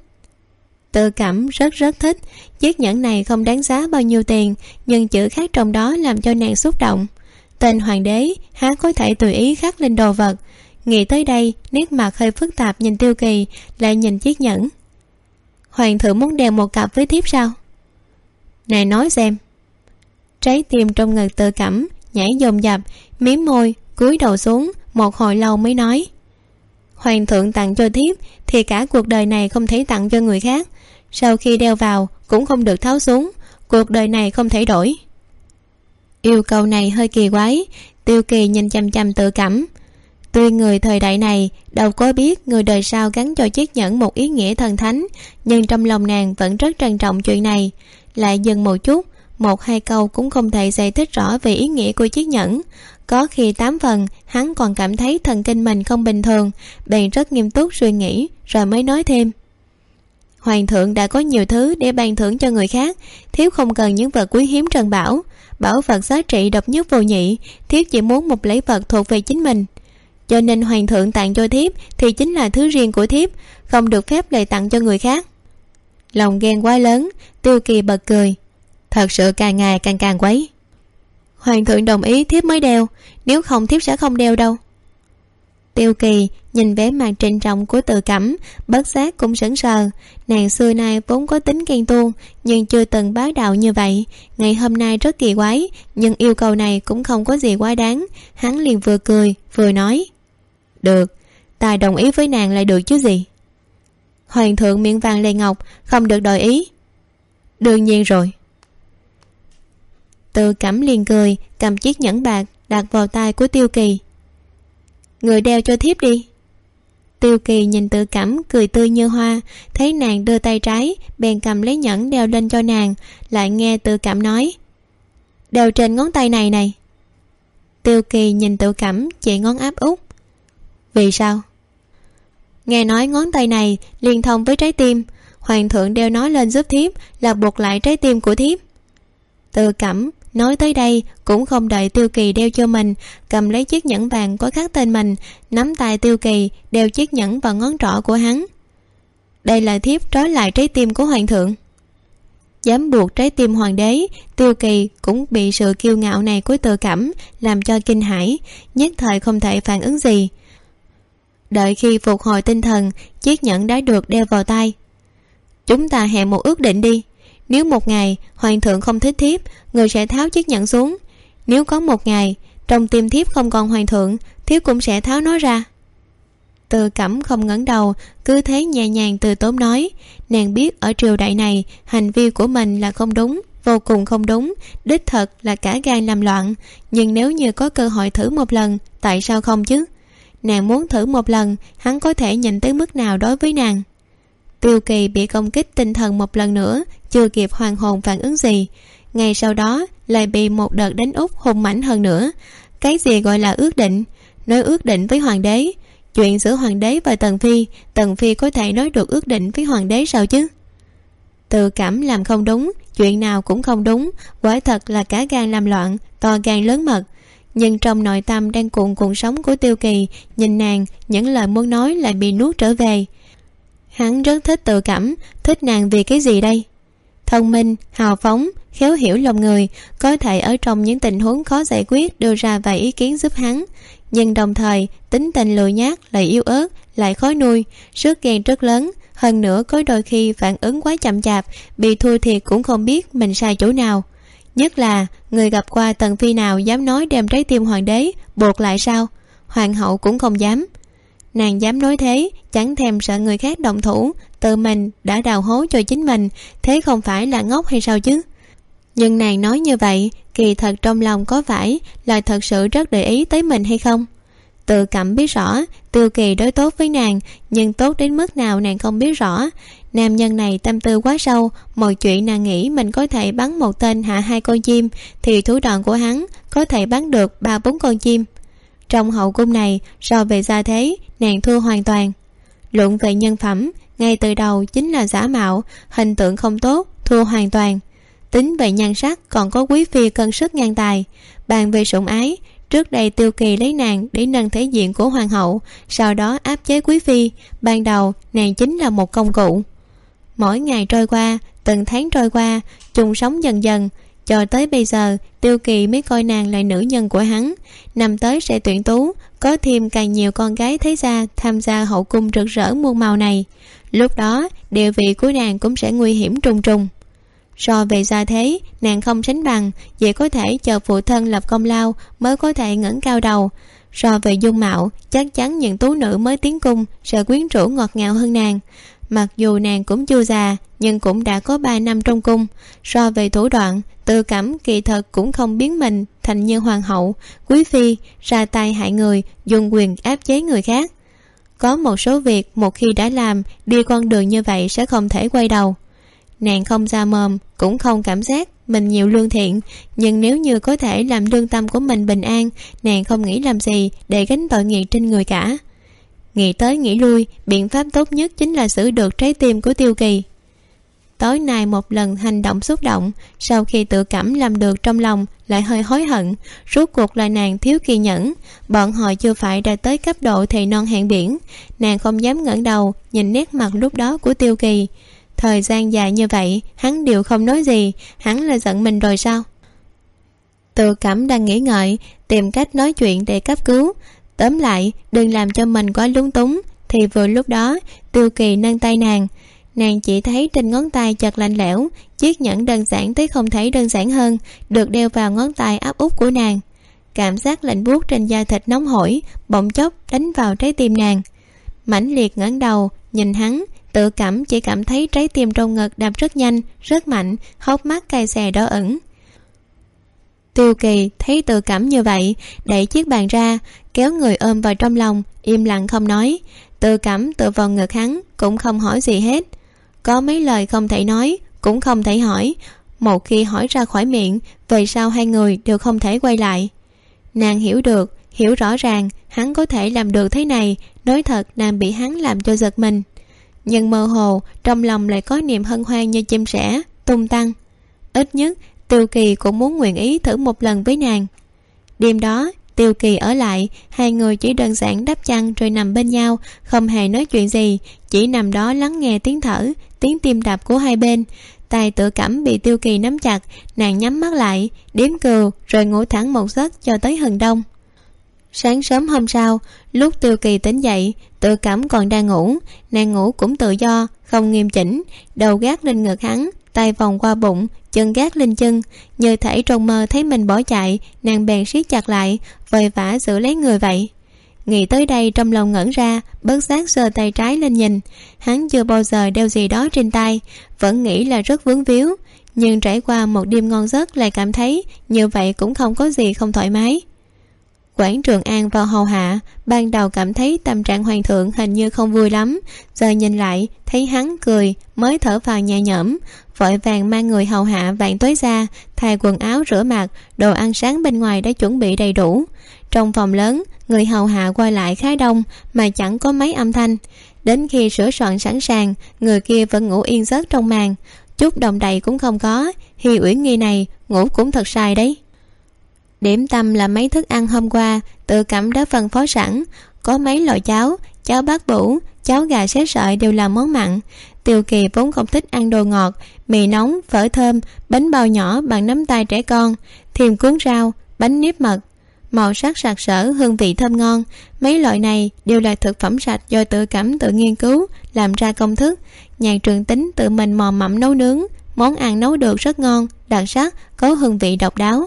Tự cảm rất rất thích. Chiếc nhẫn này không đáng giá bao nhiêu tiền, nhưng chữ khác trong đó làm cho nàng xúc động tên hoàng đế, há có thể tùy ý khắc lên đồ vật. Nghĩ tới đây, nét mặt hơi phức tạp nhìn tiêu kỳ, lại nhìn chiếc nhẫn. Hoàng thượng muốn đeo một cặp với thiếp sao? Này nói xem. Trái tim trong ngực tự cảm, nhảy dồn dập, miếm môi, cúi đầu xuống, một hồi lâu mới nói. Hoàng thượng tặng cho thiếp, thì cả cuộc đời này không thể tặng cho người khác. Sau khi đeo vào, cũng không được tháo xuống, cuộc đời này không thể đổi yêu cầu này hơi kỳ quái, tiêu kỳ nhìn chăm chăm tự cảm. Tuy người thời đại này đâu có biết người đời sau gắn cho chiếc nhẫn một ý nghĩa thần thánh, nhưng trong lòng nàng vẫn rất trân trọng chuyện này. Lại dừng một chút, một hai câu cũng không thể giải thích rõ về ý nghĩa của chiếc nhẫn. Có khi tám phần, hắn còn cảm thấy thần kinh mình không bình thường, bèn rất nghiêm túc suy nghĩ, rồi mới nói thêm. Hoàng thượng đã có nhiều thứ để ban thưởng cho người khác, thiếu không cần những vật quý hiếm trần bảo bảo vật giá trị độc nhất vô nhị, thiếp chỉ muốn một lấy vật thuộc về chính mình. Cho nên hoàng thượng tặng cho thiếp thì chính là thứ riêng của thiếp, không được phép lại tặng cho người khác. Lòng ghen quá lớn, tiêu kỳ bật cười. Thật sự càng ngày càng càng quấy. Hoàng thượng đồng ý thiếp mới đeo, nếu không thiếp sẽ không đeo đâu tiêu kỳ nhìn vẻ mặt trịnh trọng của tự cẩm bất giác cũng sững sờ. Nàng xưa nay vốn có tính ghen tuông, nhưng chưa từng bá đạo như vậy. Ngày hôm nay rất kỳ quái, nhưng yêu cầu này cũng không có gì quá đáng. Hắn liền vừa cười, vừa nói, được, ta đồng ý với nàng lại được chứ gì? Hoàng thượng miệng vàng lê ngọc, không được đòi ý. Đương nhiên rồi. Tự cẩm liền cười, cầm chiếc nhẫn bạc đặt vào tay của tiêu kỳ người đeo cho thiếp đi. Tiêu kỳ nhìn tự cẩm cười tươi như hoa, thấy nàng đưa tay trái, bèn cầm lấy nhẫn đeo lên cho nàng, lại nghe tự cảm nói, đeo trên ngón tay này này. Tiêu kỳ nhìn tự cẩm chỉ ngón áp út. Vì sao? Nghe nói ngón tay này liên thông với trái tim, hoàng thượng đeo nó lên giúp thiếp là buộc lại trái tim của thiếp. Tự cẩm nói tới đây, cũng không đợi tiêu kỳ đeo cho mình, cầm lấy chiếc nhẫn vàng có khắc tên mình, nắm tay tiêu kỳ, đeo chiếc nhẫn vào ngón trỏ của hắn. Đây là thiếp trói lại trái tim của hoàng thượng. Dám buộc trái tim hoàng đế, tiêu kỳ cũng bị sự kiêu ngạo này của tự cảm làm cho kinh hãi, nhất thời không thể phản ứng gì. Đợi khi phục hồi tinh thần, chiếc nhẫn đã được đeo vào tay. Chúng ta hẹn một ước định đi nếu một ngày, hoàng thượng không thích thiếp, người sẽ tháo chiếc nhẫn xuống. Nếu có một ngày, trong tim thiếp không còn hoàng thượng, thiếp cũng sẽ tháo nó ra. Từ cẩm không ngẩng đầu, cứ thế nhẹ nhàng từ tốn nói, nàng biết ở triều đại này, hành vi của mình là không đúng, vô cùng không đúng, đích thật là cả gan làm loạn. Nhưng nếu như có cơ hội thử một lần, tại sao không chứ? Nàng muốn thử một lần, hắn có thể nhìn tới mức nào đối với nàng? Tiêu kỳ bị công kích tinh thần một lần nữa, chưa kịp hoàn hồn phản ứng gì. Ngay sau đó, lại bị một đợt đánh úp hùng mãnh hơn nữa. Cái gì gọi là ước định? Nói ước định với hoàng đế. Chuyện giữa hoàng đế và tần phi tần phi có thể nói được ước định với hoàng đế sao chứ? Tự cảm làm không đúng, chuyện nào cũng không đúng. Quả thật là cả gan làm loạn, to gan lớn mật. Nhưng trong nội tâm đang cuộn cuộn sống của tiêu kỳ, nhìn nàng, những lời muốn nói lại bị nuốt trở về hắn rất thích tự cảm thích nàng vì cái gì đây? Thông minh hào phóng khéo hiểu lòng người có thể ở trong những tình huống khó giải quyết đưa ra vài ý kiến giúp hắn. Nhưng đồng thời tính tình lười nhác, lại yếu ớt lại khó nuôi sức ghen rất lớn. Hơn nữa có đôi khi phản ứng quá chậm chạp bị thua thiệt cũng không biết mình sai chỗ nào. Nhất là người gặp qua tần phi nào dám nói đem trái tim hoàng đế buộc lại sao? Hoàng hậu cũng không dám nàng dám nói thế, chẳng thèm sợ người khác động thủ, tự mình đã đào hố cho chính mình, thế không phải là ngốc hay sao chứ? Nhưng nàng nói như vậy, kỳ thật trong lòng có phải là thật sự rất để ý tới mình hay không? Tự cảm biết rõ tiêu kỳ đối tốt với nàng, nhưng tốt đến mức nào nàng không biết rõ. Nam nhân này tâm tư quá sâu, mọi chuyện nàng nghĩ mình có thể bắn một tên hạ hai con chim, thì thủ đoạn của hắn có thể bắn được ba bốn con chim trong hậu cung này, so về gia thế, nàng thua hoàn toàn. Luận về nhân phẩm, ngay từ đầu chính là giả mạo, hình tượng không tốt, thua hoàn toàn. Tính về nhan sắc còn có quý phi cân sức ngang tài. Bàn về sủng ái, trước đây tiêu kỳ lấy nàng để nâng thể diện của hoàng hậu, sau đó áp chế quý phi, ban đầu nàng chính là một công cụ. Mỗi ngày trôi qua, từng tháng trôi qua, chung sống dần dần cho tới bây giờ, tiêu kỳ mới coi nàng là nữ nhân của hắn. Năm tới sẽ tuyển tú, có thêm càng nhiều con gái thấy ra tham gia hậu cung rực rỡ muôn màu này. Lúc đó, địa vị của nàng cũng sẽ nguy hiểm trùng trùng. So về gia thế, nàng không sánh bằng, chỉ có thể chờ phụ thân lập công lao mới có thể ngẩng cao đầu. So về dung mạo, chắc chắn những tú nữ mới tiến cung sẽ quyến rũ ngọt ngào hơn nàng mặc dù nàng cũng chưa già, nhưng cũng đã có ba năm trong cung. So về thủ đoạn tự cảm kỳ thật cũng không biến mình thành như hoàng hậu. Quý phi, ra tay hại người, dùng quyền áp chế người khác. Có một số việc một khi đã làm, đi con đường như vậy sẽ không thể quay đầu. Nàng không ra mồm, cũng không cảm giác mình nhiều lương thiện. Nhưng nếu như có thể làm lương tâm của mình bình an, nàng không nghĩ làm gì để gánh tội nghiệp trên người cả nghĩ tới nghĩ lui, biện pháp tốt nhất chính là xử được trái tim của tiêu kỳ. Tối nay một lần hành động xúc động, sau khi tự cảm làm được trong lòng, lại hơi hối hận. Rốt cuộc là nàng thiếu kỳ nhẫn. Bọn họ chưa phải đã tới cấp độ thầy non hẹn biển. Nàng không dám ngẩng đầu, nhìn nét mặt lúc đó của tiêu kỳ. Thời gian dài như vậy, hắn đều không nói gì. Hắn là giận mình rồi sao? Tự cảm đang nghĩ ngợi, tìm cách nói chuyện để cấp cứu tóm lại, đừng làm cho mình quá lúng túng. Thì vừa lúc đó, tiêu kỳ nâng tay nàng. Nàng chỉ thấy trên ngón tay chật lạnh lẽo, chiếc nhẫn đơn giản tới không thấy đơn giản hơn, được đeo vào ngón tay áp út của nàng. Cảm giác lạnh buốt trên da thịt nóng hổi, bỗng chốc đánh vào trái tim nàng. Mãnh liệt ngẩng đầu, nhìn hắn, tự cảm chỉ cảm thấy trái tim trong ngực đập rất nhanh, rất mạnh, hốc mắt cay xè đỏ ẩn tiêu kỳ thấy tự cảm như vậy, đẩy chiếc bàn ra kéo người ôm vào trong lòng, im lặng không nói. Tự cảm tự vào ngực hắn cũng không hỏi gì hết. Có mấy lời không thể nói, cũng không thể hỏi. Một khi hỏi ra khỏi miệng, về sau hai người đều không thể quay lại. Nàng hiểu được, hiểu rõ ràng hắn có thể làm được thế này, nói thật nàng bị hắn làm cho giật mình. Nhưng mơ hồ, trong lòng lại có niềm hân hoan như chim sẻ, tung tăng. Ít nhất, tiêu kỳ cũng muốn nguyện ý thử một lần với nàng. Đêm đó tiêu kỳ ở lại, hai người chỉ đơn giản đắp chăn rồi nằm bên nhau, không hề nói chuyện gì, chỉ nằm đó lắng nghe tiếng thở, tiếng tim đập của hai bên. Tay tự cảm bị tiêu kỳ nắm chặt, nàng nhắm mắt lại đếm cừu rồi ngủ thẳng một giấc cho tới hừng đông. Sáng sớm hôm sau, lúc tiêu kỳ tỉnh dậy, tự cảm còn đang ngủ, nàng ngủ cũng tự do, không nghiêm chỉnh, đầu gác lên ngực hắn, tay vòng qua bụng chân gác lên chân như thể trong mơ thấy mình bỏ chạy, nàng bèn siết chặt lại, vội vã giữ lấy người vậy. Nghĩ tới đây trong lòng ngẩn ra bớt giác giơ tay trái lên nhìn. Hắn chưa bao giờ đeo gì đó trên tay, vẫn nghĩ là rất vướng víu. Nhưng trải qua một đêm ngon giấc lại cảm thấy như vậy cũng không có gì không thoải mái. Quản trường an vào hầu hạ, ban đầu cảm thấy tâm trạng hoàng thượng hình như không vui lắm. Giờ nhìn lại, thấy hắn cười, mới thở vào nhẹ nhõm vội vàng mang người hầu hạ vạn tối ra, thay quần áo rửa mặt, đồ ăn sáng bên ngoài đã chuẩn bị đầy đủ. Trong phòng lớn, người hầu hạ quay lại khá đông, mà chẳng có mấy âm thanh. Đến khi sửa soạn sẵn sàng, người kia vẫn ngủ yên giấc trong màn. Chút đồng đầy cũng không có, hi uyển nghi này ngủ cũng thật sai đấy. Điểm tâm là mấy thức ăn hôm qua, tự cảm đã phân phó sẵn. Có mấy loại cháo cháo bát bủ cháo gà xé sợi đều là món mặn tiêu kỳ vốn không thích ăn đồ ngọt, mì nóng, phở thơm, bánh bao nhỏ bằng nắm tay trẻ con, thêm cuốn rau, bánh nếp mật. Màu sắc sặc sỡ, hương vị thơm ngon, mấy loại này đều là thực phẩm sạch do tự cảm, tự nghiên cứu, làm ra công thức. Nhạc trường tính tự mình mò mẫm nấu nướng, món ăn nấu được rất ngon, đặc sắc, có hương vị độc đáo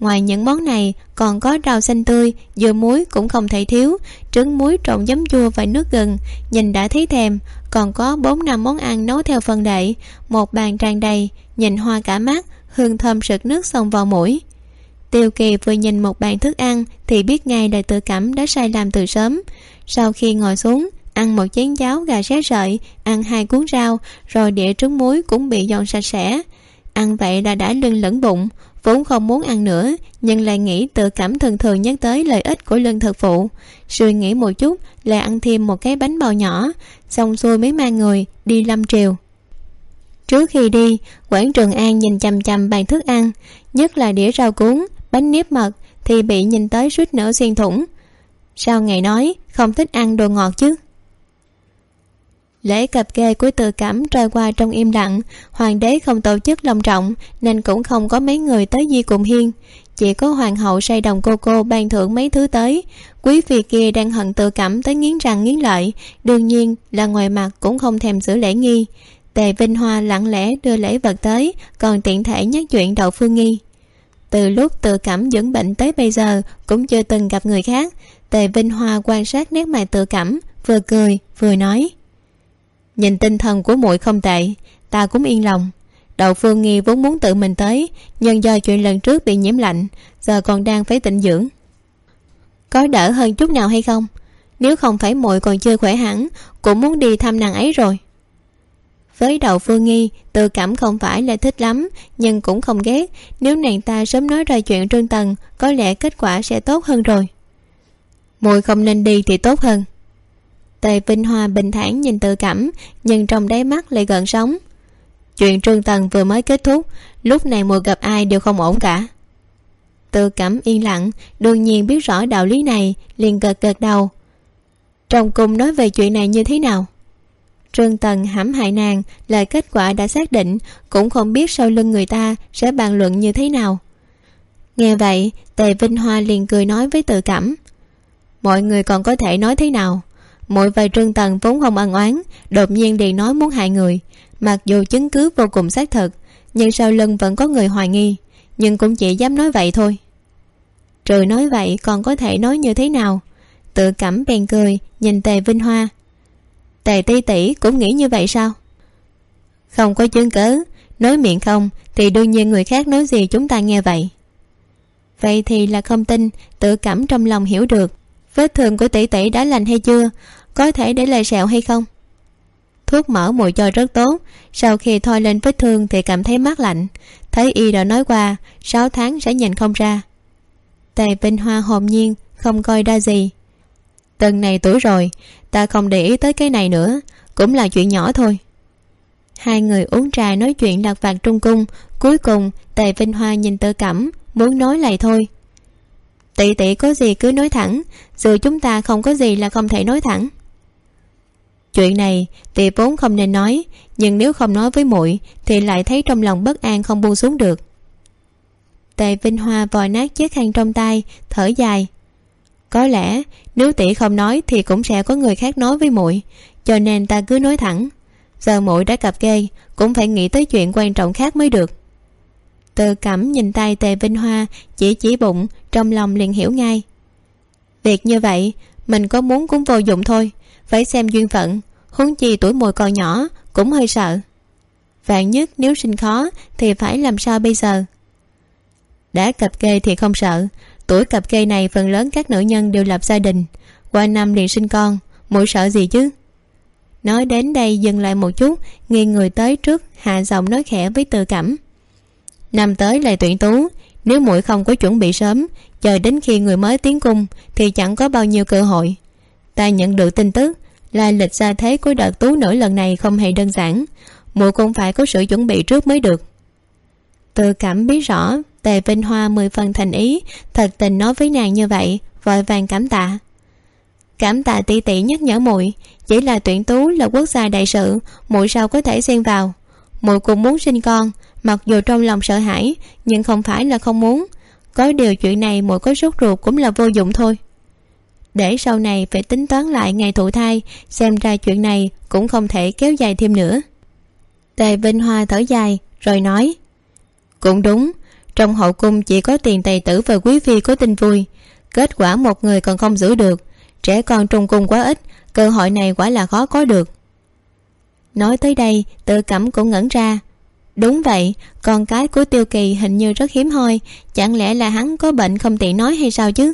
ngoài những món này, còn có rau xanh tươi, dưa muối cũng không thể thiếu, trứng muối trộn giấm chua và nước gừng. Nhìn đã thấy thèm, còn có bốn năm món ăn nấu theo phần đậy. Một bàn tràn đầy, nhìn hoa cả mắt, hương thơm sực nước xông vào mũi. Tiêu kỳ vừa nhìn một bàn thức ăn thì biết ngay là tự cảm đã sai làm từ sớm. Sau khi ngồi xuống, ăn một chén cháo gà xé sợi ăn hai cuốn rau, rồi đĩa trứng muối cũng bị dọn sạch sẽ. Ăn vậy là đã lưng lẫn bụng vốn không muốn ăn nữa, nhưng lại nghĩ tự cảm thường thường nhắc tới lợi ích của lương thực phụ. Suy nghĩ một chút, lại ăn thêm một cái bánh bao nhỏ, xong xuôi mới mang người, đi lâm triều. Trước khi đi quản trường an nhìn chằm chằm bàn thức ăn, nhất là đĩa rau cuốn, bánh nếp mật, thì bị nhìn tới suýt nữa xuyên thủng. Sao ngày nói không thích ăn đồ ngọt chứ? Lễ cập kê của từ cẩm trôi qua trong im lặng. Hoàng đế không tổ chức long trọng, nên cũng không có mấy người tới di cùng hiên. Chỉ có hoàng hậu say đồng cô cô ban thưởng mấy thứ tới. Quý phi kia đang hận tự cẩm tới nghiến răng nghiến lợi, đương nhiên là ngoài mặt cũng không thèm giữ lễ nghi. Tề vinh hoa lặng lẽ đưa lễ vật tới, còn tiện thể nhắc chuyện đậu phương nghi. Từ lúc tự cảm dưỡng bệnh tới bây giờ cũng chưa từng gặp người khác, tề vinh hoa quan sát nét mặt tự cảm vừa cười, vừa nói nhìn tinh thần của muội không tệ, ta cũng yên lòng. Đậu phương nghi vốn muốn tự mình tới, nhưng do chuyện lần trước bị nhiễm lạnh, giờ còn đang phải tịnh dưỡng. Có đỡ hơn chút nào hay không? Nếu không phải muội còn chưa khỏe hẳn, cũng muốn đi thăm nàng ấy rồi. Với đậu phương nghi, tự cảm không phải là thích lắm, nhưng cũng không ghét. Nếu nàng ta sớm nói ra chuyện trương tần có lẽ kết quả sẽ tốt hơn rồi. Muội không nên đi thì tốt hơn tề vinh hoa bình thản nhìn tự cảm, nhưng trong đáy mắt lại gợn sóng. Chuyện trương tần vừa mới kết thúc, lúc này mùa gặp ai đều không ổn cả. Tự cảm yên lặng, đương nhiên biết rõ đạo lý này, liền gật gật đầu. Trong cung nói về chuyện này như thế nào? Trương tần hãm hại nàng là kết quả đã xác định, cũng không biết sau lưng người ta sẽ bàn luận như thế nào. Nghe vậy, tề vinh hoa liền cười nói với tự cảm. Mọi người còn có thể nói thế nào? Mỗi vài trương tần vốn không ăn oán, đột nhiên liền nói muốn hại người. Mặc dù chứng cứ vô cùng xác thực, nhưng sau lưng vẫn có người hoài nghi, nhưng cũng chỉ dám nói vậy thôi. Trừ nói vậy còn có thể nói như thế nào? Tự cảm bèn cười, nhìn tề vinh hoa. Tề ti tỷ cũng nghĩ như vậy sao? Không có chứng cớ nói miệng không thì đương nhiên người khác nói gì chúng ta nghe vậy. Vậy thì là không tin, tự cảm trong lòng hiểu được vết thương của tỷ tỷ đã lành hay chưa? Có thể để lại sẹo hay không? Thuốc mỡ mùi cho rất tốt. Sau khi thoa lên vết thương thì cảm thấy mát lạnh. Thấy y đã nói qua, sáu tháng sẽ nhìn không ra. Tề vinh hoa hồn nhiên, không coi ra gì. Từng này tuổi rồi, ta không để ý tới cái này nữa. Cũng là chuyện nhỏ thôi. Hai người uống trà nói chuyện đặt vặt trung cung. Cuối cùng, tề vinh hoa nhìn tự cẩm muốn nói lại thôi tỷ tỷ có gì cứ nói thẳng, dù chúng ta không có gì là không thể nói thẳng. Chuyện này, tỷ vốn không nên nói, nhưng nếu không nói với muội thì lại thấy trong lòng bất an không buông xuống được. Tề vinh hoa vòi nát chiếc khăn trong tay, thở dài. Có lẽ, nếu tỷ không nói thì cũng sẽ có người khác nói với muội, cho nên ta cứ nói thẳng. Giờ muội đã cặp kê, cũng phải nghĩ tới chuyện quan trọng khác mới được từ cẩm nhìn tay tề vinh hoa, chỉ chỉ bụng, trong lòng liền hiểu ngay. Việc như vậy, mình có muốn cũng vô dụng thôi, phải xem duyên phận, huống chi tuổi mùi còn nhỏ, cũng hơi sợ. Vạn nhất nếu sinh khó, thì phải làm sao bây giờ? Đã cập kê thì không sợ, tuổi cặp kê này phần lớn các nữ nhân đều lập gia đình, qua năm liền sinh con mũi sợ gì chứ? Nói đến đây dừng lại một chút, nghiêng người tới trước, hạ giọng nói khẽ với từ cẩm năm tới là tuyển tú, nếu mũi không có chuẩn bị sớm, chờ đến khi người mới tiến cung thì chẳng có bao nhiêu cơ hội. Ta nhận được tin tức là lịch ra thế của đợt tú nổi lần này không hề đơn giản, muội cũng phải có sự chuẩn bị trước mới được. Từ cảm biết rõ, tề vinh hoa mười phần thành ý, thật tình nói với nàng như vậy, vội vàng cảm tạ. Cảm tạ tỷ tỷ nhắc nhở muội, chỉ là tuyển tú là quốc gia đại sự, muội sao có thể xen vào? Muội cũng muốn sinh con mặc dù trong lòng sợ hãi, nhưng không phải là không muốn. Có điều chuyện này mỗi có sốt ruột cũng là vô dụng thôi. Để sau này phải tính toán lại ngày thụ thai, xem ra chuyện này cũng không thể kéo dài thêm nữa. Tề vinh hoa thở dài, rồi nói, cũng đúng, trong hậu cung chỉ có tiền tài tử và quý phi có tin vui. Kết quả một người còn không giữ được, trẻ con trong cung quá ít, cơ hội này quả là khó có được. Nói tới đây, tự cẩm cũng ngẩn ra đúng vậy, con cái của tiêu kỳ hình như rất hiếm hoi, chẳng lẽ là hắn có bệnh không tiện nói hay sao chứ?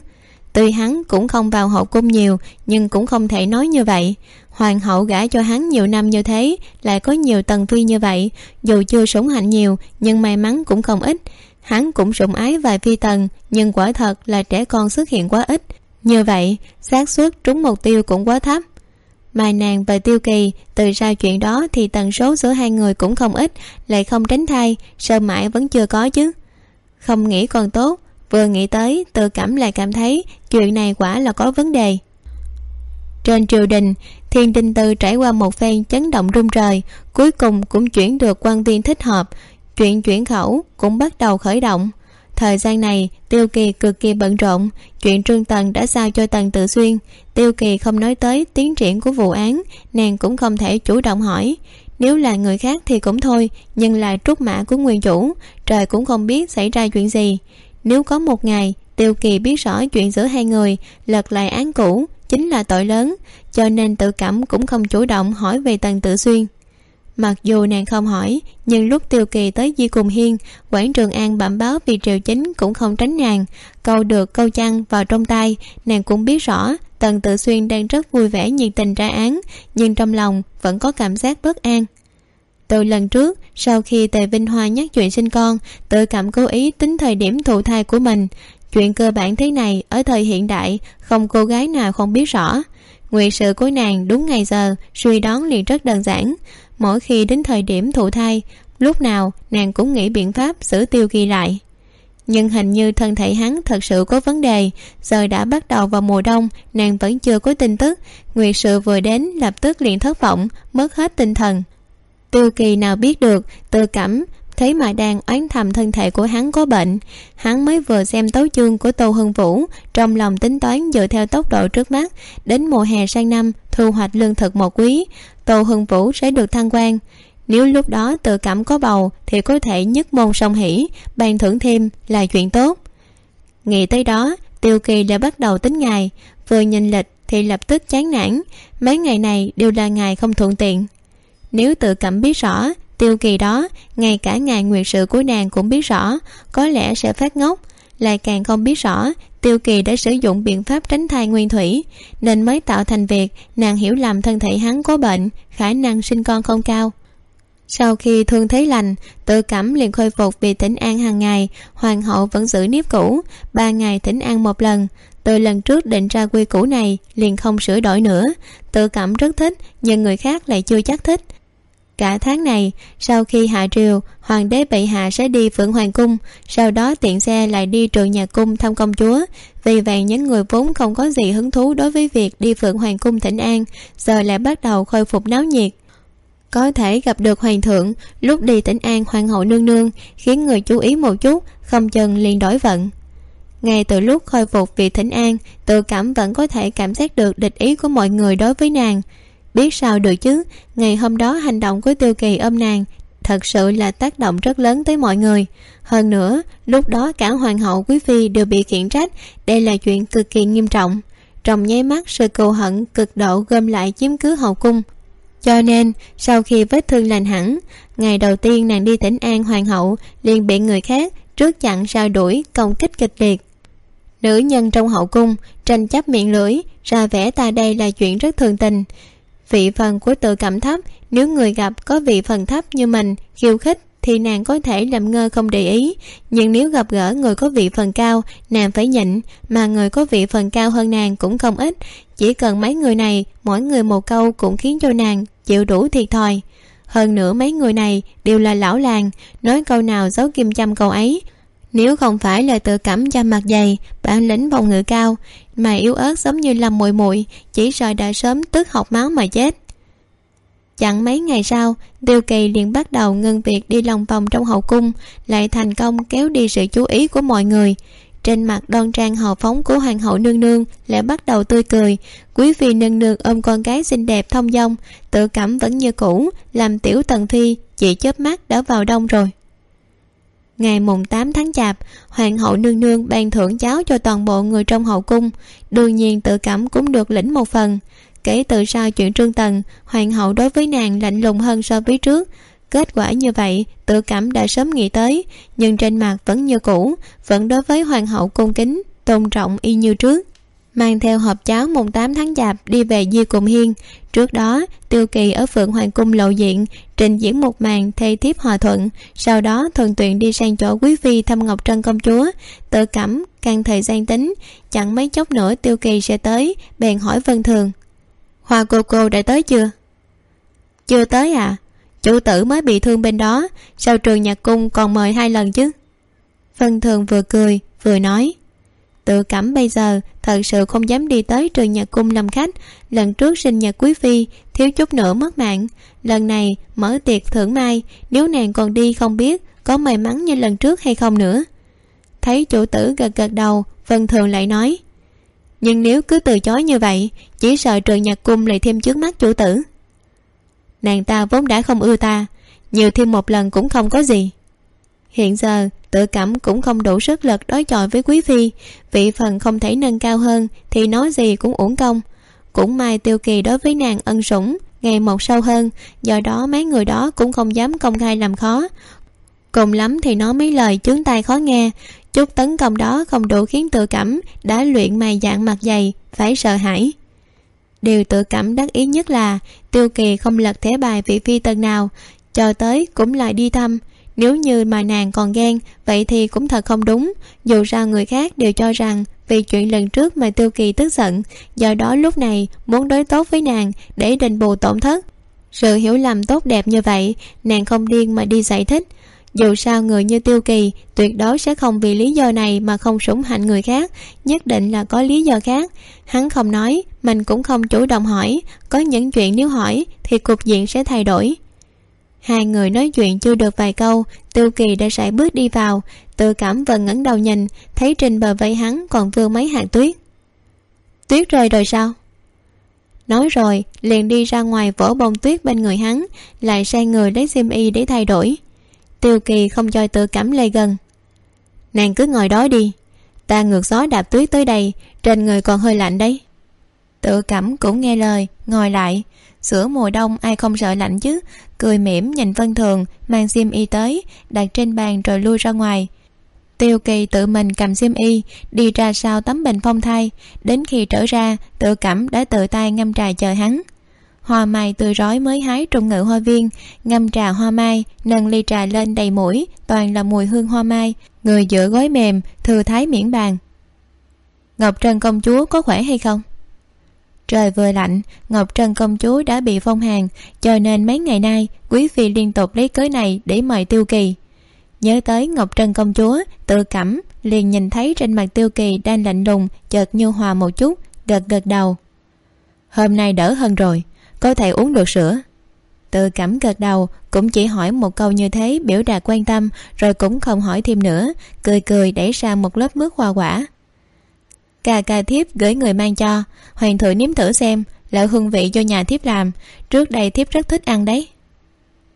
Tuy hắn cũng không vào hậu cung nhiều, nhưng cũng không thể nói như vậy. Hoàng hậu gả cho hắn nhiều năm như thế, lại có nhiều tần phi như vậy, dù chưa sủng hạnh nhiều, nhưng may mắn cũng không ít. Hắn cũng sủng ái vài phi tần, nhưng quả thật là trẻ con xuất hiện quá ít. Như vậy, xác suất trúng mục tiêu cũng quá thấp mà nàng và tiêu kỳ, từ sau chuyện đó thì tần số giữa hai người cũng không ít, lại không tránh thai, sợ mãi vẫn chưa có chứ. Không nghĩ còn tốt, vừa nghĩ tới, tự cảm lại cảm thấy chuyện này quả là có vấn đề. Trên triều đình, thiên đình tư trải qua một phen chấn động rung trời, cuối cùng cũng chuyển được quan viên thích hợp, chuyện chuyển khẩu cũng bắt đầu khởi động thời gian này, tiêu kỳ cực kỳ bận rộn. Chuyện trương tần đã giao cho tần tự xuyên. Tiêu kỳ không nói tới tiến triển của vụ án, nàng cũng không thể chủ động hỏi. Nếu là người khác thì cũng thôi, nhưng là trút mã của nguyên chủ, trời cũng không biết xảy ra chuyện gì. Nếu có một ngày, tiêu kỳ biết rõ chuyện giữa hai người, lật lại án cũ, chính là tội lớn, cho nên tự cảm cũng không chủ động hỏi về tần tự xuyên mặc dù nàng không hỏi, nhưng lúc tiêu kỳ tới di cùng hiên, quảng trường an bẩm báo vì triều chính cũng không tránh nàng. Câu được, câu chăng vào trong tay, nàng cũng biết rõ, tần tự xuyên đang rất vui vẻ nhiệt tình ra án, nhưng trong lòng vẫn có cảm giác bất an. Từ lần trước, sau khi tề vinh hoa nhắc chuyện sinh con, tự cảm cố ý tính thời điểm thụ thai của mình. Chuyện cơ bản thế này, ở thời hiện đại, không cô gái nào không biết rõ. Nguyện sự của nàng đúng ngày giờ, suy đoán liền rất đơn giản mỗi khi đến thời điểm thụ thai, lúc nào nàng cũng nghĩ biện pháp xử tiêu ghi lại. Nhưng hình như thân thể hắn thật sự có vấn đề, giờ đã bắt đầu vào mùa đông, nàng vẫn chưa có tin tức. Nguyệt sự vừa đến, lập tức liền thất vọng, mất hết tinh thần. Tiêu kỳ nào biết được, tự cảm thấy mà đang oán thầm thân thể của hắn có bệnh. Hắn mới vừa xem tấu chương của tô hưng vũ, trong lòng tính toán dựa theo tốc độ trước mắt, đến mùa hè sang năm thu hoạch lương thực một quý, tô hưng vũ sẽ được thăng quan. Nếu lúc đó tự cảm có bầu, thì có thể nhất môn song hỷ, ban thưởng thêm là chuyện tốt. Nghĩ tới đó, tiêu kỳ đã bắt đầu tính ngày. Vừa nhìn lịch thì lập tức chán nản, mấy ngày này đều là ngày không thuận tiện. Nếu tự cảm biết rõ, tiêu kỳ đó, ngay cả ngày nguyệt sự của nàng cũng biết rõ, có lẽ sẽ phát ngốc lại càng không biết rõ, tiêu kỳ đã sử dụng biện pháp tránh thai nguyên thủy, nên mới tạo thành việc nàng hiểu lầm thân thể hắn có bệnh, khả năng sinh con không cao. Sau khi thương thế lành, tự cảm liền khôi phục vì tỉnh an hàng ngày, hoàng hậu vẫn giữ nếp cũ, ba ngày tỉnh an một lần. Từ lần trước định ra quy củ này, liền không sửa đổi nữa, tự cảm rất thích, nhưng người khác lại chưa chắc thích cả tháng này, sau khi hạ triều, hoàng đế bệ hạ sẽ đi phượng hoàng cung, sau đó tiện xe lại đi trường nhà cung thăm công chúa. Vì vậy, những người vốn không có gì hứng thú đối với việc đi phượng hoàng cung thỉnh an, giờ lại bắt đầu khôi phục náo nhiệt. Có thể gặp được hoàng thượng, lúc đi tỉnh an hoàng hậu nương nương, khiến người chú ý một chút, không chừng liền đổi vận. Ngay từ lúc khôi phục vị thỉnh an, tự cảm vẫn có thể cảm giác được địch ý của mọi người đối với nàng biết sao được chứ? Ngày hôm đó hành động của tiêu kỳ ôm nàng thật sự là tác động rất lớn tới mọi người. Hơn nữa, lúc đó cả hoàng hậu, quý phi đều bị khiển trách. Đây là chuyện cực kỳ nghiêm trọng. Trong nháy mắt, sự cừu hận cực độ gom lại chiếm cứ hậu cung. Cho nên, sau khi vết thương lành hẳn, ngày đầu tiên nàng đi tỉnh an hoàng hậu, liền bị người khác trước chặn sao đuổi, công kích kịch liệt. Nữ nhân trong hậu cung, tranh chấp miệng lưỡi, ra vẻ ta đây là chuyện rất thường tình vị phần của tự cảm thấp, nếu người gặp có vị phần thấp như mình, khiêu khích, thì nàng có thể làm ngơ không để ý. Nhưng nếu gặp gỡ người có vị phần cao, nàng phải nhịn, mà người có vị phần cao hơn nàng cũng không ít. Chỉ cần mấy người này, mỗi người một câu cũng khiến cho nàng chịu đủ thiệt thòi. Hơn nữa mấy người này đều là lão làng, nói câu nào giấu kim châm câu ấy nếu không phải là tự cảm da mặt dày, bản lĩnh phòng ngự cao, mà yếu ớt giống như lâm muội muội, chỉ sợ đã sớm tức học máu mà chết. Chẳng mấy ngày sau tiêu kỳ liền bắt đầu ngưng việc đi lòng vòng trong hậu cung, lại thành công kéo đi sự chú ý của mọi người. Trên mặt đoan trang hào phóng của hoàng hậu nương nương lại bắt đầu tươi cười. Quý phi nương nương ôm con gái xinh đẹp thông dong, tự cảm vẫn như cũ, làm tiểu tần thi, chỉ chớp mắt đã vào đông rồi ngày mùng tám tháng chạp, hoàng hậu nương nương ban thưởng cháo cho toàn bộ người trong hậu cung. Đương nhiên tự cảm cũng được lĩnh một phần. Kể từ sau chuyện trương tần, hoàng hậu đối với nàng lạnh lùng hơn so với trước. Kết quả như vậy, tự cảm đã sớm nghĩ tới, nhưng trên mặt vẫn như cũ, vẫn đối với hoàng hậu cung kính, tôn trọng y như trước mang theo hộp cháo mùng tám tháng chạp đi về di cùng hiên. Trước đó, tiêu kỳ ở phượng hoàng cung lộ diện, trình diễn một màn thê thiếp hòa thuận. Sau đó, thuận tuyện đi sang chỗ quý phi thăm ngọc trân công chúa. Tự cảm, càng thời gian tính, chẳng mấy chốc nữa tiêu kỳ sẽ tới, bèn hỏi vân thường. Hoa cô cô đã tới chưa? Chưa tới à? Chủ tử mới bị thương bên đó, sao trường nhạc cung còn mời hai lần chứ? Vân thường vừa cười, vừa nói tự cảm bây giờ, thật sự không dám đi tới trường nhạc cung làm khách. Lần trước sinh nhật quý phi, thiếu chút nữa mất mạng. Lần này, mở tiệc thưởng mai, nếu nàng còn đi không biết, có may mắn như lần trước hay không nữa. Thấy chủ tử gật gật đầu, vân thường lại nói, nhưng nếu cứ từ chối như vậy, chỉ sợ trường nhạc cung lại thêm trước mắt chủ tử. Nàng ta vốn đã không ưa ta, nhiều thêm một lần cũng không có gì. Hiện giờ tự cảm cũng không đủ sức lực đối chọi với quý phi. Vị phần không thể nâng cao hơn, thì nói gì cũng uổng công. Cũng may tiêu kỳ đối với nàng ân sủng, ngày một sâu hơn, do đó mấy người đó cũng không dám công khai làm khó. Cùng lắm thì nói mấy lời chướng tai khó nghe. Chút tấn công đó không đủ khiến tự cảm đã luyện mày dạng mặt dày, phải sợ hãi. Điều tự cảm đắc ý nhất là, tiêu kỳ không lật thẻ bài vị phi tần nào, chờ tới cũng lại đi thăm nếu như mà nàng còn ghen, vậy thì cũng thật không đúng. Dù sao người khác đều cho rằng vì chuyện lần trước mà tiêu kỳ tức giận, do đó lúc này muốn đối tốt với nàng để đền bù tổn thất. Sự hiểu lầm tốt đẹp như vậy, nàng không điên mà đi giải thích. Dù sao người như tiêu kỳ tuyệt đối sẽ không vì lý do này mà không sủng hạnh người khác, nhất định là có lý do khác. Hắn không nói, mình cũng không chủ động hỏi, có những chuyện nếu hỏi thì cục diện sẽ thay đổi hai người nói chuyện chưa được vài câu, tiêu kỳ đã sải bước đi vào. Tự cảm vần ngẩng đầu nhìn, thấy trên bờ vây hắn còn vương mấy hạt tuyết. Tuyết rơi rồi sao? Nói rồi, liền đi ra ngoài vỗ bông tuyết bên người hắn, lại sai người lấy xiêm y để thay đổi. Tiêu kỳ không cho tự cảm lây gần. Nàng cứ ngồi đó đi, ta ngược gió đạp tuyết tới đây, trên người còn hơi lạnh đấy. Tự cảm cũng nghe lời, ngồi lại sữa mùa đông, ai không sợ lạnh chứ? Cười mỉm nhìn vân thường, mang xiêm y tới, đặt trên bàn rồi lui ra ngoài. Tiêu kỳ tự mình cầm xiêm y, đi ra sau tấm bình phong thai. Đến khi trở ra, tự cảm đã tự tay ngâm trà chờ hắn. Hoa mai tươi rói mới hái trong ngự hoa viên, ngâm trà hoa mai, nâng ly trà lên đầy mũi, toàn là mùi hương hoa mai. Người giữa gối mềm, thư thái miễn bàn. Ngọc trân công chúa có khỏe hay không? Trời vừa lạnh, ngọc trân công chúa đã bị phong hàn cho nên mấy ngày nay quý phi liên tục lấy cớ này để mời tiêu kỳ. Nhớ tới ngọc trân công chúa, tự cảm, liền nhìn thấy trên mặt tiêu kỳ đang lạnh lùng, chợt nhu hòa một chút, gật gật đầu. Hôm nay đỡ hơn rồi, có thể uống được sữa. Tự cảm gật đầu, cũng chỉ hỏi một câu như thế biểu đạt quan tâm, rồi cũng không hỏi thêm nữa, cười cười đẩy ra một lớp mứt hoa quả cà cà thiếp gửi người mang cho. Hoàng thượng nếm thử xem là hương vị cho nhà thiếp làm. Trước đây thiếp rất thích ăn đấy.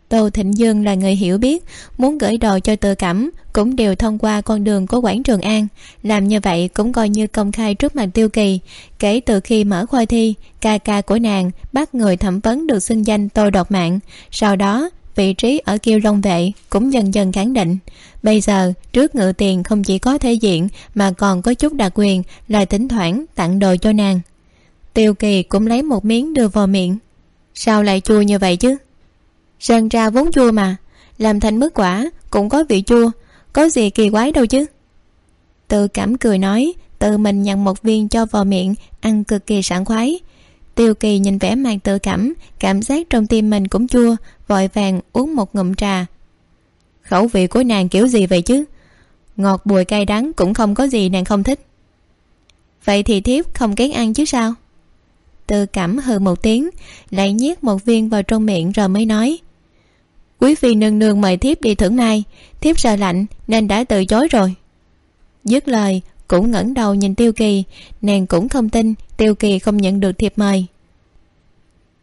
Tô thịnh dương là người hiểu biết, muốn gửi đồ cho tự cảm cũng đều thông qua con đường của quảng trường an. Làm như vậy cũng coi như công khai trước mặt tiêu kỳ. Kể từ khi mở khoa thi, ca ca của nàng bắt người thẩm vấn được xưng danh tô độc mạng. Sau đó vị trí ở kiêu long vệ cũng dần dần khẳng định. Bây giờ, trước ngự tiền không chỉ có thể diện mà còn có chút đặc quyền là thỉnh thoảng tặng đồ cho nàng. Tiêu kỳ cũng lấy một miếng đưa vào miệng. Sao lại chua như vậy chứ? Sơn ra vốn chua mà, làm thành mức quả cũng có vị chua, có gì kỳ quái đâu chứ? Tự cảm cười nói, tự mình nhận một viên cho vào miệng, ăn cực kỳ sảng khoái tiêu kỳ nhìn vẻ mặt tự cảm cảm giác trong tim mình cũng chua, vội vàng uống một ngụm trà. Khẩu vị của nàng kiểu gì vậy chứ? Ngọt, bùi, cay, đắng cũng không có gì nàng không thích. Vậy thì thiếp không kén ăn chứ sao? Tự cảm hừ một tiếng, lại nhét một viên vào trong miệng rồi mới nói. Quý phi nương nương mời thiếp đi thưởng mai thiếp sợ lạnh nên đã từ chối rồi. Dứt lời cũng ngẩng đầu nhìn tiêu kỳ. Nàng cũng không tin, tiêu kỳ không nhận được thiệp mời.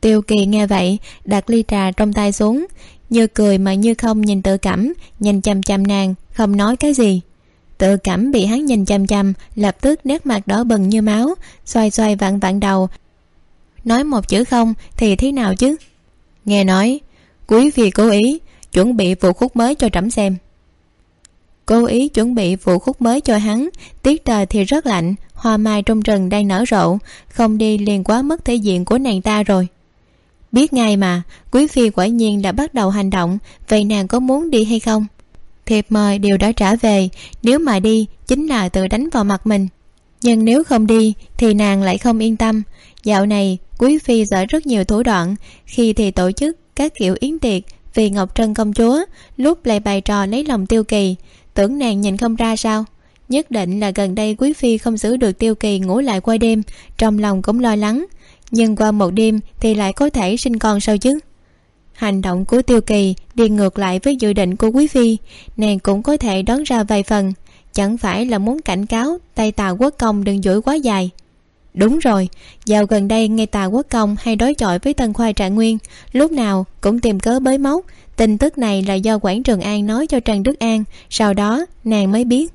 Tiêu kỳ nghe vậy, đặt ly trà trong tay xuống, như cười mà như không nhìn tự cảm nhìn chằm chằm nàng, không nói cái gì. Tự cảm bị hắn nhìn chằm chằm, lập tức nét mặt đỏ bừng như máu, xoay xoay vặn vặn đầu. Nói một chữ không thì thế nào chứ? Nghe nói, quý vị cố ý, chuẩn bị vụ khúc mới cho trẫm xem cố ý chuẩn bị vụ khúc mới cho hắn. Tiết trời thì rất lạnh, hoa mai trong rừng đang nở rộ. Không đi liền quá mất thể diện của nàng ta rồi. Biết ngay mà, quý phi quả nhiên đã bắt đầu hành động. Vậy nàng có muốn đi hay không? Thiệp mời đều đã trả về. Nếu mà đi, chính là tự đánh vào mặt mình. Nhưng nếu không đi, thì nàng lại không yên tâm. Dạo này, quý phi giỏi rất nhiều thủ đoạn. Khi thì tổ chức các kiểu yến tiệc vì ngọc trân công chúa, lúc lại bày trò lấy lòng tiêu kỳ tưởng nàng nhìn không ra sao. Nhất định là gần đây quý phi không giữ được tiêu kỳ ngủ lại qua đêm, trong lòng cũng lo lắng. Nhưng qua một đêm thì lại có thể sinh con sao chứ? Hành động của tiêu kỳ đi ngược lại với dự định của quý phi, nàng cũng có thể đón ra vài phần. Chẳng phải là muốn cảnh cáo tay tà quốc công đừng duỗi quá dài đúng rồi, dạo gần đây nghe tà quốc công hay đối chọi với tân khoa trạng nguyên, lúc nào cũng tìm cớ bới móc. Tin tức này là do quản trường an nói cho trần đức an, sau đó nàng mới biết.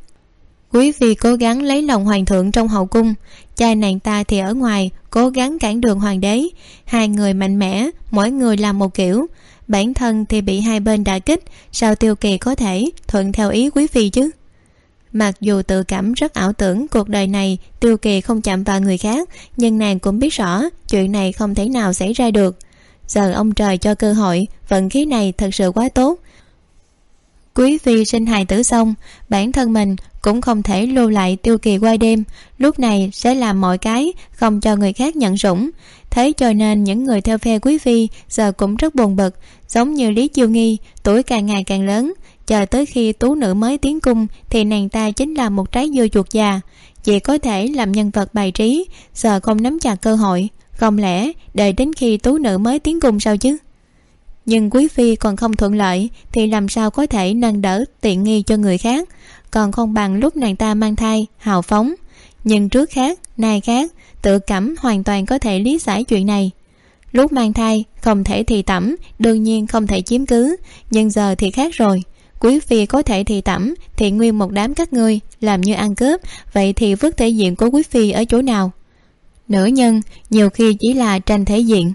Quý phi cố gắng lấy lòng hoàng thượng trong hậu cung, cha nàng ta thì ở ngoài, cố gắng cản đường hoàng đế. Hai người mạnh mẽ, mỗi người làm một kiểu. Bản thân thì bị hai bên đả kích, sao tiêu kỳ có thể thuận theo ý quý phi chứ? Mặc dù tự cảm rất ảo tưởng cuộc đời này, tiêu kỳ không chạm vào người khác, nhưng nàng cũng biết rõ chuyện này không thể nào xảy ra được. Giờ ông trời cho cơ hội, vận khí này thật sự quá tốt. Quý phi sinh hài tử xong, bản thân mình cũng không thể lưu lại tiêu kỳ qua đêm. Lúc này sẽ làm mọi cái, không cho người khác nhận sủng thế cho nên những người theo phe quý phi giờ cũng rất buồn bực, giống như lý chiêu nghi, tuổi càng ngày càng lớn chờ tới khi tú nữ mới tiến cung, thì nàng ta chính là một trái dưa chuột già. Chỉ có thể làm nhân vật bài trí, giờ không nắm chặt cơ hội. Không lẽ đợi đến khi tú nữ mới tiến cung sao chứ? Nhưng quý phi còn không thuận lợi, thì làm sao có thể nâng đỡ tiện nghi cho người khác? Còn không bằng lúc nàng ta mang thai, hào phóng. Nhưng trước khác, nay khác, tự cảm hoàn toàn có thể lý giải chuyện này. Lúc mang thai, không thể thì tẩm, đương nhiên không thể chiếm cứ. Nhưng giờ thì khác rồi quý phi có thể thì tẩm, thì nguyên một đám các ngươi, làm như ăn cướp, vậy thì vứt thể diện của quý phi ở chỗ nào? Nữ nhân, nhiều khi chỉ là tranh thể diện.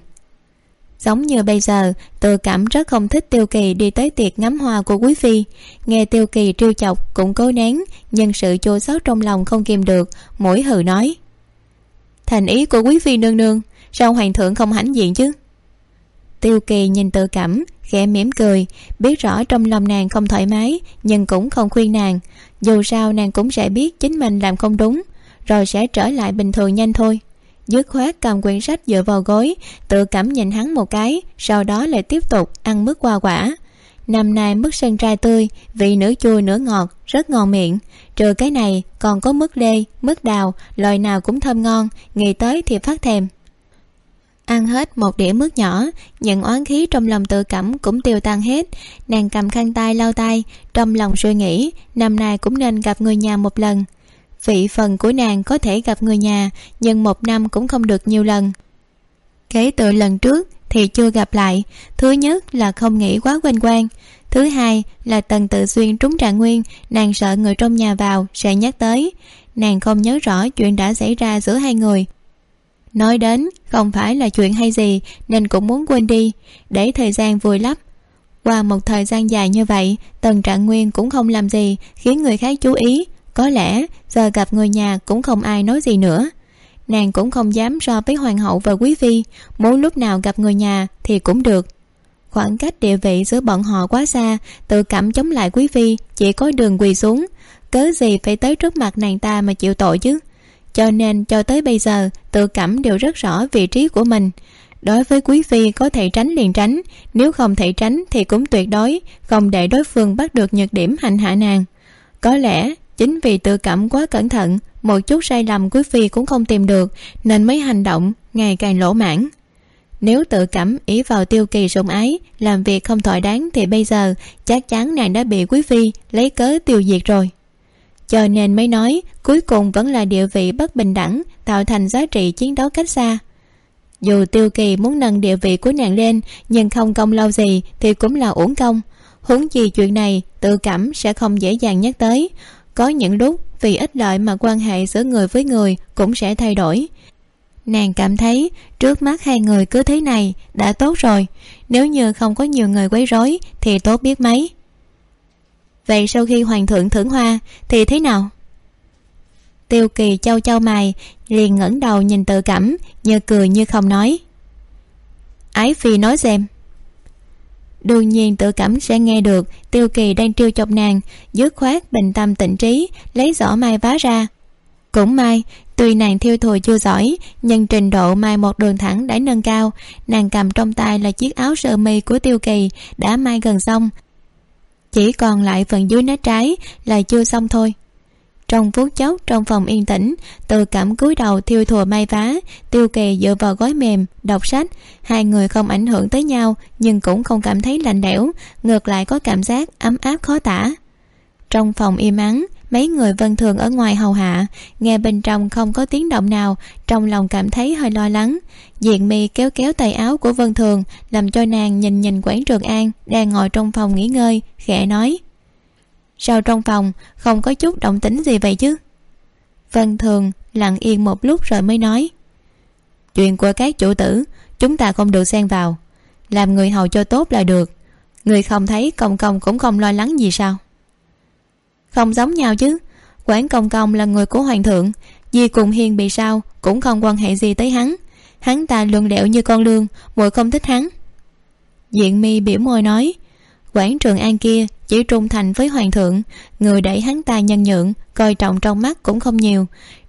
Giống như bây giờ tự cảm rất không thích tiêu kỳ đi tới tiệc ngắm hoa của quý phi. Nghe tiêu kỳ trêu chọc cũng cố nén, nhưng sự chua xót trong lòng không kìm được mỗi hừ nói. Thành ý của quý phi nương nương, sao hoàng thượng không hãnh diện chứ? Tiêu kỳ nhìn tự cảm, khẽ mỉm cười, biết rõ trong lòng nàng không thoải mái, nhưng cũng không khuyên nàng. Dù sao nàng cũng sẽ biết chính mình làm không đúng, rồi sẽ trở lại bình thường nhanh thôi. Dứt khoát cầm quyển sách dựa vào gối, tự cảm nhìn hắn một cái, sau đó lại tiếp tục ăn mứt hoa quả. Năm nay mứt sơn trai tươi, vị nửa chua nửa ngọt, rất ngon miệng. Trừ cái này, còn có mứt lê, mứt đào loại nào cũng thơm ngon nghĩ tới thì phát thèm ăn hết một đĩa mứt nhỏ, những oán khí trong lòng tự cảm cũng tiêu tan hết. Nàng cầm khăn tay lau tay, trong lòng suy nghĩ, năm nay cũng nên gặp người nhà một lần. Vị phần của nàng có thể gặp người nhà, nhưng một năm cũng không được nhiều lần. Kể từ lần trước thì chưa gặp lại. Thứ nhất là không nghĩ quá quên quan thứ hai là tần tự xuyên trúng trạng nguyên, nàng sợ người trong nhà vào sẽ nhắc tới. Nàng không nhớ rõ chuyện đã xảy ra giữa hai người nói đến, không phải là chuyện hay gì, nên cũng muốn quên đi. Để thời gian vùi lấp. Qua một thời gian dài như vậy, tần trạng nguyên cũng không làm gì, khiến người khác chú ý. Có lẽ, giờ gặp người nhà cũng không ai nói gì nữa. Nàng cũng không dám so với hoàng hậu và quý phi, muốn lúc nào gặp người nhà thì cũng được. Khoảng cách địa vị giữa bọn họ quá xa, tự cảm chống lại quý phi, chỉ có đường quỳ xuống. Cớ gì phải tới trước mặt nàng ta mà chịu tội chứ? Cho nên cho tới bây giờ, tự cảm đều rất rõ vị trí của mình. Đối với quý phi, có thể tránh liền tránh. Nếu không thể tránh thì cũng tuyệt đối không để đối phương bắt được nhược điểm hành hạ nàng. Có lẽ chính vì tự cảm quá cẩn thận, một chút sai lầm quý phi cũng không tìm được, nên mấy hành động ngày càng lỗ mãn. Nếu tự cảm ý vào tiêu kỳ sủng ái, làm việc không thỏa đáng thì bây giờ chắc chắn nàng đã bị quý phi lấy cớ tiêu diệt rồi cho nên mới nói, cuối cùng vẫn là địa vị bất bình đẳng, tạo thành giá trị chiến đấu cách xa. Dù tiêu kỳ muốn nâng địa vị của nàng lên, nhưng không công lâu gì thì cũng là uổng công. Huống chi chuyện này, tự cảm sẽ không dễ dàng nhắc tới. Có những lúc, vì ích lợi mà quan hệ giữa người với người cũng sẽ thay đổi. Nàng cảm thấy, trước mắt hai người cứ thế này, đã tốt rồi. Nếu như không có nhiều người quấy rối, thì tốt biết mấy vậy sau khi hoàng thượng thưởng hoa, thì thế nào? Tiêu kỳ châu châu mày, liền ngẩng đầu nhìn tự cảm như cười như không nói. Ái phi nói xem. Đương nhiên tự cảm sẽ nghe được, tiêu kỳ đang trêu chọc nàng, dứt khoát bình tâm tịnh trí, lấy giỏ mai vá ra. Cũng may, tuy nàng thiêu thùi chưa giỏi, nhưng trình độ mai một đường thẳng đã nâng cao, nàng cầm trong tay là chiếc áo sơ mi của tiêu kỳ đã mai gần xong chỉ còn lại phần dưới nách trái là chưa xong thôi. Trong phút chốc, trong phòng yên tĩnh, từ cảm cúi đầu thiêu thùa may vá, tiêu kỳ dựa vào gói mềm, đọc sách, hai người không ảnh hưởng tới nhau, nhưng cũng không cảm thấy lạnh lẽo, ngược lại có cảm giác ấm áp khó tả. Trong phòng im ắng mấy người vân thường ở ngoài hầu hạ, nghe bên trong không có tiếng động nào, trong lòng cảm thấy hơi lo lắng. Diện mi kéo kéo tay áo của vân thường, làm cho nàng nhìn nhìn quảng trường an đang ngồi trong phòng nghỉ ngơi, khẽ nói, sao trong phòng không có chút động tính gì vậy chứ? Vân thường lặng yên một lúc rồi mới nói, chuyện của các chủ tử, chúng ta không được xen vào. Làm người hầu cho tốt là được. Người không thấy, công công cũng không lo lắng gì sao? Không giống nhau chứ. Quán công công là người của hoàng thượng, di cùng hiền bị sao cũng không quan hệ gì tới hắn. Hắn ta luận lẹo như con lương muội không thích hắn. Diện mi biểu môi nói Quản trường an kia chỉ trung thành với hoàng thượng, người đẩy hắn ta nhân nhượng, coi trọng trong mắt cũng không nhiều.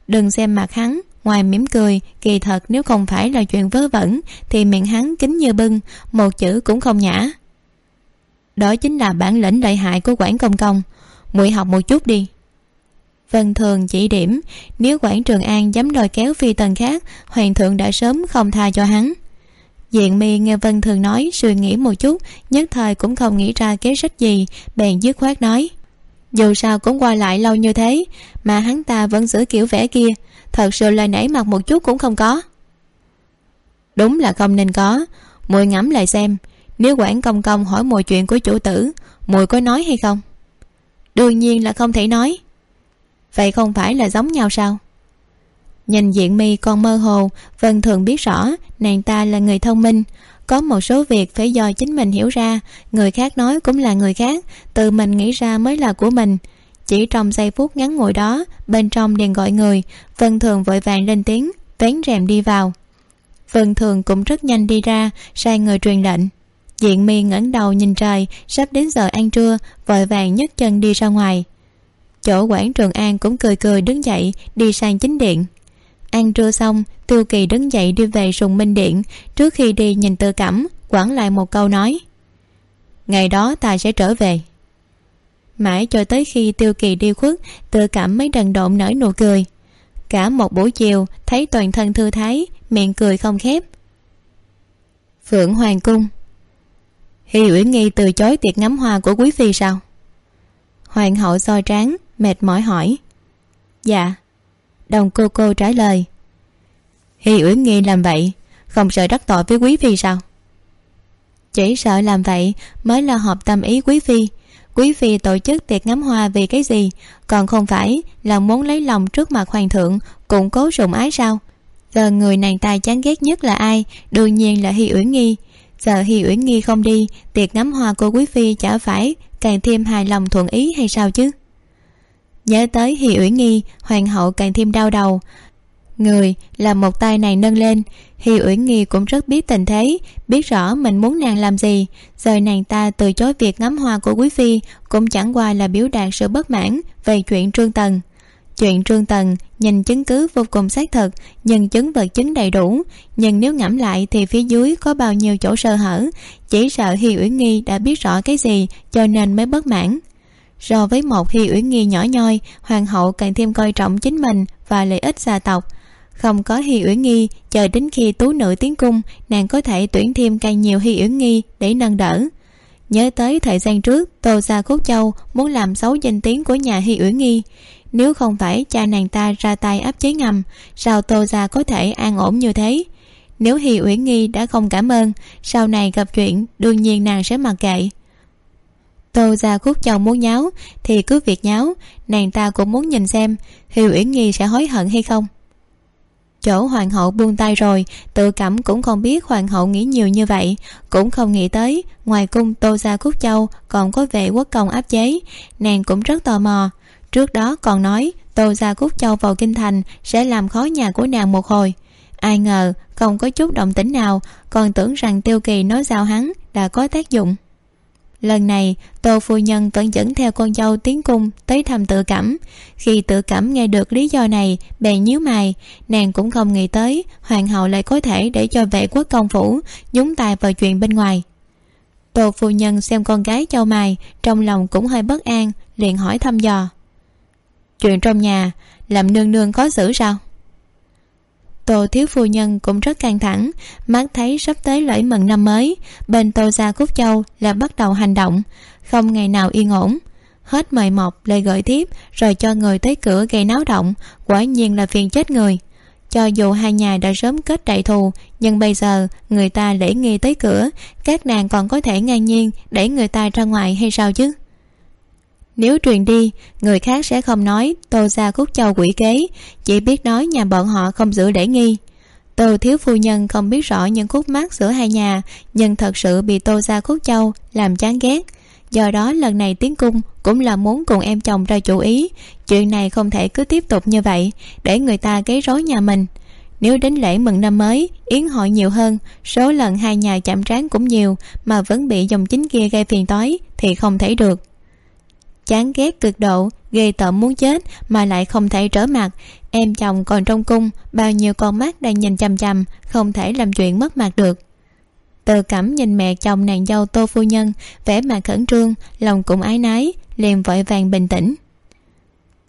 Đừng xem mặt hắn, ngoài mỉm cười, kỳ thật nếu không phải là chuyện vớ vẩn, thì miệng hắn kính như bưng, một chữ cũng không nhã. Đó chính là bản lĩnh lợi hại của quản công công muội học một chút đi. Vân thường chỉ điểm, nếu quản trường an dám đòi kéo phi tần khác, hoàng thượng đã sớm không tha cho hắn. Diện mi nghe vân thường nói, suy nghĩ một chút, nhất thời cũng không nghĩ ra kế sách gì, bèn dứt khoát nói. Dù sao cũng qua lại lâu như thế, mà hắn ta vẫn giữ kiểu vẽ kia, thật sự là nảy mặt một chút cũng không có. Đúng là không nên có mùi ngẫm lại xem, nếu quản công công hỏi mọi chuyện của chủ tử mùi có nói hay không? Đương nhiên là không thể nói. Vậy không phải là giống nhau sao? Nhìn diện mi còn mơ hồ, vân thường biết rõ nàng ta là người thông minh. Có một số việc phải do chính mình hiểu ra. Người khác nói cũng là người khác. Tự mình nghĩ ra mới là của mình. Chỉ trong giây phút ngắn ngủi đó, bên trong liền gọi người. Vân thường vội vàng lên tiếng, vén rèm đi vào. Vân thường cũng rất nhanh đi ra, sai người truyền lệnh diện mi ngẩng đầu nhìn trời, sắp đến giờ ăn trưa, vội vàng nhấc chân đi ra ngoài. Chỗ quản trường an cũng cười cười đứng dậy, đi sang chính điện. Ăn trưa xong, tiêu kỳ đứng dậy đi về sùng minh điện. Trước khi đi nhìn tư cẩm, quẳng lại một câu nói. Ngày đó ta sẽ trở về. Mãi cho tới khi tiêu kỳ đi khuất tự cảm mới đần độn nở nụ cười. Cả một buổi chiều, thấy toàn thân thư thái, miệng cười không khép. Phượng hoàng cung hy uyển nghi từ chối tiệc ngắm hoa của quý phi sao? Hoàng hậu soi trán mệt mỏi hỏi. Dạ. Đồng cô cô trả lời. Hy uyển nghi làm vậy, không sợ đắc tội với quý phi sao? Chỉ sợ làm vậy mới là hợp tâm ý quý phi. Quý phi tổ chức tiệc ngắm hoa vì cái gì? Còn không phải là muốn lấy lòng trước mặt hoàng thượng, củng cố sủng ái sao? Giờ người nàng tài chán ghét nhất là ai? Đương nhiên là hy uyển nghi giờ hi uyển nghi không đi, tiệc ngắm hoa của quý phi chả phải, càng thêm hài lòng thuận ý hay sao chứ? Nhớ tới hi uyển nghi, hoàng hậu càng thêm đau đầu. Người là một tay này nâng lên, hi uyển nghi cũng rất biết tình thế, biết rõ mình muốn nàng làm gì. Giờ nàng ta từ chối việc ngắm hoa của quý phi cũng chẳng qua là biểu đạt sự bất mãn về chuyện trương tần. Chuyện trương tần nhìn chứng cứ vô cùng xác thực, nhân chứng vật chứng đầy đủ. Nhưng nếu ngẫm lại thì phía dưới có bao nhiêu chỗ sơ hở? Chỉ sợ hi uyển nghi đã biết rõ cái gì cho nên mới bất mãn. So với một hi uyển nghi nhỏ nhoi, hoàng hậu càng thêm coi trọng chính mình và lợi ích gia tộc. Không có hi uyển nghi, chờ đến khi tú nữ tiến cung, nàng có thể tuyển thêm càng nhiều hi uyển nghi để nâng đỡ. Nhớ tới thời gian trước, tô gia khúc châu muốn làm xấu danh tiếng của nhà hi uyển nghi nếu không phải cha nàng ta ra tay áp chế ngầm, sao tô gia có thể an ổn như thế? Nếu hi uyển nghi đã không cảm ơn, sau này gặp chuyện, đương nhiên nàng sẽ mặc kệ. Tô gia khúc châu muốn nháo, thì cứ việc nháo, nàng ta cũng muốn nhìn xem hi uyển nghi sẽ hối hận hay không. Chỗ hoàng hậu buông tay rồi, tự cảm cũng không biết hoàng hậu nghĩ nhiều như vậy, cũng không nghĩ tới, ngoài cung tô gia khúc châu còn có vệ quốc công áp chế, nàng cũng rất tò mò trước đó còn nói, tô gia cúc châu vào kinh thành sẽ làm khó nhà của nàng một hồi. Ai ngờ, không có chút động tĩnh nào, còn tưởng rằng tiêu kỳ nói giao hắn đã có tác dụng. Lần này, tô phu nhân vẫn dẫn theo con dâu tiến cung tới thăm tự cảm. Khi tự cảm nghe được lý do này, bèn nhíu mày. Nàng cũng không nghĩ tới, hoàng hậu lại có thể để cho vệ quốc công phủ nhúng tay vào chuyện bên ngoài. Tô phu nhân xem con gái châu mày trong lòng cũng hơi bất an, liền hỏi thăm dò chuyện trong nhà làm nương nương khó xử sao? Tô thiếu phu nhân cũng rất căng thẳng, mắt thấy sắp tới lễ mừng năm mới, bên tô gia cúc châu là bắt đầu hành động, không ngày nào yên ổn. Hết mời mọc lại gợi tiếp rồi cho người tới cửa gây náo động, quả nhiên là phiền chết người. Cho dù hai nhà đã sớm kết đại thù, nhưng bây giờ người ta lễ nghi tới cửa, các nàng còn có thể ngang nhiên đẩy người ta ra ngoài hay sao chứ? Nếu truyền đi, người khác sẽ không nói, tô ra khúc châu quỷ kế. Chỉ biết nói nhà bọn họ không giữ để nghi. Tô thiếu phu nhân không biết rõ những khúc mắc giữa hai nhà, nhưng thật sự bị tô ra khúc châu làm chán ghét. Do đó lần này tiến cung cũng là muốn cùng em chồng ra chủ ý. Chuyện này không thể cứ tiếp tục như vậy, để người ta gây rối nhà mình. Nếu đến lễ mừng năm mới, yến hội nhiều hơn, số lần hai nhà chạm trán cũng nhiều, mà vẫn bị dòng chính kia gây phiền toái thì không thể được chán ghét, cực độ, ghê tởm muốn chết mà lại không thể trở mặt. Em chồng còn trong cung, bao nhiêu con mắt đang nhìn chằm chằm, không thể làm chuyện mất mặt được. Từ cẩm nhìn mẹ chồng nàng dâu tô phu nhân, vẻ mặt khẩn trương, lòng cũng ái nái liền vội vàng bình tĩnh.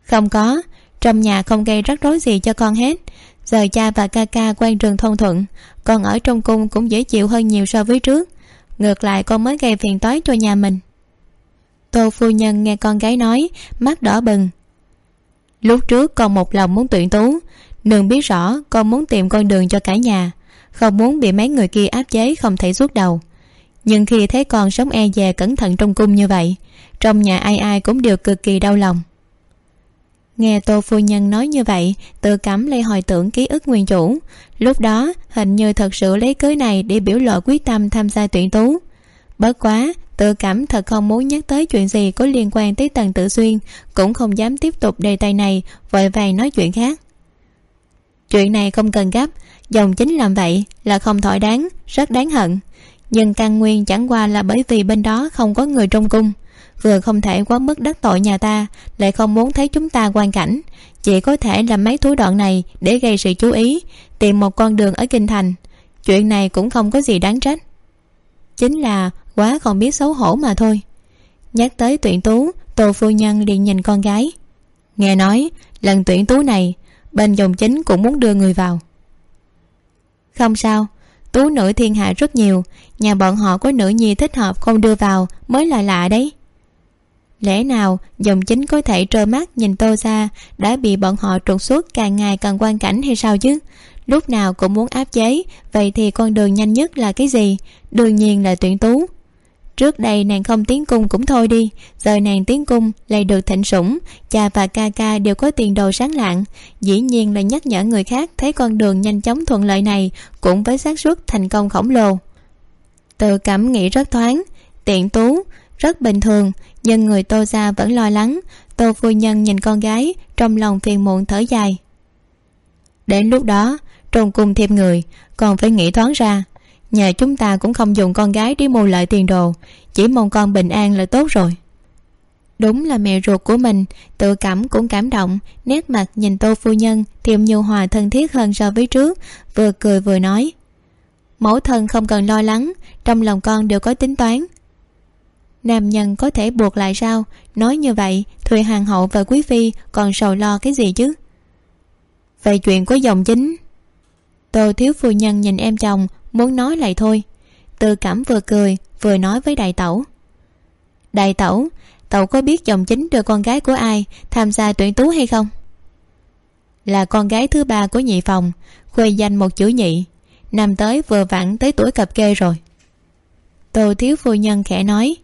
Không có, trong nhà không gây rắc rối gì cho con hết. Giờ cha và ca ca quan trường thông thuận, con ở trong cung cũng dễ chịu hơn nhiều so với trước. Ngược lại, con mới gây phiền toái cho nhà mình tô phu nhân nghe con gái nói, mắt đỏ bừng. Lúc trước con một lòng muốn tuyển tú, nương biết rõ con muốn tìm con đường cho cả nhà, không muốn bị mấy người kia áp chế không thể suốt đầu. Nhưng khi thấy con sống e dè cẩn thận trong cung như vậy, trong nhà ai ai cũng đều cực kỳ đau lòng. Nghe tô phu nhân nói như vậy tự cảm lây hồi tưởng ký ức nguyên chủ. Lúc đó, hình như thật sự lấy cưới này để biểu lộ quyết tâm tham gia tuyển tú. Bất quá tự cảm thật không muốn nhắc tới chuyện gì có liên quan tới tần tự xuyên, cũng không dám tiếp tục đề tài này, vội vàng nói chuyện khác. Chuyện này không cần gấp, dòng chính làm vậy là không thỏa đáng, rất đáng hận. Nhưng căn nguyên chẳng qua là bởi vì bên đó không có người trong cung, vừa không thể quá mức đắc tội nhà ta, lại không muốn thấy chúng ta quan cảnh. Chỉ có thể làm mấy thú đoạn này để gây sự chú ý, tìm một con đường ở kinh thành. Chuyện này cũng không có gì đáng trách. Chính là quá còn biết xấu hổ mà thôi. Nhắc tới tuyển tú, tô phu nhân liền nhìn con gái. Nghe nói, lần tuyển tú này, bên dòng chính cũng muốn đưa người vào. Không sao, tú nữ thiên hạ rất nhiều, nhà bọn họ có nữ nhi thích hợp không đưa vào mới là lạ đấy. Lẽ nào dòng chính có thể trơ mắt nhìn tô ra đã bị bọn họ trục xuất càng ngày càng quan cảnh hay sao chứ? Lúc nào cũng muốn áp chế, vậy thì con đường nhanh nhất là cái gì? Đương nhiên là tuyển tú trước đây nàng không tiến cung cũng thôi đi, giờ nàng tiến cung lại được thịnh sủng, cha và ca ca đều có tiền đồ sáng lạng. Dĩ nhiên là nhắc nhở người khác thấy con đường nhanh chóng thuận lợi này cũng với xác suất thành công khổng lồ. Tự cảm nghĩ rất thoáng, tiện tú, rất bình thường, nhưng người tô gia vẫn lo lắng. Tô phu nhân nhìn con gái, trong lòng phiền muộn thở dài. Đến lúc đó, trùng cung thêm người, còn phải nghĩ thoáng ra nhà chúng ta cũng không dùng con gái đi mua lợi tiền đồ. Chỉ mong con bình an là tốt rồi. Đúng là mẹ ruột của mình, tự cảm cũng cảm động. Nét mặt nhìn tô phu nhân thêm nhu hòa thân thiết hơn so với trước, vừa cười vừa nói. Mẫu thân không cần lo lắng, trong lòng con đều có tính toán. Nam nhân có thể buộc lại sao? Nói như vậy thùy hoàng hậu và quý phi còn sầu lo cái gì chứ? Về chuyện của dòng chính. Tô thiếu phu nhân nhìn em chồng muốn nói lại thôi. Tự cảm vừa cười, vừa nói với đại tẩu. Đại tẩu tẩu có biết dòng chính đưa con gái của ai tham gia tuyển tú hay không? Là con gái thứ ba của nhị phòng, khuê danh một chữ nhị. Năm tới vừa vặn tới tuổi cập kê rồi. Tô thiếu phu nhân khẽ nói.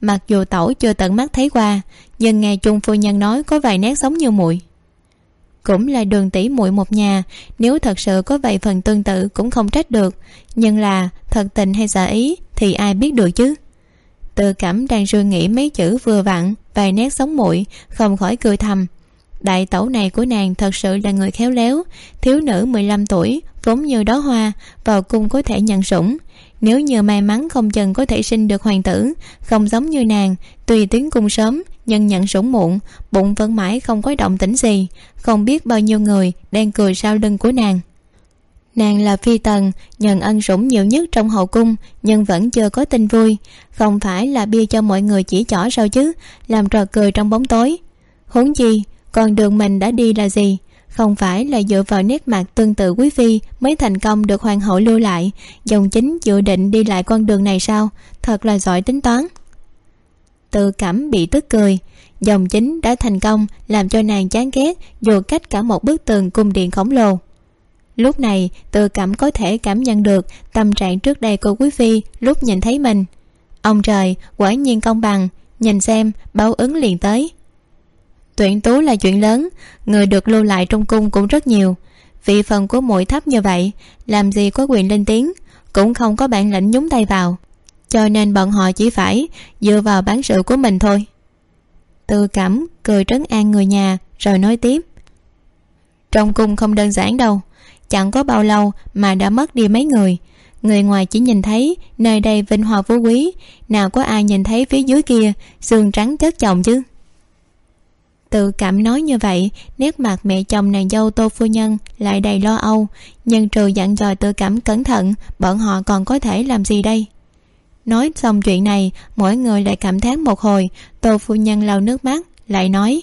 Mặc dù tẩu chưa tận mắt thấy qua, nhưng nghe chung phu nhân nói có vài nét giống như muội cũng là đường tỷ muội một nhà. Nếu thật sự có vài phần tương tự cũng không trách được. Nhưng là, thật tình hay giả ý thì ai biết được chứ? Tự cảm đang suy nghĩ mấy chữ vừa vặn, vài nét sống muội, không khỏi cười thầm. Đại tẩu này của nàng thật sự là người khéo léo. Thiếu nữ mười lăm tuổi, vốn như đó hoa, vào cung có thể nhận sủng. Nếu như may mắn không chừng có thể sinh được hoàng tử, không giống như nàng, tùy tiến cung sớm nhân nhận sủng muộn, bụng vẫn mãi không có động tĩnh gì, không biết bao nhiêu người đang cười sau lưng của nàng. Nàng là phi tần nhận ân sủng nhiều nhất trong hậu cung, nhưng vẫn chưa có tin vui. Không phải là bia cho mọi người chỉ chỏ sao chứ, làm trò cười trong bóng tối. Huống chi, con đường mình đã đi là gì? Không phải là dựa vào nét mặt tương tự quý phi mới thành công được hoàng hậu lưu lại, dòng chính dự định đi lại con đường này sao? Thật là giỏi tính toán tự cảm bị tức cười, dòng chính đã thành công, làm cho nàng chán ghét, dù cách cả một bức tường cung điện khổng lồ. Lúc này tự cảm có thể cảm nhận được tâm trạng trước đây của quý phi lúc nhìn thấy mình. Ông trời, quả nhiên công bằng, nhìn xem, báo ứng liền tới. Tuyển tú là chuyện lớn, người được lưu lại trong cung cũng rất nhiều. Vị phần của muội thấp như vậy, làm gì có quyền lên tiếng, cũng không có bản lĩnh nhúng tay vào cho nên bọn họ chỉ phải dựa vào bản sự của mình thôi. Tư cảm cười trấn an người nhà, rồi nói tiếp. Trong cung không đơn giản đâu, chẳng có bao lâu mà đã mất đi mấy người. Người ngoài chỉ nhìn thấy nơi đây vinh hoa phú quý, nào có ai nhìn thấy phía dưới kia, xương trắng chất chồng chứ? Tự cảm nói như vậy, nét mặt mẹ chồng nàng dâu tô phu nhân lại đầy lo âu, nhưng trừ dặn dò tự cảm cẩn thận, bọn họ còn có thể làm gì đây? Nói xong chuyện này, mỗi người lại cảm thán một hồi, tô phu nhân lau nước mắt, lại nói.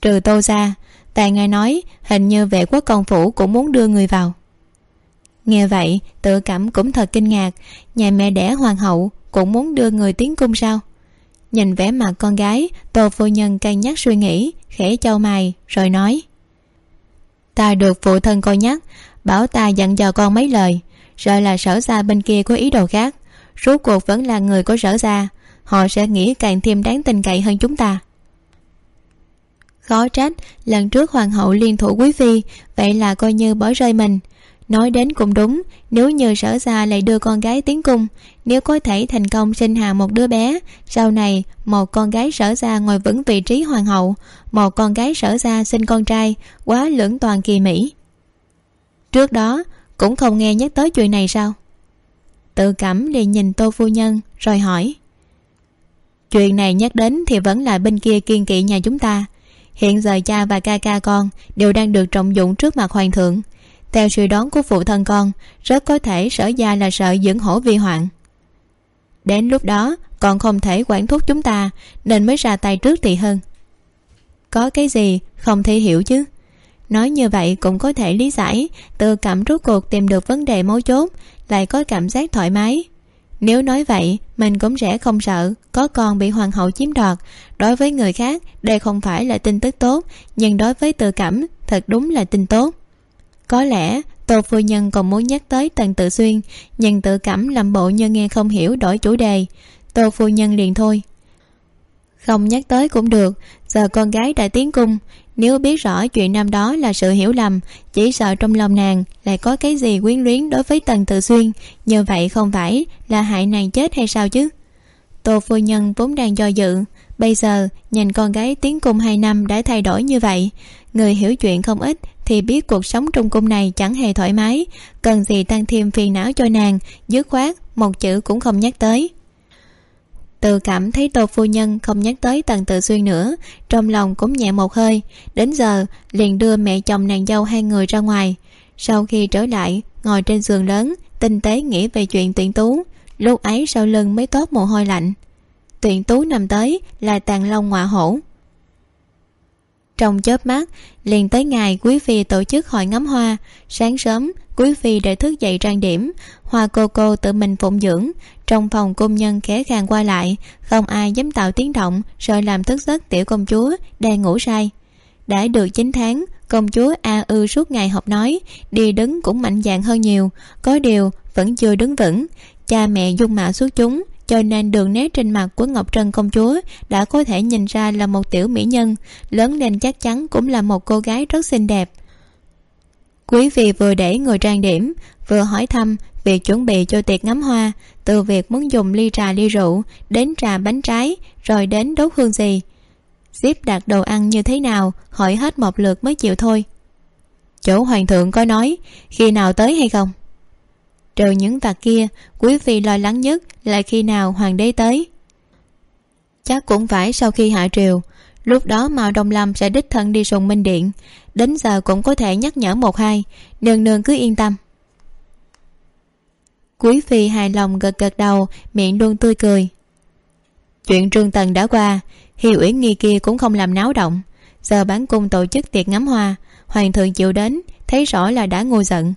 Trừ tô ra tài nghe nói, hình như vệ quốc công phủ cũng muốn đưa người vào. Nghe vậy, tự cảm cũng thật kinh ngạc, nhà mẹ đẻ hoàng hậu cũng muốn đưa người tiến cung sao? Nhìn vẻ mặt con gái, tô phu nhân cân nhắc suy nghĩ, khẽ châu mày, rồi nói. Ta được phụ thân coi nhắc, bảo ta dặn dò con mấy lời, rồi là sở ra bên kia có ý đồ khác rốt cuộc vẫn là người của sở ra. Họ sẽ nghĩ càng thêm đáng tin cậy hơn chúng ta. Khó trách, lần trước hoàng hậu liên thủ quý phi, vậy là coi như bỏ rơi mình. Nói đến cũng đúng, nếu như sở ra lại đưa con gái tiến cung, nếu có thể thành công sinh hạ một đứa bé, sau này một con gái sở ra ngồi vững vị trí hoàng hậu, một con gái sở ra sinh con trai, quá lưỡng toàn kỳ mỹ. Trước đó, cũng không nghe nhắc tới chuyện này sao? Tự cảm liền nhìn tô phu nhân, rồi hỏi. Chuyện này nhắc đến thì vẫn là bên kia kiên kỵ nhà chúng ta. Hiện giờ cha và ca ca con đều đang được trọng dụng trước mặt hoàng thượng. Theo suy đoán của phụ thân con, rất có thể sở gia là sợ dưỡng hổ vi hoạn. Đến lúc đó, còn không thể quản thúc chúng ta, nên mới ra tay trước thì hơn. Có cái gì không thể hiểu chứ? Nói như vậy cũng có thể lý giải. Tự cảm rốt cuộc tìm được vấn đề mấu chốt, lại có cảm giác thoải mái. Nếu nói vậy, mình cũng sẽ không sợ, có con bị hoàng hậu chiếm đoạt. Đối với người khác, đây không phải là tin tức tốt, nhưng đối với tự cảm, thật đúng là tin tốt. Có lẽ, tô phu nhân còn muốn nhắc tới tần tự xuyên, nhưng tự cảm làm bộ như nghe không hiểu đổi chủ đề. Tô phu nhân liền thôi. Không nhắc tới cũng được, giờ con gái đã tiến cung nếu biết rõ chuyện năm đó là sự hiểu lầm, chỉ sợ trong lòng nàng lại có cái gì quyến luyến đối với tần tự xuyên như vậy không phải là hại nàng chết hay sao chứ? Tô phu nhân vốn đang do dự, bây giờ nhìn con gái tiến cung hai năm đã thay đổi như vậy, người hiểu chuyện không ít thì biết cuộc sống trong cung này chẳng hề thoải mái, cần gì tăng thêm phiền não cho nàng, dứt khoát một chữ cũng không nhắc tới từ cảm thấy tô phu nhân không nhắc tới tần tự xuyên nữa, trong lòng cũng nhẹ một hơi. Đến giờ, liền đưa mẹ chồng nàng dâu hai người ra ngoài. Sau khi trở lại, ngồi trên giường lớn, tinh tế nghĩ về chuyện tuyển tú. Lúc ấy sau lưng mới toát mồ hôi lạnh. Tuyển tú nằm tới, là tàn long ngọa hổ. Trong chớp mắt, liền tới ngày quý phi tổ chức hội ngắm hoa. Sáng sớm, quý phi đã thức dậy trang điểm. Hoa cô cô tự mình phụng dưỡng trong phòng công nhân khẽ khàng qua lại, không ai dám tạo tiếng động, sợ làm thức giấc tiểu công chúa đang ngủ say. Đã được chín tháng, công chúa a ư suốt ngày học nói, đi đứng cũng mạnh dạn hơn nhiều, có điều vẫn chưa đứng vững. Cha mẹ dung mạo xuất chúng, cho nên đường nét trên mặt của ngọc trân công chúa đã có thể nhìn ra là một tiểu mỹ nhân, lớn lên chắc chắn cũng là một cô gái rất xinh đẹp. Quý vị vừa để người trang điểm, vừa hỏi thăm việc chuẩn bị cho tiệc ngắm hoa, từ việc muốn dùng ly trà ly rượu đến trà bánh trái, rồi đến đốt hương gì. Zip đặt đồ ăn như thế nào, hỏi hết một lượt mới chịu thôi. Chỗ hoàng thượng có nói, khi nào tới hay không? Trừ những tạc kia, quý phi lo lắng nhất là khi nào hoàng đế tới. Chắc cũng phải sau khi hạ triều, lúc đó mao đông lâm sẽ đích thân đi sùng minh điện, đến giờ cũng có thể nhắc nhở một hai, nương nương cứ yên tâm quý phi hài lòng gật gật đầu, miệng luôn tươi cười. Chuyện trương tần đã qua hi uyển nghi kia cũng không làm náo động. Giờ bán cung tổ chức tiệc ngắm hoa, hoàng thượng chịu đến, thấy rõ là đã ngồi giận.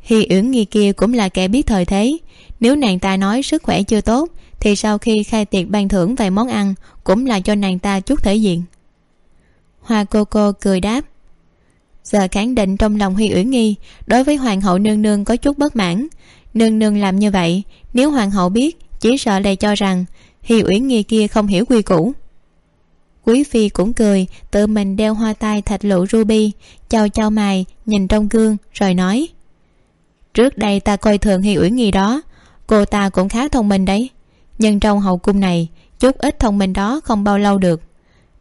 Hi uyển nghi kia cũng là kẻ biết thời thế. Nếu nàng ta nói sức khỏe chưa tốt, thì sau khi khai tiệc ban thưởng vài món ăn, cũng là cho nàng ta chút thể diện. Hoa cô cô cười đáp. Giờ khẳng định trong lòng huy uyển nghi, đối với hoàng hậu nương nương có chút bất mãn nương nương làm như vậy, nếu hoàng hậu biết, chỉ sợ lại cho rằng hi uyển nghi kia không hiểu quy củ. Quý phi cũng cười, tự mình đeo hoa tai thạch lụ ruby chau chau mày, nhìn trong gương, rồi nói. Trước đây ta coi thường hi uyển nghi đó, cô ta cũng khá thông minh đấy. Nhưng trong hậu cung này, chút ít thông minh đó không bao lâu được.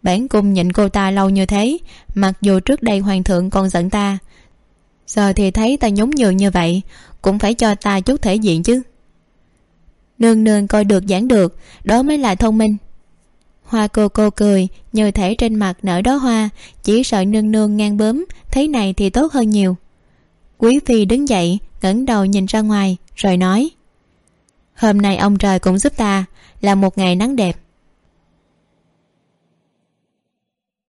Bản cung nhịn cô ta lâu như thế, mặc dù trước đây hoàng thượng còn giận ta giờ thì thấy ta nhún nhường như vậy, cũng phải cho ta chút thể diện chứ. Nương nương coi được giảng được, đó mới là thông minh. Hoa cô cô cười như thể trên mặt nở đó hoa, chỉ sợ nương nương ngang bướm thế này thì tốt hơn nhiều. Quý phi đứng dậy, ngẩng đầu nhìn ra ngoài, rồi nói, hôm nay ông trời cũng giúp ta, là một ngày nắng đẹp.